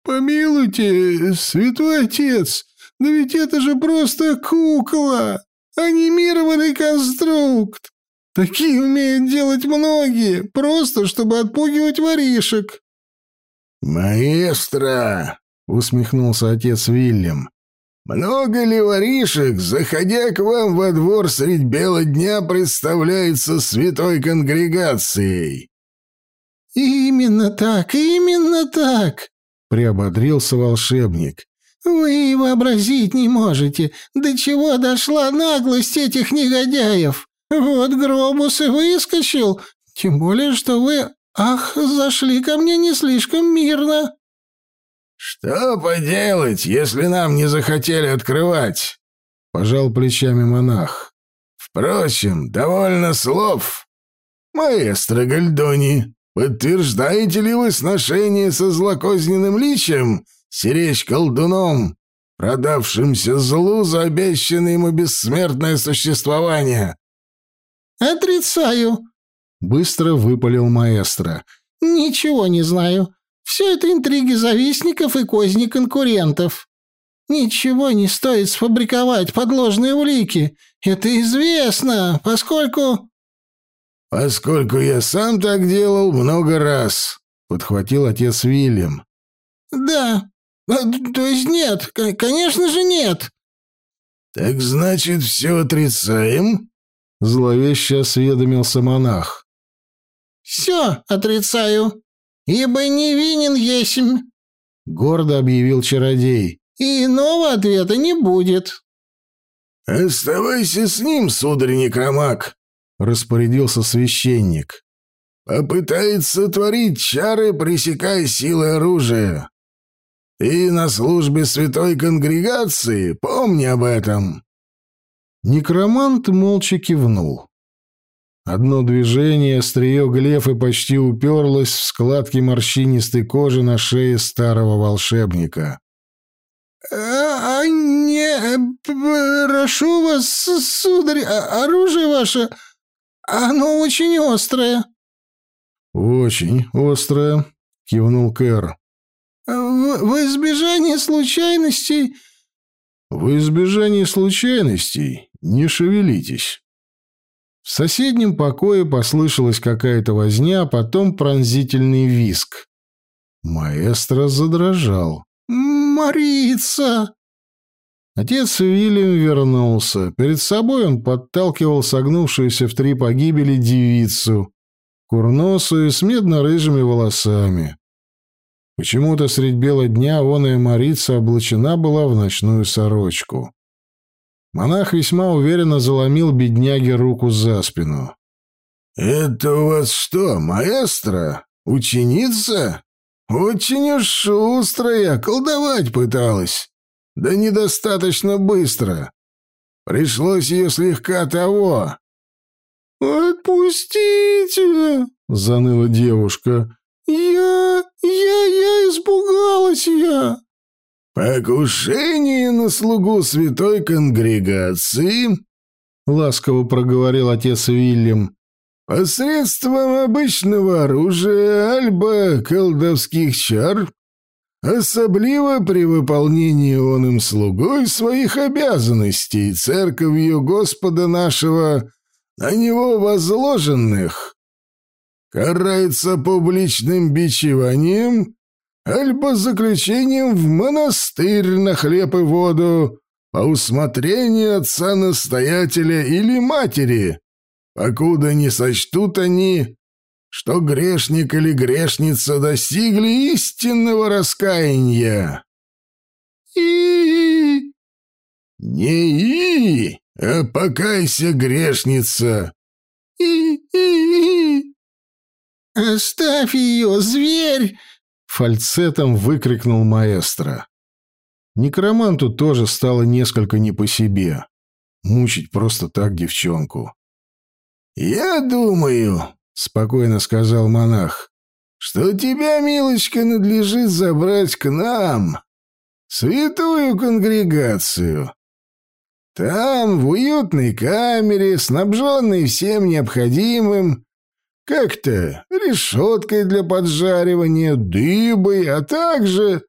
«Помилуйте, святой отец, да ведь это же просто кукла, анимированный конструкт. Такие умеют делать многие, просто чтобы отпугивать воришек». «Маэстро!» — усмехнулся отец Вильям. «Много ли воришек, заходя к вам во двор средь бела дня, представляется святой конгрегацией?» «Именно так, именно так!» Приободрился волшебник. «Вы вообразить не можете, до чего дошла наглость этих негодяев. Вот Гробус и выскочил, тем более, что вы, ах, зашли ко мне не слишком мирно». «Что поделать, если нам не захотели открывать?» — пожал плечами монах. «Впрочем, довольно слов. Маэстро Гальдони, Подтверждаете ли вы сношение со злокозненным личем, сиречь колдуном, продавшимся злу за обещанное ему бессмертное существование?» «Отрицаю», — быстро выпалил маэстро. «Ничего не знаю. Все это интриги завистников и козни конкурентов. Ничего не стоит сфабриковать подложные улики. Это известно, поскольку...» «Поскольку я сам так делал много раз», — подхватил отец Вильям. «Да. А, то есть нет. Конечно же нет». «Так значит, все отрицаем?» — зловеще осведомился монах. «Все отрицаю, ибо невинен есмь», — гордо объявил чародей. «И иного ответа не будет». «Оставайся с ним, сударь Некромак», распорядился священник. «Попытается творить чары, пресекая силы оружия. Ты на службе святой конгрегации, помни об этом». Некромант молча кивнул. Одно движение, острие глефы почти уперлось в складки морщинистой кожи на шее старого волшебника. «А, а не, прошу вас, сударь, а, оружие ваше, оно очень острое». «Очень острое», — кивнул Кэр. В, в избежание случайностей...» «В избежание случайностей не шевелитесь». В соседнем покое послышалась какая-то возня, а потом пронзительный виск. Маэстро задрожал. «Марица!» Отец Вильям вернулся. Перед собой он подталкивал согнувшуюся в три погибели девицу, курносую с медно-рыжими волосами. Почему-то средь бела дня оная Марица облачена была в ночную сорочку. Монах весьма уверенно заломил бедняге руку за спину. «Это у вас что, маэстро? Ученица? Очень уж шустрая, колдовать пыталась. Да недостаточно быстро. Пришлось ее слегка того». «Отпустите!» — заныла девушка. «Я... я... я испугалась я!» «Покушение на слугу святой конгрегации», — ласково проговорил отец Вильям, «посредством обычного оружия альба колдовских чар, особливо при выполнении он им слугой своих обязанностей церковью Господа нашего на него возложенных, карается публичным бичеванием альбо заключением в монастырь на хлеб и воду по усмотрению отца-настоятеля или матери, покуда не сочтут они, что грешник или грешница достигли истинного раскаяния. И, Не и, а покайся, грешница. И, и, и. Оставь ее, зверь! Фальцетом выкрикнул маэстро. Некроманту тоже стало несколько не по себе. Мучить просто так девчонку. «Я думаю», — спокойно сказал монах, «что тебя, милочка, надлежит забрать к нам, святую конгрегацию. Там, в уютной камере, снабженной всем необходимым, как-то решеткой для поджаривания, дыбой, а также...»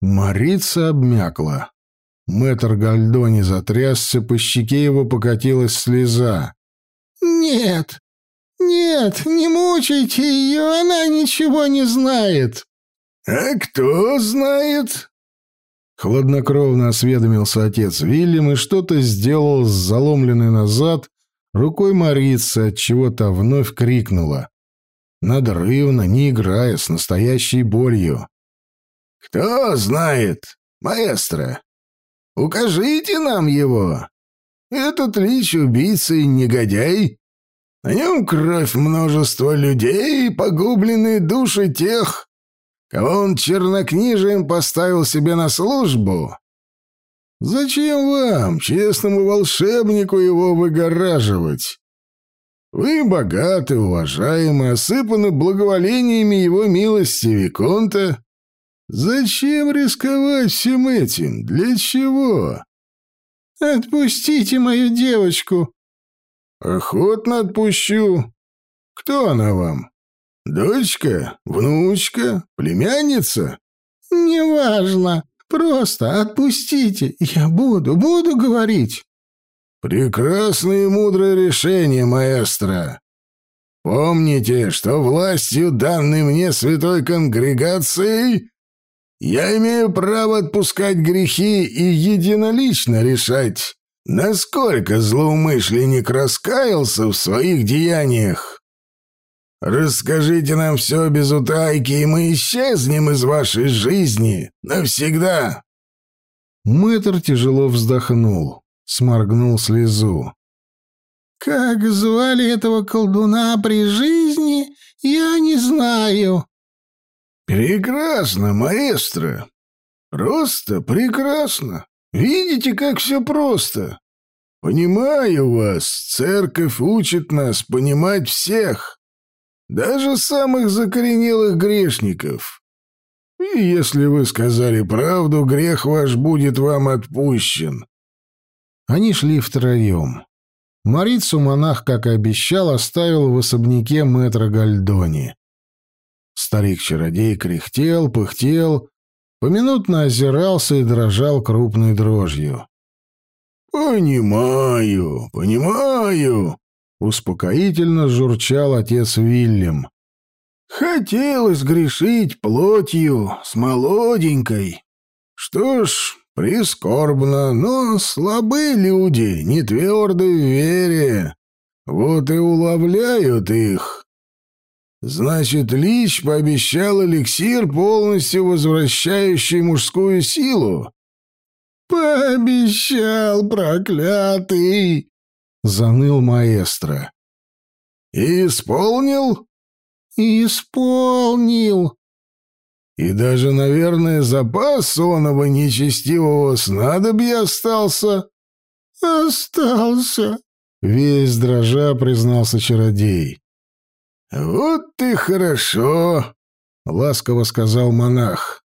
Марица обмякла. Мэтр Гальдони затрясся, по щеке его покатилась слеза. «Нет, нет, не мучайте ее, она ничего не знает». «А кто знает?» Хладнокровно осведомился отец Вильям и что-то сделал с заломленной назад рукой Марицы, от чего то вновь крикнула. Надрывно, не играя, с настоящей болью. «Кто знает, маэстро? Укажите нам его. Этот лич убийца и негодяй. На нем кровь множества людей и погубленные души тех, кого он чернокнижием поставил себе на службу. Зачем вам, честному волшебнику, его выгораживать? Вы богаты, уважаемы, осыпаны благоволениями его милости Виконта. Зачем рисковать всем этим? Для чего? Отпустите мою девочку. Охотно отпущу. Кто она вам? Дочка? Внучка? Племянница? Неважно. Просто отпустите. Я буду, буду говорить. Прекрасное и мудрое решение, маэстро. Помните, что властью, данной мне святой конгрегацией, я имею право отпускать грехи и единолично решать, насколько злоумышленник раскаялся в своих деяниях. Расскажите нам все без утайки, и мы исчезнем из вашей жизни навсегда». Мэтр тяжело вздохнул, сморгнул слезу. «Как звали этого колдуна при жизни, я не знаю». «Прекрасно, маэстро. Просто прекрасно. Видите, как все просто. Понимаю вас, церковь учит нас понимать всех, даже самых закоренелых грешников. И если вы сказали правду, грех ваш будет вам отпущен». Они шли втроем. Марицу монах, как и обещал, оставил в особняке мэтра Гальдони. Старик-чародей кряхтел, пыхтел, поминутно озирался и дрожал крупной дрожью. «Понимаю, понимаю», — успокоительно журчал отец Вильям. «Хотелось грешить плотью с молоденькой. Что ж, прискорбно, но слабы люди, не тверды в вере. Вот и уловляют их. Значит, Лич пообещал эликсир, полностью возвращающий мужскую силу?» «Пообещал, проклятый!» — заныл маэстро. «Исполнил?» «Исполнил!» «И даже, наверное, запас сонного нечестивого снадобья остался?» «Остался!» — весь дрожа признался чародей. «Вот ты хорошо!» — ласково сказал монах.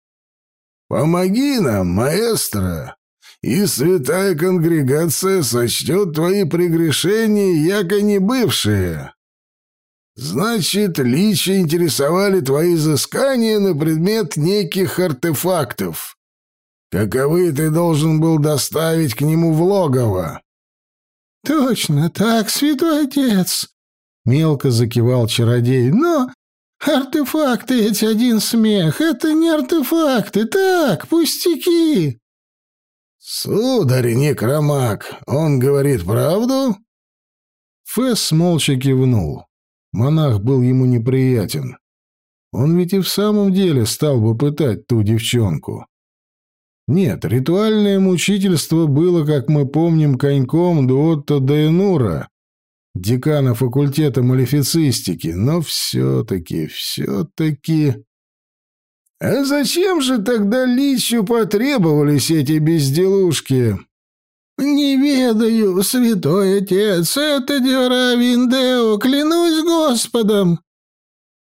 «Помоги нам, маэстро, и святая конгрегация сочтет твои прегрешения, яко не бывшие. Значит, личи интересовали твои изыскания на предмет неких артефактов. Каковы ты должен был доставить к нему в логово. «Точно так, святой отец!» — мелко закивал чародей. «Но артефакты эти один смех. Это не артефакты, так, пустяки!» «Сударь Некромак, он говорит правду?» Фесс молча кивнул. Монах был ему неприятен. Он ведь и в самом деле стал бы пытать ту девчонку. Нет, ритуальное мучительство было, как мы помним, коньком Дуотто Дейнура, декана факультета малефицистики, но все-таки, все-таки... А зачем же тогда Личу потребовались эти безделушки? Не ведаю, святой отец, это дюра Виндео, клянусь Господом.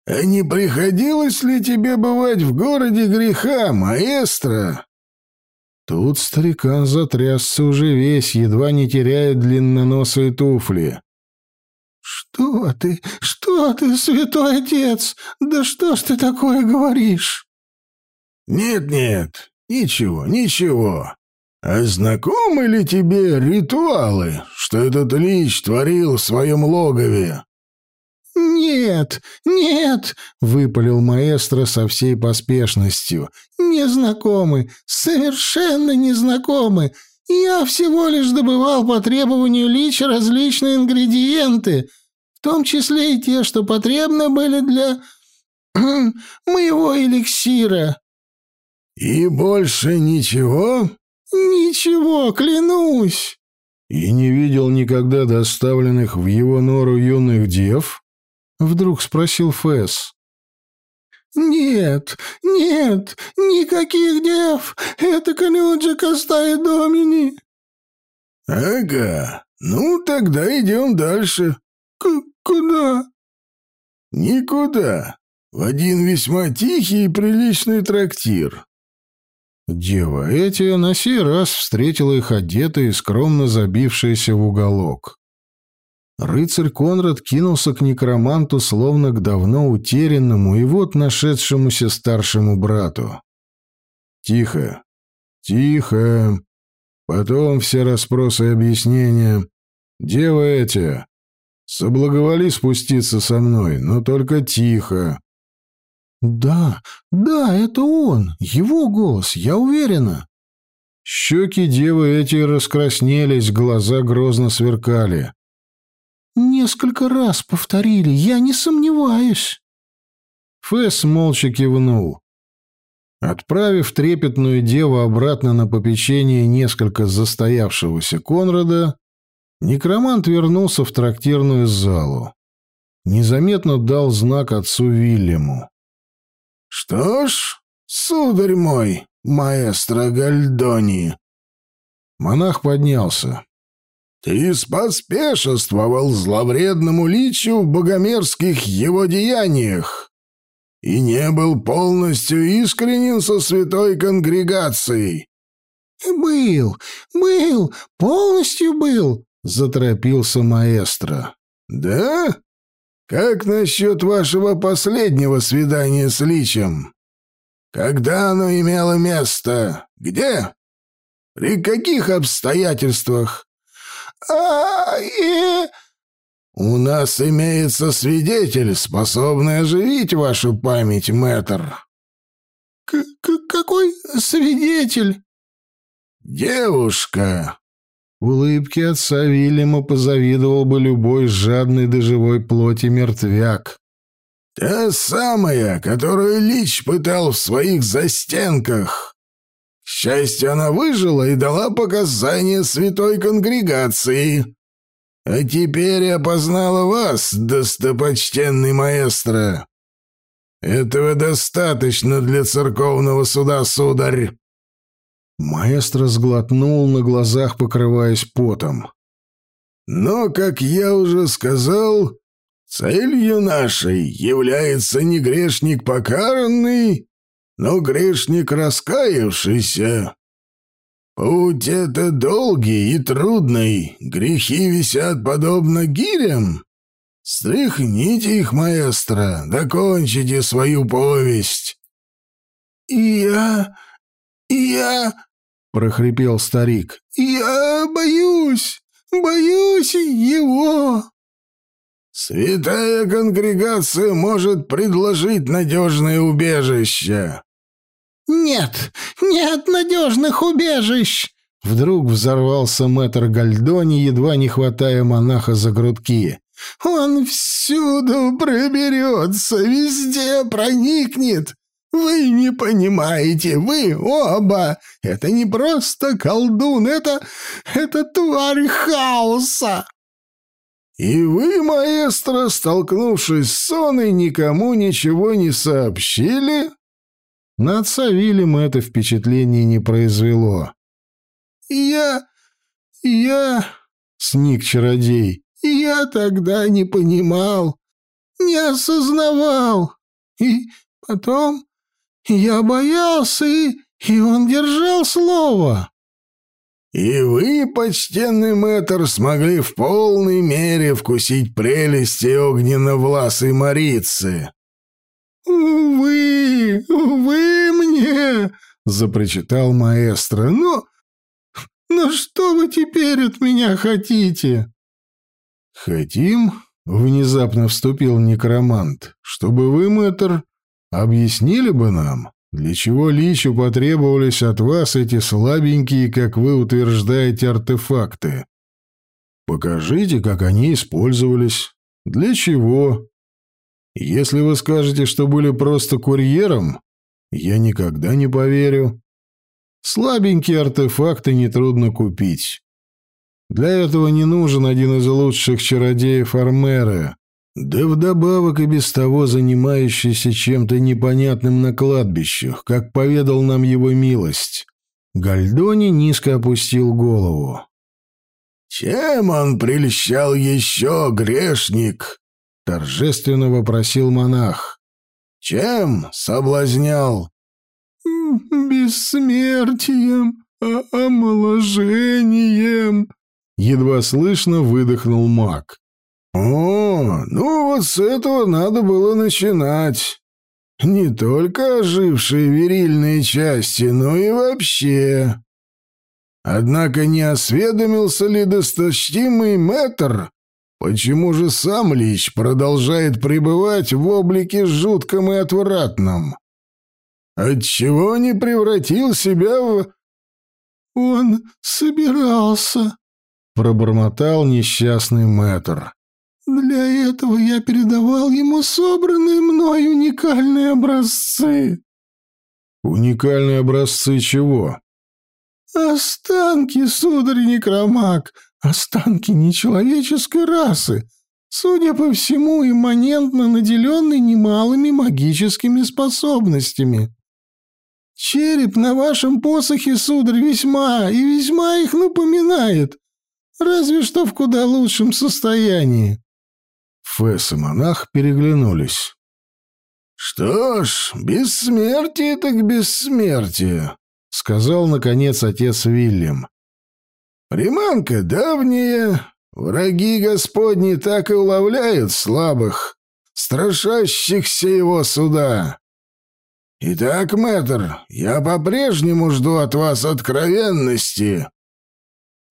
А не приходилось ли тебе бывать в городе греха, маэстро? Тут старикан затрясся уже весь, едва не теряя длинноносые туфли. «Что ты? Что ты, святой отец? Да что ж ты такое говоришь?» «Нет-нет, ничего, ничего. А знакомы ли тебе ритуалы, что этот лич творил в своем логове?» «Нет, нет!» — выпалил маэстро со всей поспешностью. «Незнакомы, совершенно незнакомы. Я всего лишь добывал по требованию лича различные ингредиенты, в том числе и те, что потребны были для моего эликсира. «И больше ничего?» «Ничего, клянусь!» «И не видел никогда доставленных в его нору юных дев?» — вдруг спросил Фэс. «Нет, нет, никаких дев! Это Канюджа Костай Домини!» «Ага, ну тогда идем дальше. К куда?» «Никуда. В один весьма тихий и приличный трактир. Дева Эти на сей раз встретила их одетые и скромно забившиеся в уголок. Рыцарь Конрад кинулся к некроманту, словно к давно утерянному и вот нашедшемуся старшему брату. «Тихо, тихо. Потом все расспросы и объяснения. Дева Эти, соблаговоли спуститься со мной, но только тихо. «Да, да, это он, его голос, я уверена». Щеки девы эти раскраснелись, глаза грозно сверкали. «Несколько раз повторили, я не сомневаюсь». Фэс молча кивнул. Отправив трепетную деву обратно на попечение несколько застоявшегося Конрада, некромант вернулся в трактирную залу. Незаметно дал знак отцу Вильяму. «Что ж, сударь мой, маэстро Гальдони!» Монах поднялся. Ты споспешествовал зловредному личу в богомерзких его деяниях и не был полностью искренен со святой конгрегацией. «Был, был, полностью был», — заторопился маэстро. «Да? Как насчет вашего последнего свидания с личем? Когда оно имело место? Где? При каких обстоятельствах?» а и «У нас имеется свидетель, способный оживить вашу память, мэтр». К «Какой свидетель?» «Девушка». Улыбки отца Вильяма позавидовал бы любой жадный до живой плоти мертвяк. «Та самая, которую Лич пытал в своих застенках. К счастью, она выжила и дала показания святой конгрегации. А теперь я познала вас, достопочтенный маэстро. Этого достаточно для церковного суда, сударь». Маэстро сглотнул на глазах, покрываясь потом. «Но, как я уже сказал, целью нашей является не грешник покаранный, но грешник раскаявшийся. Путь это долгий и трудный, грехи висят подобно гирям. Стряхните их, маэстро, докончите свою повесть». «Я... я...» — прохрипел старик. «Я боюсь, боюсь его!» «Святая конгрегация может предложить надежное убежище!» «Нет, нет надежных убежищ!» Вдруг взорвался мэтр Гальдони, едва не хватая монаха за грудки. «Он всюду проберется, везде проникнет, вы не понимаете, вы оба. Это не просто колдун, это... это тварь хаоса. И вы, маэстро, столкнувшись с Соной, никому ничего не сообщили? На отца Вильяма это впечатление не произвело. Я... я... сник чародей. Я тогда не понимал, не осознавал. И потом я боялся, и, и он держал слово. И вы, почтенный мэтр, смогли в полной мере вкусить прелести огненно-власой Марицы. «Увы, увы мне!» — запричитал маэстро. «Но... но что вы теперь от меня хотите?» «Хотим?» — внезапно вступил некромант. «Чтобы вы, мэтр, Объяснили бы нам, для чего личу потребовались от вас эти слабенькие, как вы утверждаете, артефакты? Покажите, как они использовались. Для чего? Если вы скажете, что были просто курьером, я никогда не поверю. Слабенькие артефакты нетрудно купить. Для этого не нужен один из лучших чародеев Армеры, да вдобавок и без того занимающийся чем-то непонятным на кладбищах, как поведал нам его милость. Гальдони низко опустил голову. «Чем он прельщал еще, грешник?» — торжественно вопросил монах. «Чем соблазнял?» «Бессмертием, а омоложением», — едва слышно выдохнул маг. «О, ну вот с этого надо было начинать. Не только ожившие верильные части, но и вообще. Однако не осведомился ли досточтимый мэтр, почему же сам Лич продолжает пребывать в облике жутком и отвратном? Отчего не превратил себя в...» «Он собирался», — пробормотал несчастный мэтр. Для этого я передавал ему собранные мной уникальные образцы. Уникальные образцы чего? Останки, сударь Некромаг, останки нечеловеческой расы, судя по всему, имманентно наделенный немалыми магическими способностями. Череп на вашем посохе, сударь, весьма и весьма их напоминает. разве что в куда лучшем состоянии». Фесс и монах переглянулись. «Что ж, бессмертие так бессмертие», — сказал, наконец, отец Вильям. «Приманка давняя, враги Господни так и уловляют слабых, страшащихся его суда. Итак, мэтр, я по-прежнему жду от вас откровенности».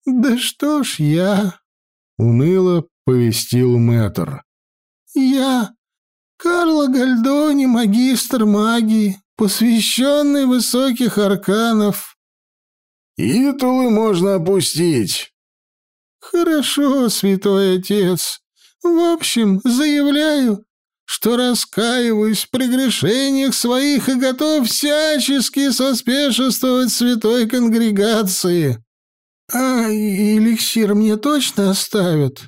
«Да что ж я...» — уныло повестил мэтр. «Я Карло Гальдони, магистр магии, посвященный высоких арканов». «Титулы можно опустить». «Хорошо, святой отец. В общем, заявляю, что раскаиваюсь в прегрешениях своих и готов всячески соспешествовать святой конгрегации. А эликсир мне точно оставят?»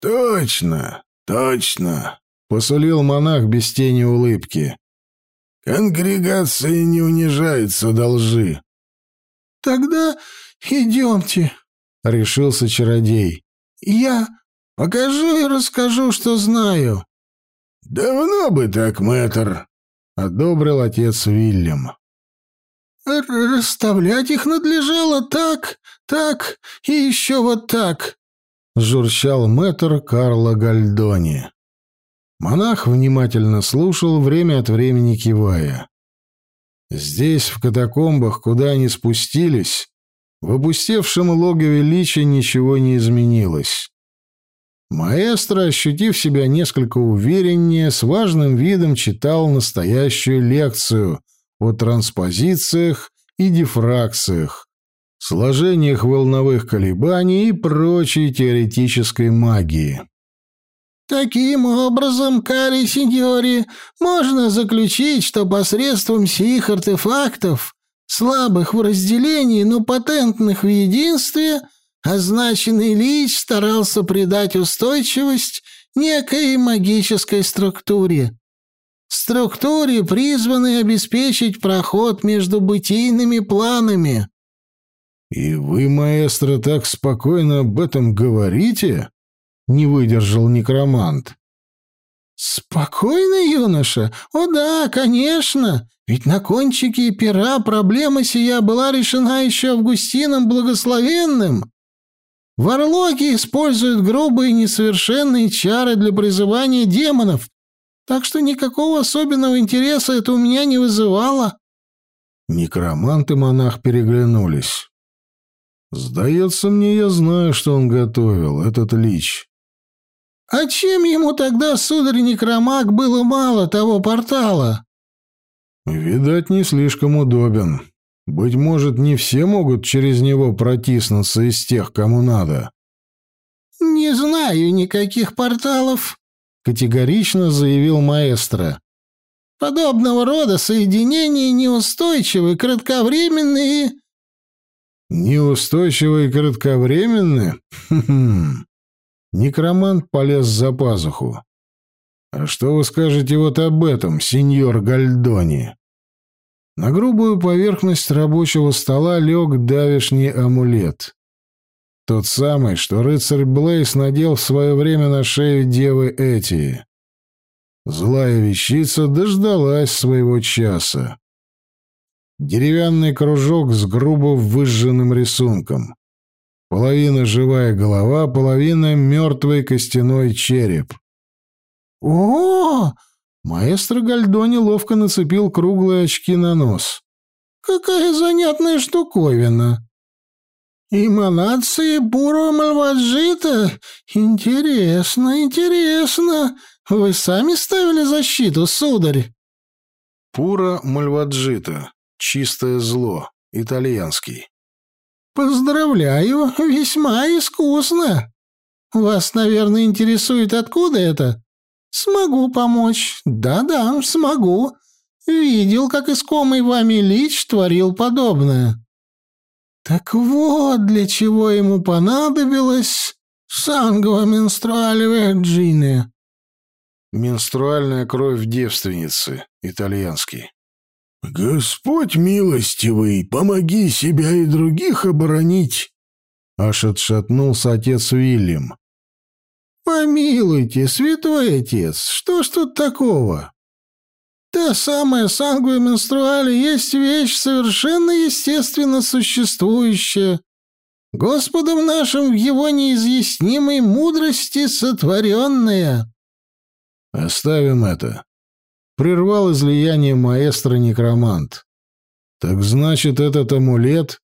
«Точно, точно», — посулил монах без тени улыбки. «Конгрегация не унижается до лжи». «Тогда идемте», — решился чародей. «Я покажу и расскажу, что знаю». «Давно бы так, мэтр», — одобрил отец Вильям. «Расставлять их надлежало так, так и еще вот так», — журчал мэтр Карло Гальдони. Монах внимательно слушал, время от времени кивая. Здесь, в катакомбах, куда они спустились, в опустевшем логове Лича ничего не изменилось. Маэстро, ощутив себя несколько увереннее, с важным видом читал настоящую лекцию о транспозициях и дифракциях, сложениях волновых колебаний и прочей теоретической магии. Таким образом, Кари Синьори, можно заключить, что посредством сих артефактов, слабых в разделении, но патентных в единстве, означенный лич старался придать устойчивость некой магической структуре. Структуре, призванной обеспечить проход между бытийными планами. «И вы, маэстро, так спокойно об этом говорите?» — не выдержал некромант. «Спокойно, юноша? О да, конечно! Ведь на кончике пера проблема сия была решена еще Августином Благословенным. Варлоки используют грубые несовершенные чары для призывания демонов, так что никакого особенного интереса это у меня не вызывало». Некромант и монах переглянулись. Сдается мне, я знаю, что он готовил, этот лич. А чем ему тогда, сударь Некромаг, было мало того портала? Видать, не слишком удобен. Быть может, не все могут через него протиснуться из тех, кому надо. «Не знаю никаких порталов», — категорично заявил маэстро. «Подобного рода соединения неустойчивы, кратковременные Неустойчивые и кратковременные? Хм. Некромант полез за пазуху. А что вы скажете вот об этом, сеньор Гальдони? На грубую поверхность рабочего стола лег давишний амулет. Тот самый, что рыцарь Блейс надел в свое время на шею девы Эти. Злая вещица дождалась своего часа. Деревянный кружок с грубо выжженным рисунком. Половина живая голова, половина мертвый костяной череп. о, Маэстро Гальдони ловко нацепил круглые очки на нос. «Какая занятная штуковина!» «Эманации Буро Мальваджита? Интересно, интересно. Вы сами ставили защиту, сударь?» Пура Мальваджита. Чистое зло. Итальянский. «Поздравляю, весьма искусно. Вас, наверное, интересует, откуда это? Смогу помочь. Да-да, смогу. Видел, как искомый вами Лич творил подобное. Так вот, для чего ему понадобилось сангва менструалевая джины». Менструальная кровь девственницы. Итальянский. «Господь милостивый, помоги себя и других оборонить!» Аж отшатнулся отец Вильям. «Помилуйте, святой отец, что ж тут такого? Та самая сангуя менструали есть вещь совершенно естественно существующая, Господом нашим в его неизъяснимой мудрости сотворенная». «Оставим это», — прервал излияние маэстро некромант. «Так значит, этот амулет...»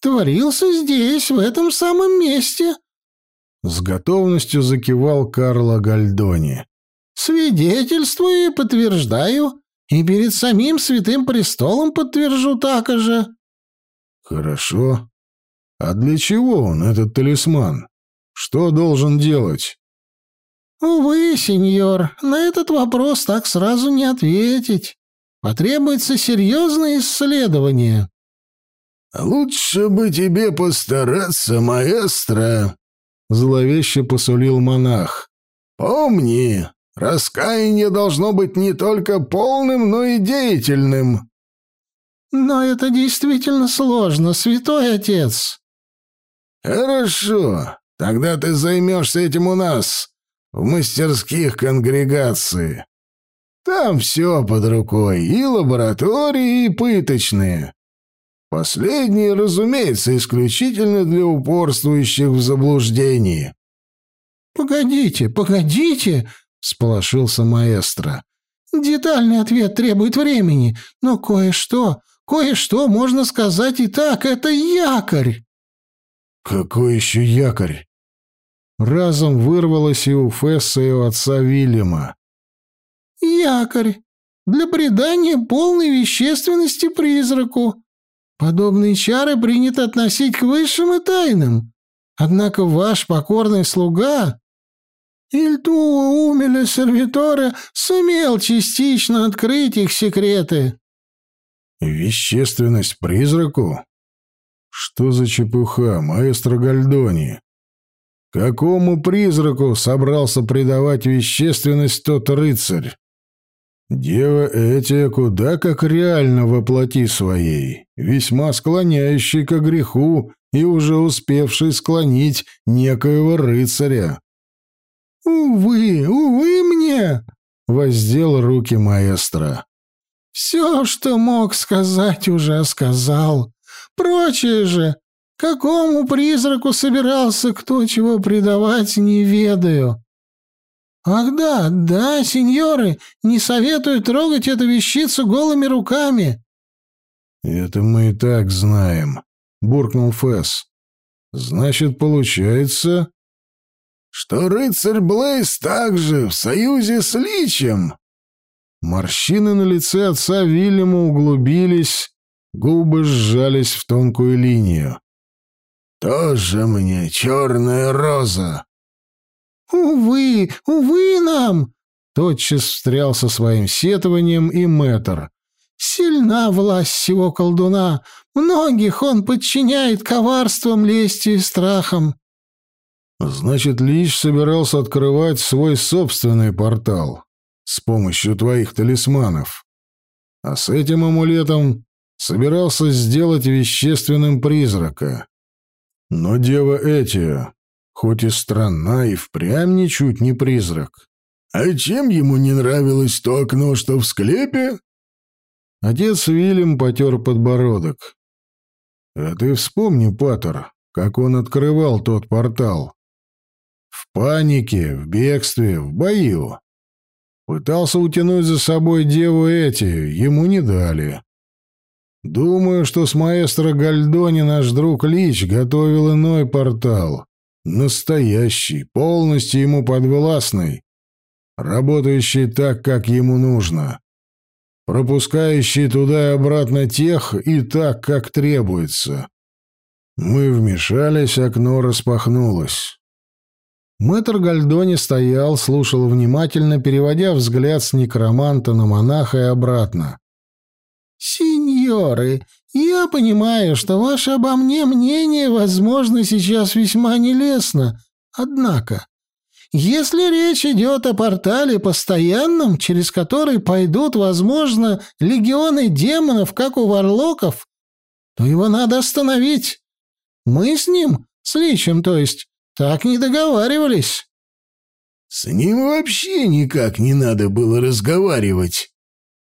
«Творился здесь, в этом самом месте», — с готовностью закивал Карло Гальдони. «Свидетельствую и подтверждаю, и перед самим святым престолом подтвержу так же». «Хорошо. А для чего он, этот талисман? Что должен делать?» «Увы, сеньор, на этот вопрос так сразу не ответить. Потребуется серьезное исследование». «Лучше бы тебе постараться, маэстро», — зловеще посулил монах. «Помни, раскаяние должно быть не только полным, но и деятельным». «Но это действительно сложно, святой отец». «Хорошо, тогда ты займешься этим у нас, в мастерских конгрегации. Там все под рукой, и лаборатории, и пыточные. Последние, разумеется, исключительно для упорствующих в заблуждении. «Погодите, погодите!» — сполошился маэстро. «Детальный ответ требует времени, но кое-что, кое-что можно сказать и так, это якорь!» «Какой еще якорь?» Разом вырвалось и у Фесса, и у отца Вильяма. «Якорь! Для придания полной вещественности призраку. Подобные чары принято относить к высшим и тайным. Однако ваш покорный слуга, Ильтуа Умеля Сервиторе, сумел частично открыть их секреты». «Вещественность призраку? Что за чепуха, маэстро Гальдони?» Какому призраку собрался придавать вещественность тот рыцарь? Дева Этия куда как реально воплоти своей, весьма склоняющий к греху и уже успевший склонить некоего рыцаря. «Увы, увы мне!» — воздел руки маэстро. «Все, что мог сказать, уже сказал. Прочее же Какому призраку собирался кто чего предавать, не ведаю. Ах да, да, сеньоры, не советую трогать эту вещицу голыми руками. Это мы и так знаем, буркнул Фэс. Значит, получается, что рыцарь Блейз также в союзе с Личем. Морщины на лице отца Вильяма углубились, губы сжались в тонкую линию. «Тоже мне черная роза!» «Увы, увы нам!» Тотчас встрял со своим сетованием и мэтр. «Сильна власть всего колдуна. Многих он подчиняет коварством, лестью и страхом». «Значит, Лич собирался открывать свой собственный портал с помощью твоих талисманов. А с этим амулетом собирался сделать вещественным призрака. Но дева Этия, хоть и странна, и впрямь ничуть не призрак. А чем ему не нравилось то окно, что в склепе? Отец Вильям потер подбородок. А ты вспомни, Паттер, как он открывал тот портал. В панике, в бегстве, в бою. Пытался утянуть за собой деву Эти, ему не дали. Думаю, что с маэстро Гальдони наш друг Лич готовил иной портал. Настоящий, полностью ему подвластный, работающий так, как ему нужно, пропускающий туда и обратно тех и так, как требуется. Мы вмешались, окно распахнулось. Мэтр Гальдони стоял, слушал внимательно, переводя взгляд с некроманта на монаха и обратно. «Сеньоры, я понимаю, что ваше обо мне мнение, возможно, сейчас весьма нелестно. Однако, если речь идет о портале постоянном, через который пойдут, возможно, легионы демонов, как у варлоков, то его надо остановить. Мы с ним С Личем, то есть. Так не договаривались». «С ним вообще никак не надо было разговаривать», —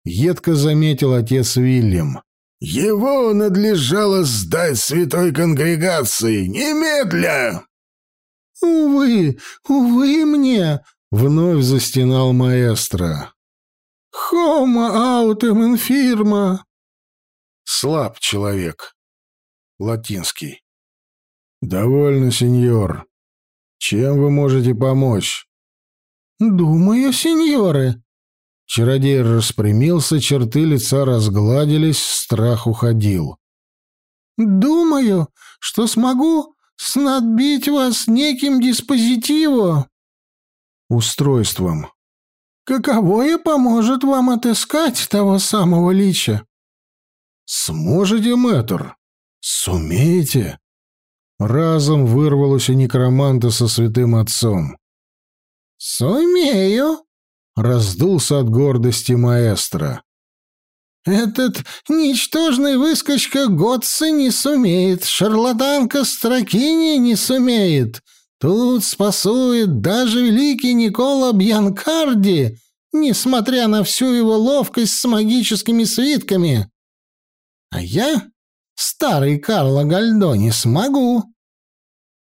едко заметил отец Вильям. «Его надлежало сдать святой конгрегации немедля!» «Увы, увы мне!» — вновь застенал маэстро. «Хома аутем инфирма!» «Слаб человек». Латинский. «Довольно, сеньор. Чем вы можете помочь?» «Думаю, сеньоры». Чародей распрямился, черты лица разгладились, страх уходил. «Думаю, что смогу снадбить вас неким диспозитивом». «Устройством». «Каковое поможет вам отыскать того самого лича?» «Сможете, мэтр? Сумеете?» Разом вырвалось у некроманта со святым отцом. «Сумею», — раздулся от гордости маэстро. «Этот ничтожный выскочка Готце не сумеет, шарлатанка Стракини не сумеет. Тут спасует даже великий Никола Бьянкарди, несмотря на всю его ловкость с магическими свитками. А я, старый Карло Гальдони, смогу».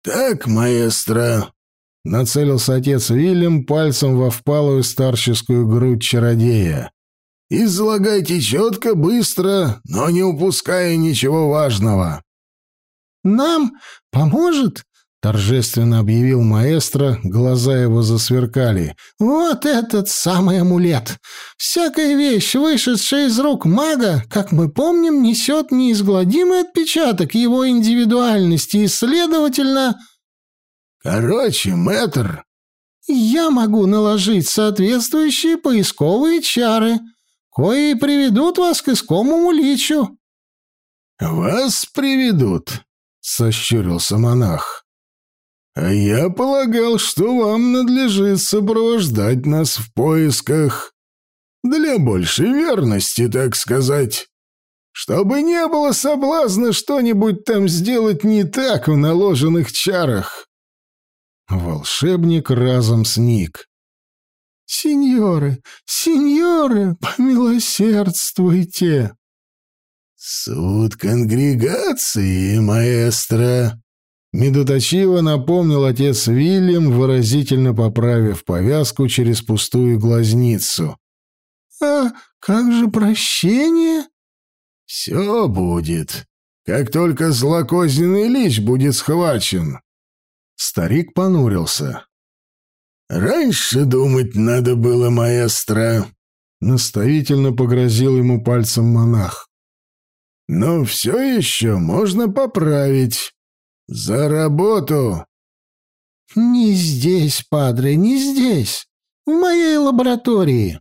«Так, маэстро», Нацелился отец Вильям пальцем во впалую старческую грудь чародея. «Излагайте четко, быстро, но не упуская ничего важного». «Нам поможет?» — торжественно объявил маэстро, глаза его засверкали. «Вот этот самый амулет! Всякая вещь, вышедшая из рук мага, как мы помним, несет неизгладимый отпечаток его индивидуальности и, следовательно...» Короче, мэтр, я могу наложить соответствующие поисковые чары, кои приведут вас к искомому личу. Вас приведут, сощурился монах. А я полагал, что вам надлежит сопровождать нас в поисках. Для большей верности, так сказать. Чтобы не было соблазна что-нибудь там сделать не так в наложенных чарах. Волшебник разом сник. «Сеньоры, сеньоры, помилосердствуйте!» «Суд конгрегации, маэстро!» Медоточиво напомнил отец Вильям, выразительно поправив повязку через пустую глазницу. «А как же прощение?» «Все будет, как только злокозненный лич будет схвачен. Старик понурился. «Раньше думать надо было, маэстро», — наставительно погрозил ему пальцем монах. «Но все еще можно поправить. За работу!» «Не здесь, падре, не здесь. В моей лаборатории».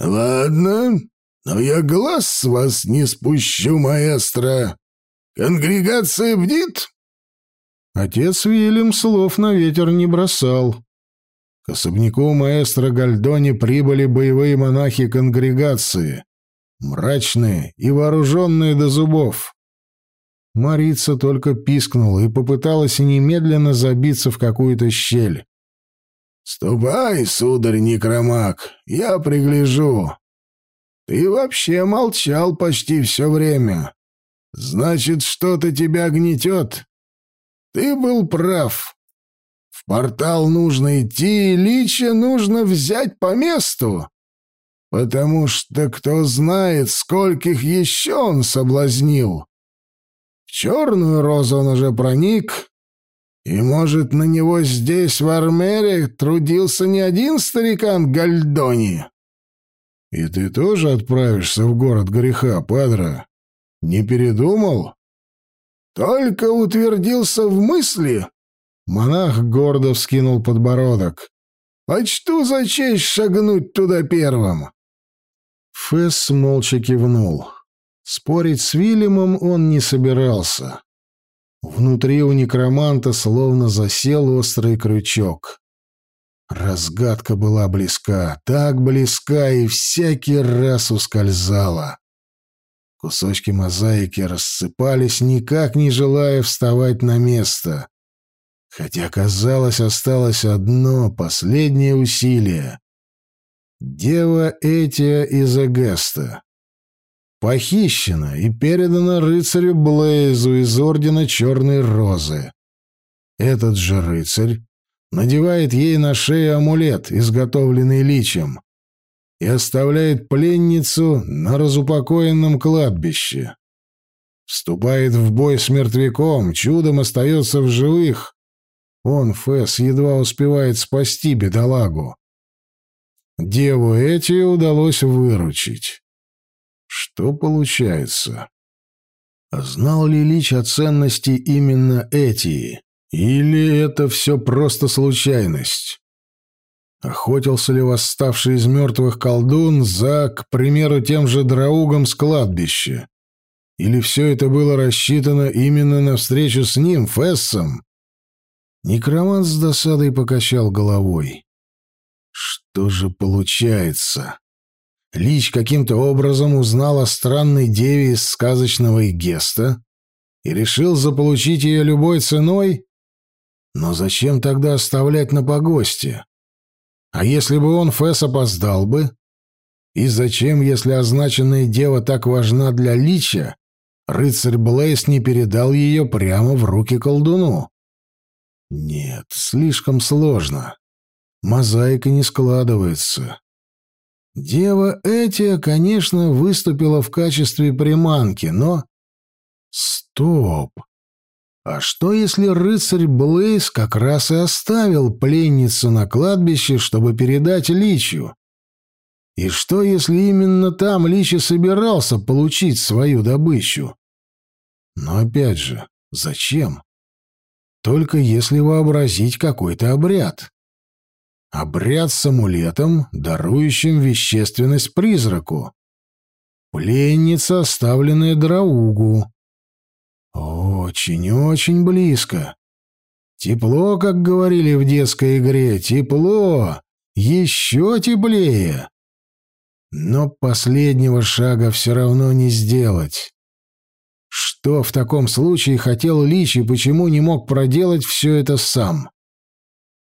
«Ладно, но я глаз с вас не спущу, маэстро. Конгрегация бдит?» Отец Вильям слов на ветер не бросал. К особняку маэстро Гальдони прибыли боевые монахи конгрегации, мрачные и вооруженные до зубов. Марица только пискнула и попыталась немедленно забиться в какую-то щель. «Ступай, сударь Некромак, я пригляжу. Ты вообще молчал почти все время. Значит, что-то тебя гнетет?» Ты был прав. В портал нужно идти, и Лича нужно взять по месту. Потому что кто знает, скольких еще он соблазнил. В черную розу он уже проник, и, может, на него здесь, в Армере, трудился не один старикан Гальдони. И ты тоже отправишься в город греха, Падра? Не передумал? Только утвердился в мысли. Монах гордо вскинул подбородок. Почту за честь шагнуть туда первым. Фесс молча кивнул. Спорить с Вильямом он не собирался. Внутри у некроманта словно засел острый крючок. Разгадка была близка, так близка и всякий раз ускользала. Кусочки мозаики рассыпались, никак не желая вставать на место. Хотя, казалось, осталось одно последнее усилие. Дева Этия из Эгеста. Похищена и передана рыцарю Блейзу из Ордена Черной Розы. Этот же рыцарь надевает ей на шею амулет, изготовленный личем, и оставляет пленницу на разупокоенном кладбище. Вступает в бой с мертвяком, чудом остается в живых. Он, Фэс, едва успевает спасти бедолагу. Деву эти удалось выручить. Что получается? Знал ли Лич о ценности именно эти? Или это все просто случайность? Охотился ли восставший из мертвых колдун за, к примеру, тем же драугом с кладбища? Или все это было рассчитано именно на встречу с ним, Фессом? Некромант с досадой покачал головой. Что же получается? Лич каким-то образом узнал о странной деве из сказочного Игеста и решил заполучить ее любой ценой? Но зачем тогда оставлять на погосте? А если бы он, Фэс, опоздал бы? И зачем, если означенная дева так важна для Лича, рыцарь Блейс не передал ее прямо в руки колдуну? Нет, слишком сложно. Мозаика не складывается. Дева Этия, конечно, выступила в качестве приманки, но... Стоп! А что, если рыцарь Блейз как раз и оставил пленницу на кладбище, чтобы передать Личу? И что, если именно там Лич и собирался получить свою добычу? Но опять же, зачем? Только если вообразить какой-то обряд. Обряд с амулетом, дарующим вещественность призраку. Пленница, оставленная Драугу. Очень-очень близко. Тепло, как говорили в детской игре, тепло, еще теплее. Но последнего шага все равно не сделать. Что в таком случае хотел Лич и почему не мог проделать все это сам?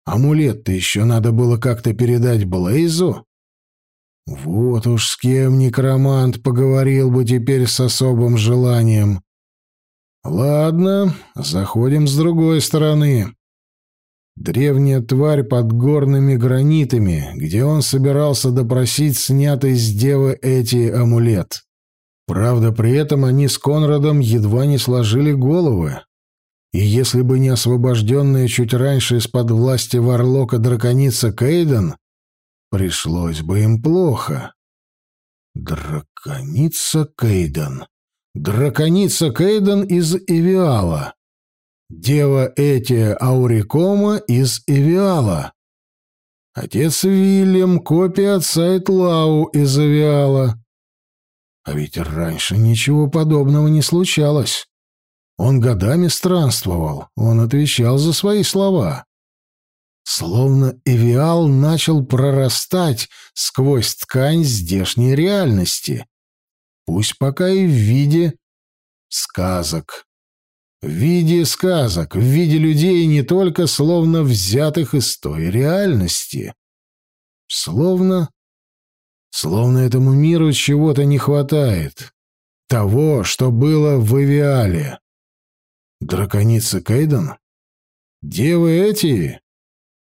Амулет-то еще надо было как-то передать Блейзу? Вот уж с кем некромант поговорил бы теперь с особым желанием. Ладно, заходим с другой стороны. Древняя тварь под горными гранитами, где он собирался допросить снятый с девы эти амулет. Правда, при этом они с Конрадом едва не сложили головы. И если бы не освобожденная чуть раньше из-под власти Варлока драконица Кейден, пришлось бы им плохо. Драконица Кейден. Драконица Кейден из Эвиала. Дева Этия Аурикома из Эвиала. Отец Вильям, копия отца Этлау из Эвиала. А ведь раньше ничего подобного не случалось. Он годами странствовал, он отвечал за свои слова. Словно Эвиал начал прорастать сквозь ткань здешней реальности пусть пока и в виде сказок. В виде сказок, в виде людей не только словно взятых из той реальности. Словно... Словно этому миру чего-то не хватает. Того, что было в Эвиале. Драконица Кейден? Девы эти?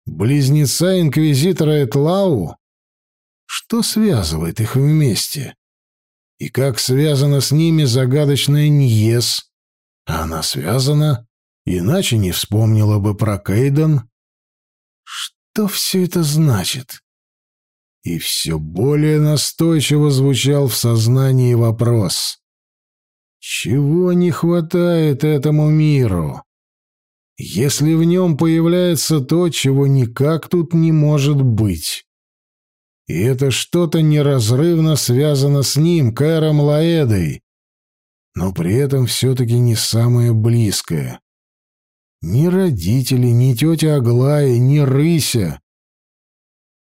Близнеца Инквизитора Этлау? Что связывает их вместе? И как связана с ними загадочная Ньес? Она связана, иначе не вспомнила бы про Кейден. Что все это значит? И все более настойчиво звучал в сознании вопрос. Чего не хватает этому миру? Если в нем появляется то, чего никак тут не может быть. И это что-то неразрывно связано с ним, Кэром Лаэдой, но при этом все-таки не самое близкое. Ни родители, ни тетя Аглая, ни Рыся.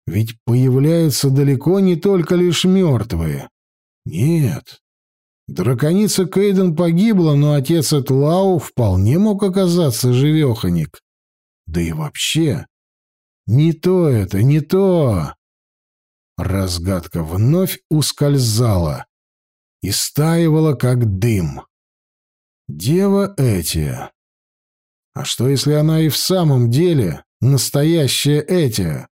Ведь появляются далеко не только лишь мертвые. Нет. Драконица Кейден погибла, но отец Этлау вполне мог оказаться живеханик. Да и вообще, не то это, не то. Разгадка вновь ускользала и стаивала, как дым. Дева Этия. А что, если она и в самом деле настоящая Этия?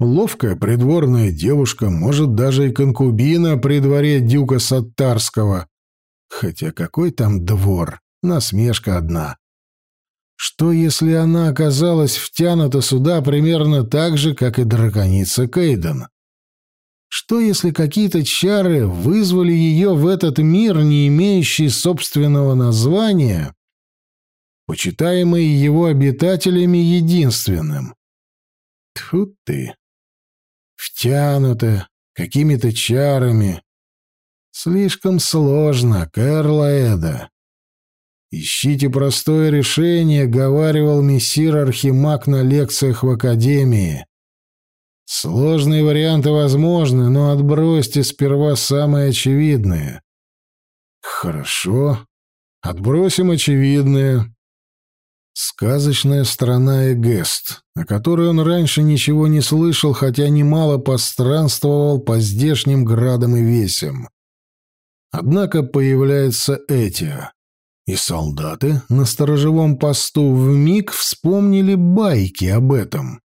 Ловкая придворная девушка, может, даже и конкубина при дворе дюка Саттарского. Хотя какой там двор? Насмешка одна. Что, если она оказалась втянута сюда примерно так же, как и драконица Кейден? Что, если какие-то чары вызвали ее в этот мир, не имеющий собственного названия, почитаемый его обитателями единственным? Тьфу ты! Втянута какими-то чарами. Слишком сложно, Кэрла Эда. «Ищите простое решение», — говаривал мессир Архимаг на лекциях в Академии. «Сложные варианты возможны, но отбросьте сперва самые очевидные». «Хорошо. Отбросим очевидное». Сказочная страна Эгест, о которой он раньше ничего не слышал, хотя немало постранствовал по здешним градам и весям. Однако появляется Этия. И солдаты на сторожевом посту вмиг вспомнили байки об этом.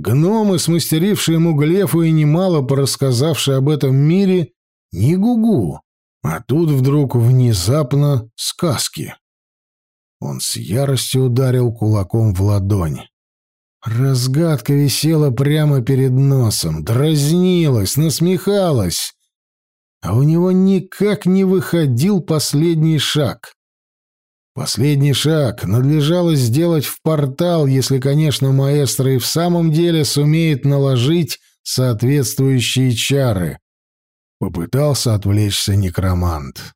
Гномы, смастерившие ему глефу и немало порассказавшие об этом мире, не гугу, а тут вдруг внезапно сказки. Он с яростью ударил кулаком в ладонь. Разгадка висела прямо перед носом, дразнилась, насмехалась а у него никак не выходил последний шаг. Последний шаг надлежало сделать в портал, если, конечно, маэстро и в самом деле сумеет наложить соответствующие чары. Попытался отвлечься некромант.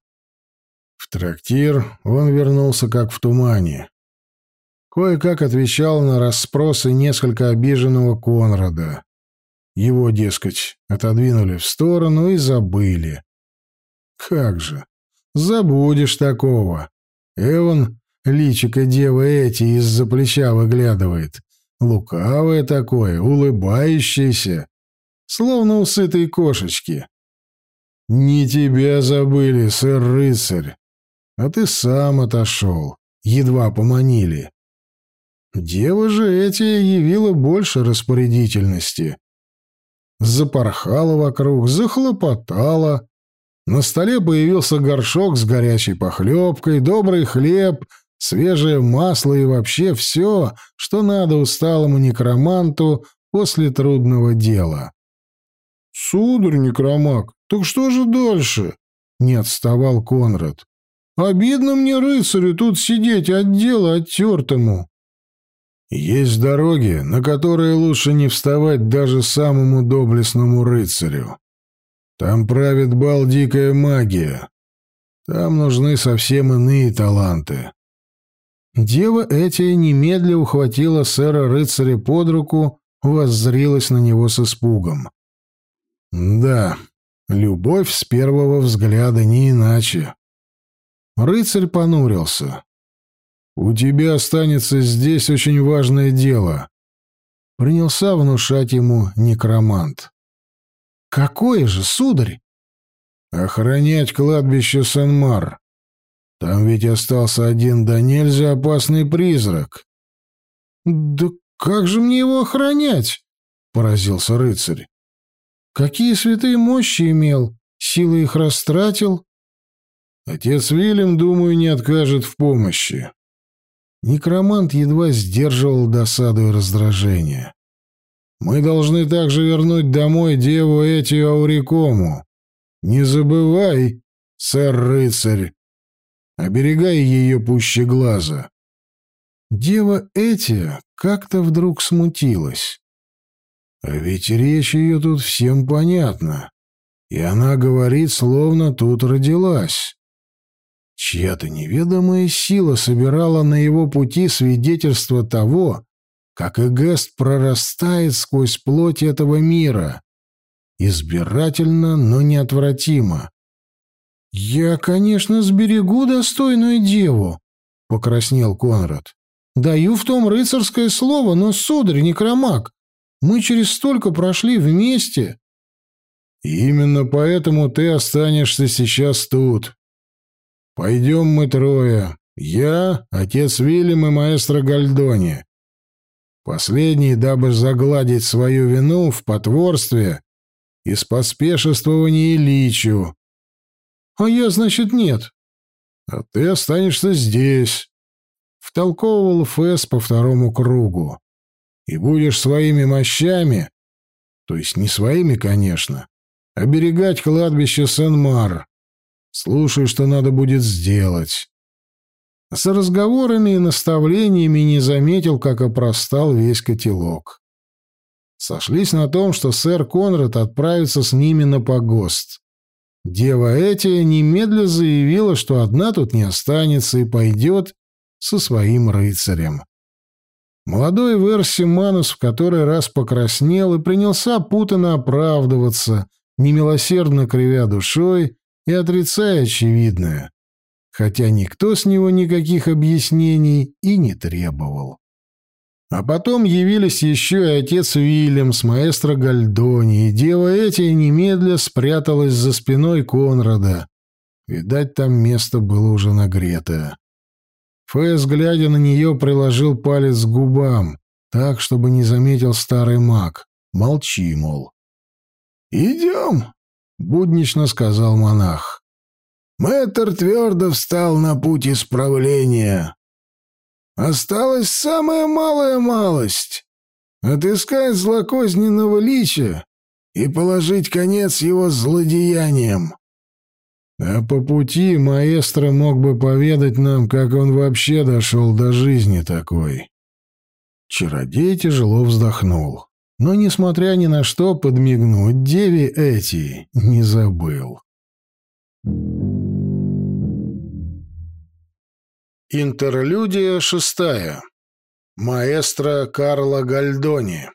В трактир он вернулся как в тумане. Кое-как отвечал на расспросы несколько обиженного Конрада. Его, дескать, отодвинули в сторону и забыли. Как же, забудешь такого. Эван, личико девы эти из-за плеча выглядывает. Лукавое такое, улыбающееся, словно у сытой кошечки. Не тебя забыли, сэр-рыцарь, а ты сам отошел, едва поманили. Дева же эти явила больше распорядительности запорхала вокруг, захлопотала. На столе появился горшок с горячей похлебкой, добрый хлеб, свежее масло и вообще все, что надо усталому некроманту после трудного дела. «Сударь некромак, так что же дальше?» — не отставал Конрад. «Обидно мне, рыцарю, тут сидеть от дела оттертому». Есть дороги, на которые лучше не вставать даже самому доблестному рыцарю. Там правит бал дикая магия. Там нужны совсем иные таланты. Дева Этия немедля ухватила сэра-рыцаря под руку, воззрилась на него с испугом. Да, любовь с первого взгляда не иначе. Рыцарь понурился. «У тебя останется здесь очень важное дело», — принялся внушать ему некромант. «Какое же, сударь?» «Охранять кладбище Санмар. Там ведь остался один да нельзя опасный призрак». «Да как же мне его охранять?» — поразился рыцарь. «Какие святые мощи имел? Силы их растратил?» «Отец Вильям, думаю, не откажет в помощи. Некромант едва сдерживал досаду и раздражение. «Мы должны также вернуть домой деву Этию Аурикому. Не забывай, сэр-рыцарь, оберегай ее пуще глаза». Дева Этия как-то вдруг смутилась. А ведь речь ее тут всем понятна, и она говорит, словно тут родилась. Чья-то неведомая сила собирала на его пути свидетельство того, как Эгест прорастает сквозь плоть этого мира. Избирательно, но неотвратимо. «Я, конечно, сберегу достойную деву», — покраснел Конрад. «Даю в том рыцарское слово, но, сударь, некромаг, мы через столько прошли вместе». «Именно поэтому ты останешься сейчас тут. Пойдем мы трое. Я, отец Вильям и маэстро Гальдони. Последний, дабы загладить свою вину в потворстве и споспешествовании личу. А я, значит, нет. А ты останешься здесь. Втолковывал Фэс по второму кругу. И будешь своими мощами, то есть не своими, конечно, оберегать кладбище Сен-Мар. Слушай, что надо будет сделать. С разговорами и наставлениями не заметил, как опростал весь котелок. Сошлись на том, что сэр Конрад отправится с ними на погост. Дева Этия немедля заявила, что одна тут не останется и пойдет со своим рыцарем. Молодой Верси Манус в который раз покраснел и принялся путанно оправдываться, немилосердно кривя душой и отрицая очевидное хотя никто с него никаких объяснений и не требовал. А потом явились еще и отец Вильям с маэстро Гальдони, и дева эти немедля спряталась за спиной Конрада. Видать, там место было уже нагрето. Фэс, глядя на нее, приложил палец к губам, так, чтобы не заметил старый маг. Молчи, мол. «Идем», — буднично сказал монах. Мэтр твердо встал на путь исправления. Осталась самая малая малость — отыскать злокозненного лича и положить конец его злодеяниям. А по пути маэстро мог бы поведать нам, как он вообще дошел до жизни такой. Чародей тяжело вздохнул, но, несмотря ни на что, подмигнуть деве эти не забыл. Интерлюдия шестая. Маэстро Карло Гальдони.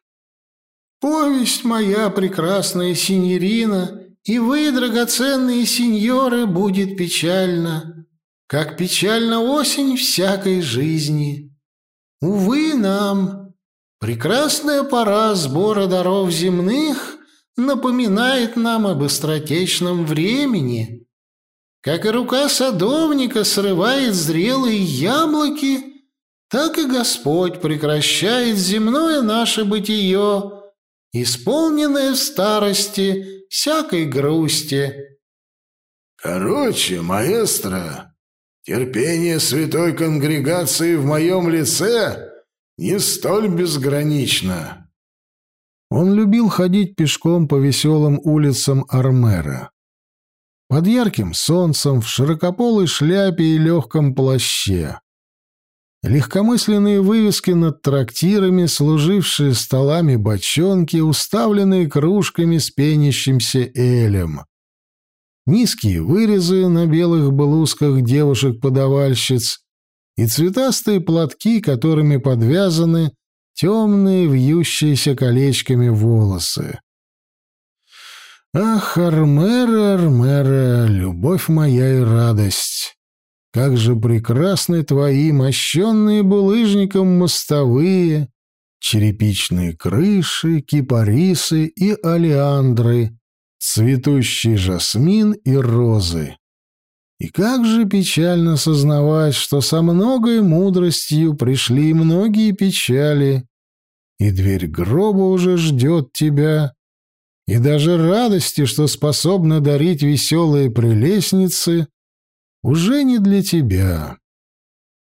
«Повесть моя, прекрасная синьорина, и вы, драгоценные сеньоры, будет печально, как печальна осень всякой жизни. Увы нам, прекрасная пора сбора даров земных напоминает нам об быстротечном времени» Как и рука садовника срывает зрелые яблоки, так и Господь прекращает земное наше бытие, исполненное в старости всякой грусти. Короче, маэстро, терпение святой конгрегации в моем лице не столь безгранично. Он любил ходить пешком по веселым улицам Армера. Под ярким солнцем, в широкополой шляпе и легком плаще. Легкомысленные вывески над трактирами, служившие столами бочонки, уставленные кружками с пенящимся элем. Низкие вырезы на белых блузках девушек-подавальщиц и цветастые платки, которыми подвязаны темные вьющиеся колечками волосы. Ах, Армера, Армера, любовь моя и радость! Как же прекрасны твои мощенные булыжником мостовые, черепичные крыши, кипарисы и алиандры, цветущий жасмин и розы. И как же печально сознавать, что со многой мудростью пришли многие печали, и дверь гроба уже ждет тебя, и даже радости, что способна дарить веселые прелестницы, уже не для тебя.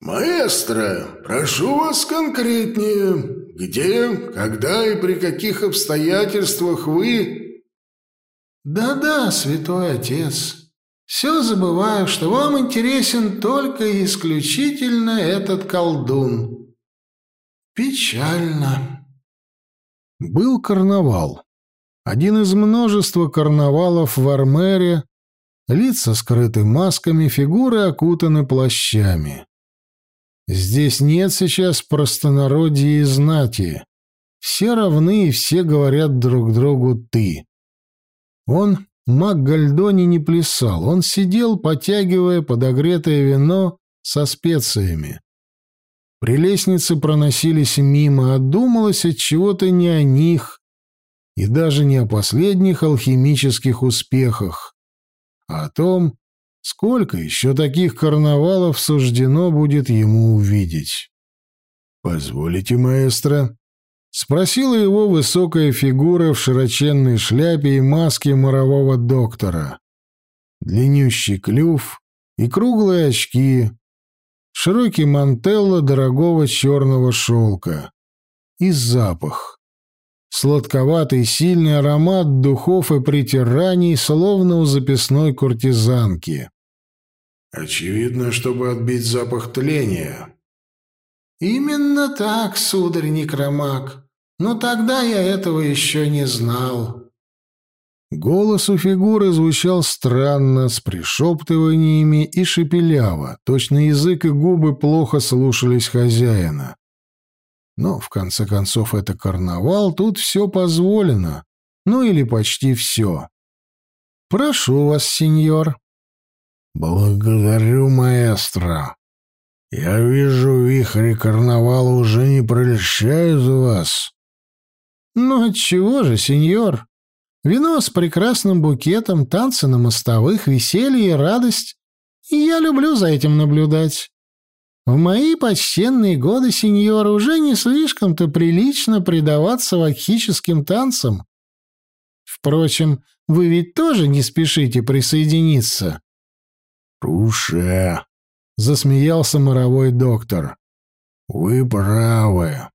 «Маэстро, прошу вас конкретнее. Где, когда и при каких обстоятельствах вы...» «Да-да, святой отец, все забываю, что вам интересен только и исключительно этот колдун. Печально». Был карнавал. Один из множества карнавалов в Армере, лица скрыты масками, фигуры окутаны плащами. Здесь нет сейчас простонародья и знати. Все равны и все говорят друг другу «ты». Он маг Гальдони не плясал, он сидел, потягивая подогретое вино со специями. При лестнице проносились мимо, а думалось от чего-то не о них и даже не о последних алхимических успехах, а о том, сколько еще таких карнавалов суждено будет ему увидеть. «Позволите, маэстро?» — спросила его высокая фигура в широченной шляпе и маске морового доктора. Длиннющий клюв и круглые очки, широкий мантелло дорогого черного шелка и запах. Сладковатый сильный аромат духов и притираний, словно у записной куртизанки. «Очевидно, чтобы отбить запах тления», «Именно так, сударь Некромак. Но тогда я этого еще не знал». Голос у фигуры звучал странно, с пришептываниями и шепеляво, точно язык и губы плохо слушались хозяина. Но, в конце концов, это карнавал, тут все позволено. Ну или почти все. «Прошу вас, сеньор». «Благодарю, маэстро», «Я вижу, вихри карнавала уже не прельщают вас». «Ну отчего же, сеньор? Вино с прекрасным букетом, танцы на мостовых, веселье и радость. И я люблю за этим наблюдать. В мои почтенные годы, сеньор, уже не слишком-то прилично предаваться вакхическим танцам. Впрочем, вы ведь тоже не спешите присоединиться». «Руше», засмеялся моровой доктор. Вы правы.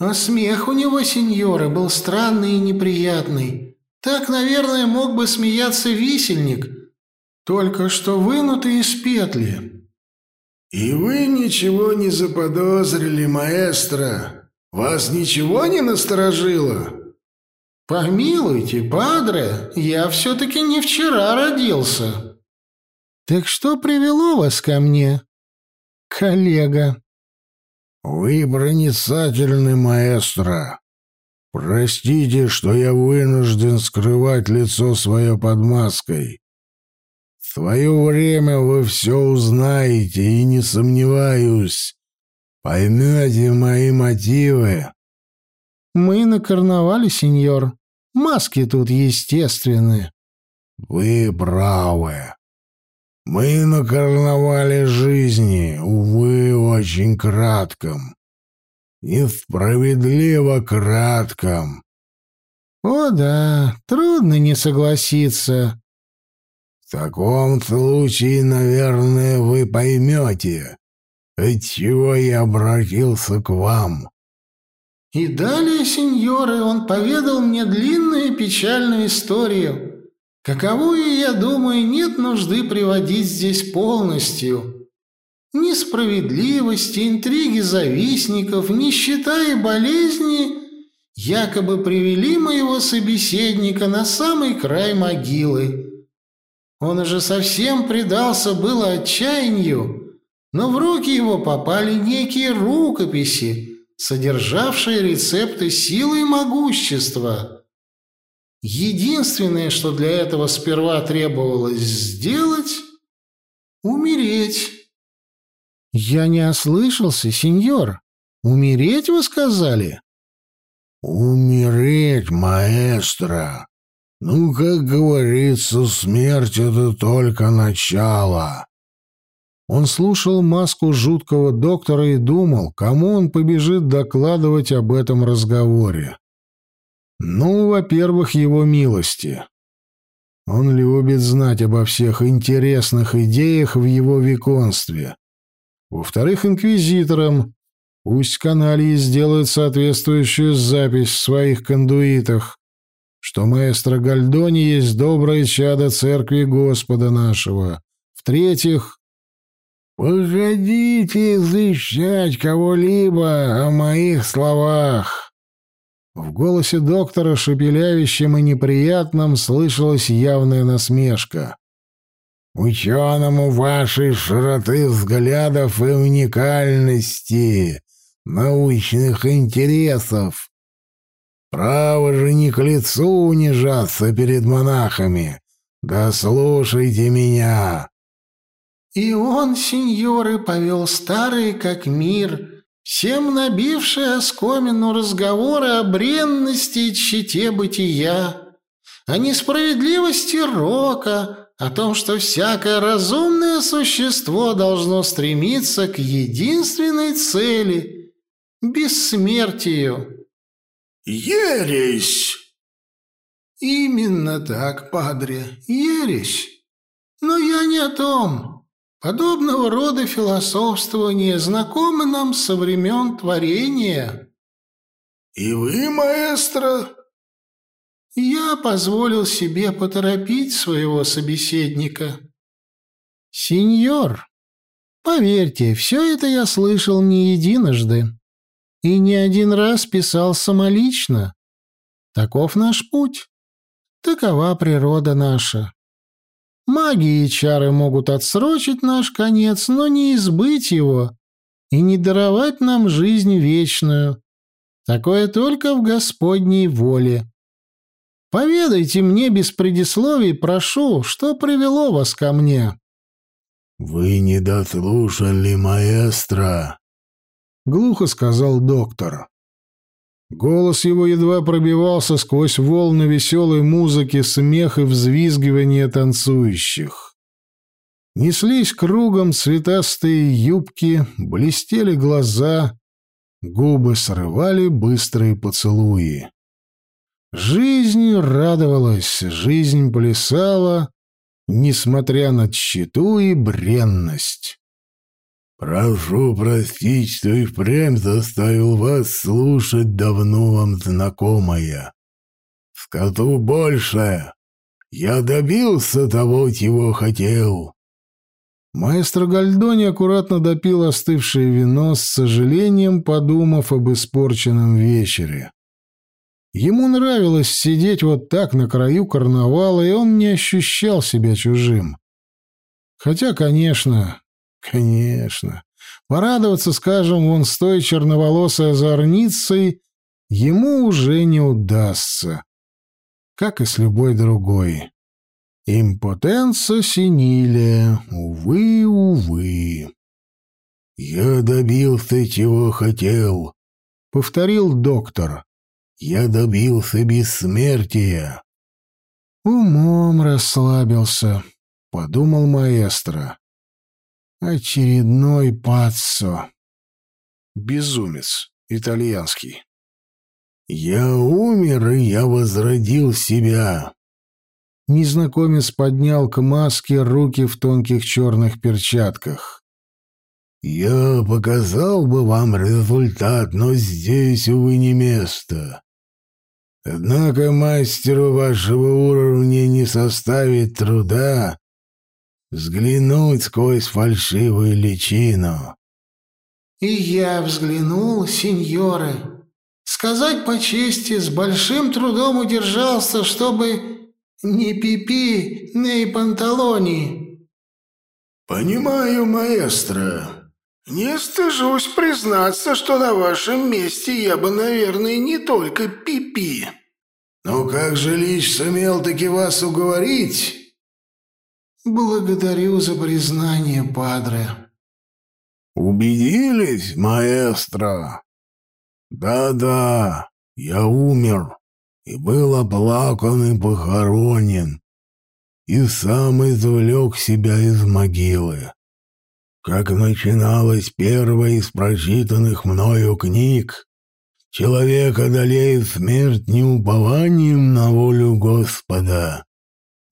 А смех у него, сеньоры, был странный и неприятный. Так, наверное, мог бы смеяться висельник, только что вынутый из петли. И вы ничего не заподозрили, маэстро? Вас ничего не насторожило? Помилуйте, падре, я все-таки не вчера родился. «Так что привело вас ко мне, коллега?» «Вы проницательный маэстро. Простите, что я вынужден скрывать лицо свое под маской. В свое время вы все узнаете, и не сомневаюсь, поймете мои мотивы». «Мы на карнавале, сеньор. Маски тут естественны». «Вы правы. Мы на карнавале жизни, увы, очень кратком. Несправедливо кратком. О да, трудно не согласиться. Таком случае, наверное, вы поймете, отчего я обратился к вам. И далее, сеньоры, он поведал мне длинную печальную историю, каковую, я думаю, нет нужды приводить здесь полностью. Несправедливости, интриги завистников, нищета и болезни якобы привели моего собеседника на самый край могилы. Он уже совсем предался было отчаянию, но в руки его попали некие рукописи, содержавшие рецепты силы и могущества. Единственное, что для этого сперва требовалось сделать — умереть. «Я не ослышался, сеньор. Умереть, вы сказали?» «Умереть, маэстро. Ну, как говорится, смерть — это только начало». Он слушал маску жуткого доктора и думал, кому он побежит докладывать об этом разговоре. Ну, во-первых, его милости. Он любит знать обо всех интересных идеях в его виконстве. Во-вторых, инквизиторам. Пусть канальи сделают соответствующую запись в своих кондуитах, что маэстро Гальдони есть доброе чадо церкви Господа нашего. В-третьих... «Погодите извещать кого-либо о моих словах. В голосе доктора, шепелявящем и неприятном, слышалась явная насмешка. «Ученому вашей широты взглядов и уникальности научных интересов Право же не к лицу унижаться перед монахами. Да слушайте меня. И он, сеньоры, повел старые как мир, всем набившие оскомину разговоры о бренности и тщете бытия, о несправедливости рока, о том, что всякое разумное существо должно стремиться к единственной цели — бессмертию. «Ересь!» «Именно так, падре, ересь. Но я не о том. Подобного рода философствования знакомы нам со времен творения. И вы, маэстро? Я позволил себе поторопить своего собеседника. Сеньор, поверьте, все это я слышал не единожды и не один раз писал самолично. Таков наш путь. Такова природа наша. Маги и чары могут отсрочить наш конец, но не избыть его и не даровать нам жизнь вечную. Такое только в Господней воле. Поведайте мне без предисловий, прошу, что привело вас ко мне». «Вы не дослушали, маэстро», — глухо сказал доктор. Голос его едва пробивался сквозь волны веселой музыки, смех и взвизгивание танцующих. Неслись кругом цветастые юбки, блестели глаза, губы срывали быстрые поцелуи. Жизнь радовалась, жизнь плясала, несмотря на тщету и бренность. «Прошу простить, что и впрямь заставил вас слушать давно вам знакомое. Скажу больше. Я добился того, чего хотел». Маэстро Гальдони аккуратно допил остывшее вино, с сожалением подумав об испорченном вечере. Ему нравилось сидеть вот так на краю карнавала, и он не ощущал себя чужим. Хотя, конечно, Конечно. Порадоваться, скажем, вон с той черноволосой озорницей ему уже не удастся. Как и с любой другой. Импотенция синилия, увы, увы. «Я добился, чего хотел», — повторил доктор. «Я добился бессмертия». «Умом расслабился», — подумал маэстро. Очередной паццо. Безумец. Итальянский. «Я умер, и я возродил себя». Незнакомец поднял к маске руки в тонких черных перчатках. «Я показал бы вам результат, но здесь, увы, не место. Однако мастеру вашего уровня не составит труда взглянуть сквозь фальшивую личину. «И я взглянул, сеньоры. Сказать по чести, с большим трудом удержался, чтобы не пипи, не панталони». «Понимаю, маэстро. Не стыжусь признаться, что на вашем месте я бы, наверное, не только пипи. Но как же Лич сумел таки вас уговорить?» «Благодарю за признание, падре». «Убедились, маэстро?» «Да-да, я умер и был оплакан и похоронен, и сам извлек себя из могилы. Как начиналась первая из прочитанных мною книг, человек одолеет смерть не упованием на волю Господа,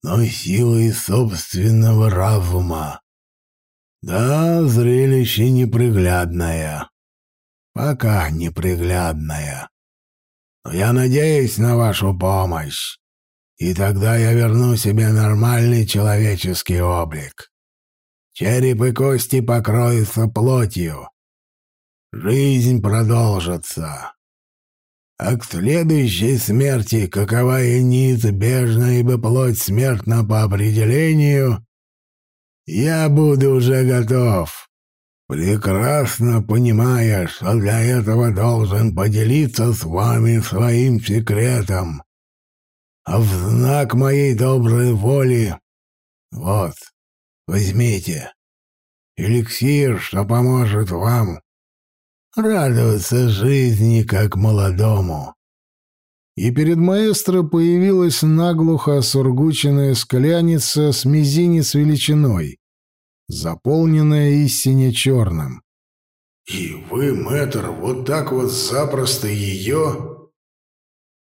но силой собственного разума. Да, зрелище неприглядное. Пока неприглядное. Но я надеюсь на вашу помощь, и тогда я верну себе нормальный человеческий облик. Череп и кости покроются плотью. Жизнь продолжится а к следующей смерти, какова и неизбежна, ибо плоть смертна по определению, я буду уже готов. прекрасно понимая, что для этого должен поделиться с вами своим секретом. А в знак моей доброй воли вот, возьмите. Эликсир, что поможет вам радоваться жизни как молодому. И перед маэстро появилась наглухо осургученная скляница с мизинец величиной, заполненная истине черным. «И вы, мэтр, вот так вот запросто ее...»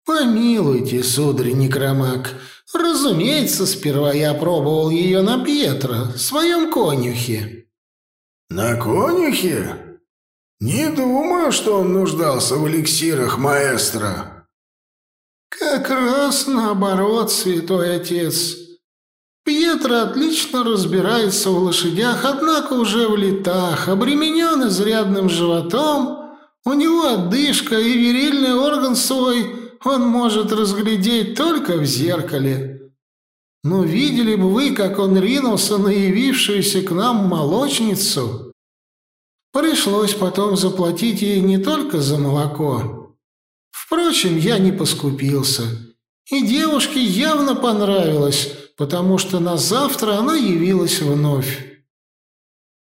«Помилуйте, сударь Некромак, разумеется, сперва я пробовал ее на Пьетро, своем конюхе». «На конюхе? Не думаю, что он нуждался в эликсирах маэстро». «Как раз наоборот, святой отец». Пьетро отлично разбирается в лошадях, однако уже в летах, обременен изрядным животом, у него одышка и верильный орган свой он может разглядеть только в зеркале. Но видели бы вы, как он ринулся на явившуюся к нам молочницу? Пришлось потом заплатить ей не только за молоко. Впрочем, я не поскупился. И девушке явно понравилось, потому что на завтра она явилась вновь.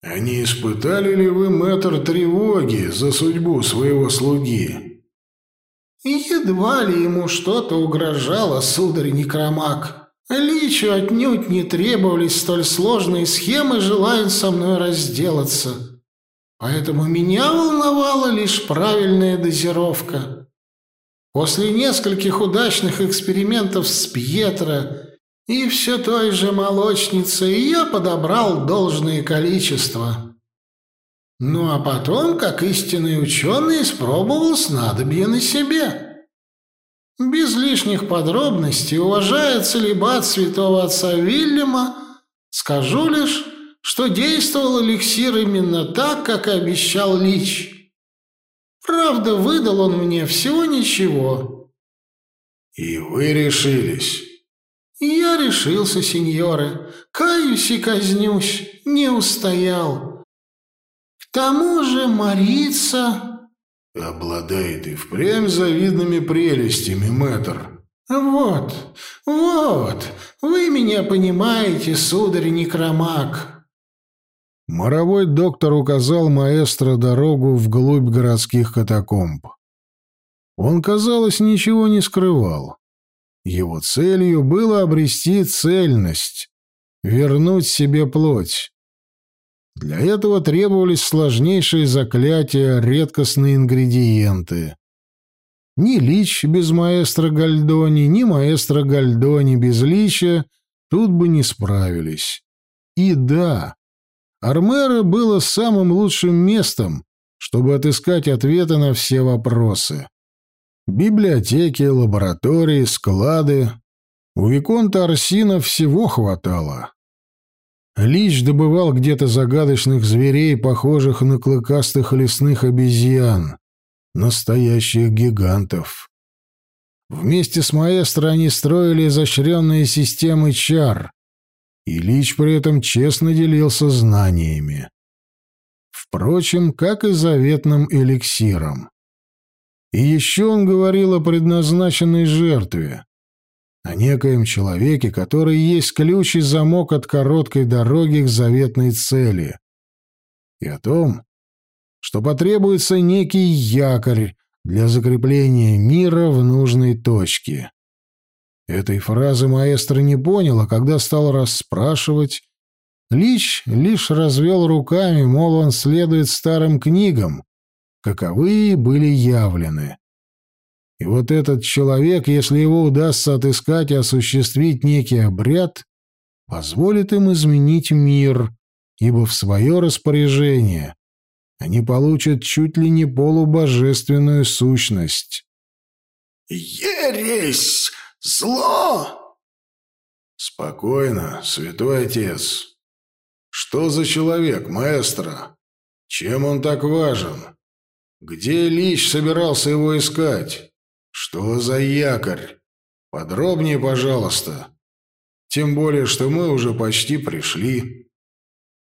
«А не испытали ли вы, мэтр, тревоги за судьбу своего слуги?» «Едва ли ему что-то угрожало, сударь Некромак. Личу отнюдь не требовались столь сложные схемы, желая со мной разделаться. Поэтому меня волновала лишь правильная дозировка. После нескольких удачных экспериментов с Пьетро и все той же молочницей я подобрал должное количество. Ну а потом, как истинный ученый, испробовал снадобье на себе. Без лишних подробностей, уважая целебат святого отца Вильяма, скажу лишь, что действовал эликсир именно так, как и обещал Лич. Правда, выдал он мне всего ничего. «И вы решились?» «Я решился, сеньоры. Каюсь и казнюсь. Не устоял. К тому же Марица...» «Обладает и впрямь завидными прелестями, мэтр». «Вот, вот, вы меня понимаете, сударь Некромак». Моровой доктор указал маэстро дорогу вглубь городских катакомб. Он, казалось, ничего не скрывал. Его целью было обрести цельность, вернуть себе плоть. Для этого требовались сложнейшие заклятия, редкостные ингредиенты. Ни Лич без маэстро Гальдони, ни маэстро Гальдони без Лича тут бы не справились. И да, Армера было самым лучшим местом, чтобы отыскать ответы на все вопросы. Библиотеки, лаборатории, склады. У Виконта Арсина всего хватало. Лич добывал где-то загадочных зверей, похожих на клыкастых лесных обезьян, настоящих гигантов. Вместе с маэстро они строили изощренные системы чар, и Лич при этом честно делился знаниями. Впрочем, как и заветным эликсиром. И еще он говорил о предназначенной жертве, о некоем человеке, который есть ключ и замок от короткой дороги к заветной цели, и о том, что потребуется некий якорь для закрепления мира в нужной точке. Этой фразы маэстро не понял, а когда стал расспрашивать, Лич лишь развел руками, мол, он следует старым книгам, каковые были явлены. И вот этот человек, если его удастся отыскать и осуществить некий обряд, позволит им изменить мир, ибо в свое распоряжение они получат чуть ли не полубожественную сущность. «Ересь! Зло!» «Спокойно, святой отец. Что за человек, маэстро? Чем он так важен?» Где Лич собирался его искать? Что за якорь? Подробнее, пожалуйста. Тем более, что мы уже почти пришли.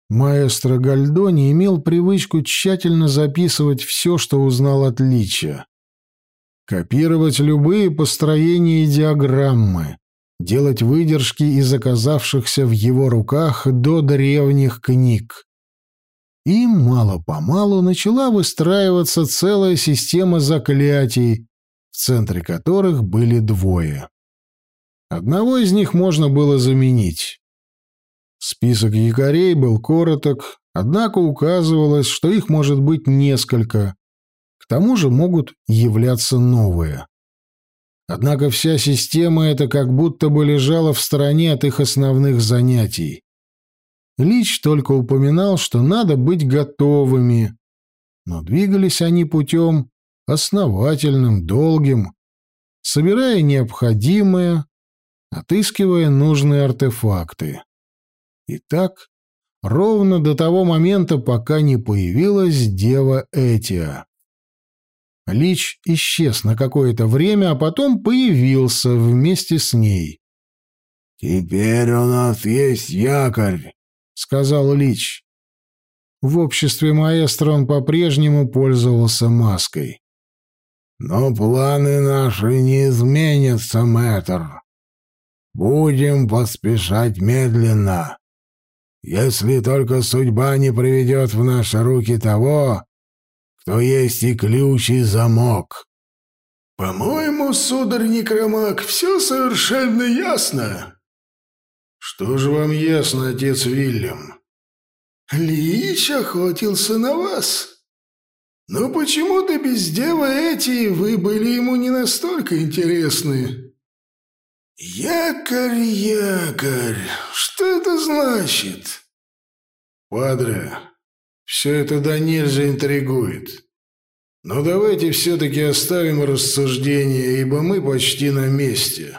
Маэстро Гальдони имел привычку тщательно записывать все, что узнал от Лича. Копировать любые построения и диаграммы, делать выдержки из оказавшихся в его руках до древних книг. И мало-помалу начала выстраиваться целая система заклятий, в центре которых были двое. Одного из них можно было заменить. Список якорей был короток, однако указывалось, что их может быть несколько. Тому же могут являться новые. Однако вся система эта как будто бы лежала в стороне от их основных занятий. Лич только упоминал, что надо быть готовыми, но двигались они путем основательным, долгим, собирая необходимое, отыскивая нужные артефакты. И так ровно до того момента, пока не появилась дева Этия. Лич исчез на какое-то время, а потом появился вместе с ней. «Теперь у нас есть якорь», — сказал Лич. В обществе маэстро он по-прежнему пользовался маской. «Но планы наши не изменятся, мэтр. Будем поспешать медленно если только судьба не приведет в наши руки того, кто есть и ключ, и замок. По-моему, сударь Некромак, все совершенно ясно. Что же вам ясно, отец Вильям? Лич охотился на вас. Но почему-то без девы эти вы были ему не настолько интересны. «Якорь, якорь, что это значит?» «Падре, все это до нельзя интригует. Но давайте все-таки оставим рассуждения, ибо мы почти на месте.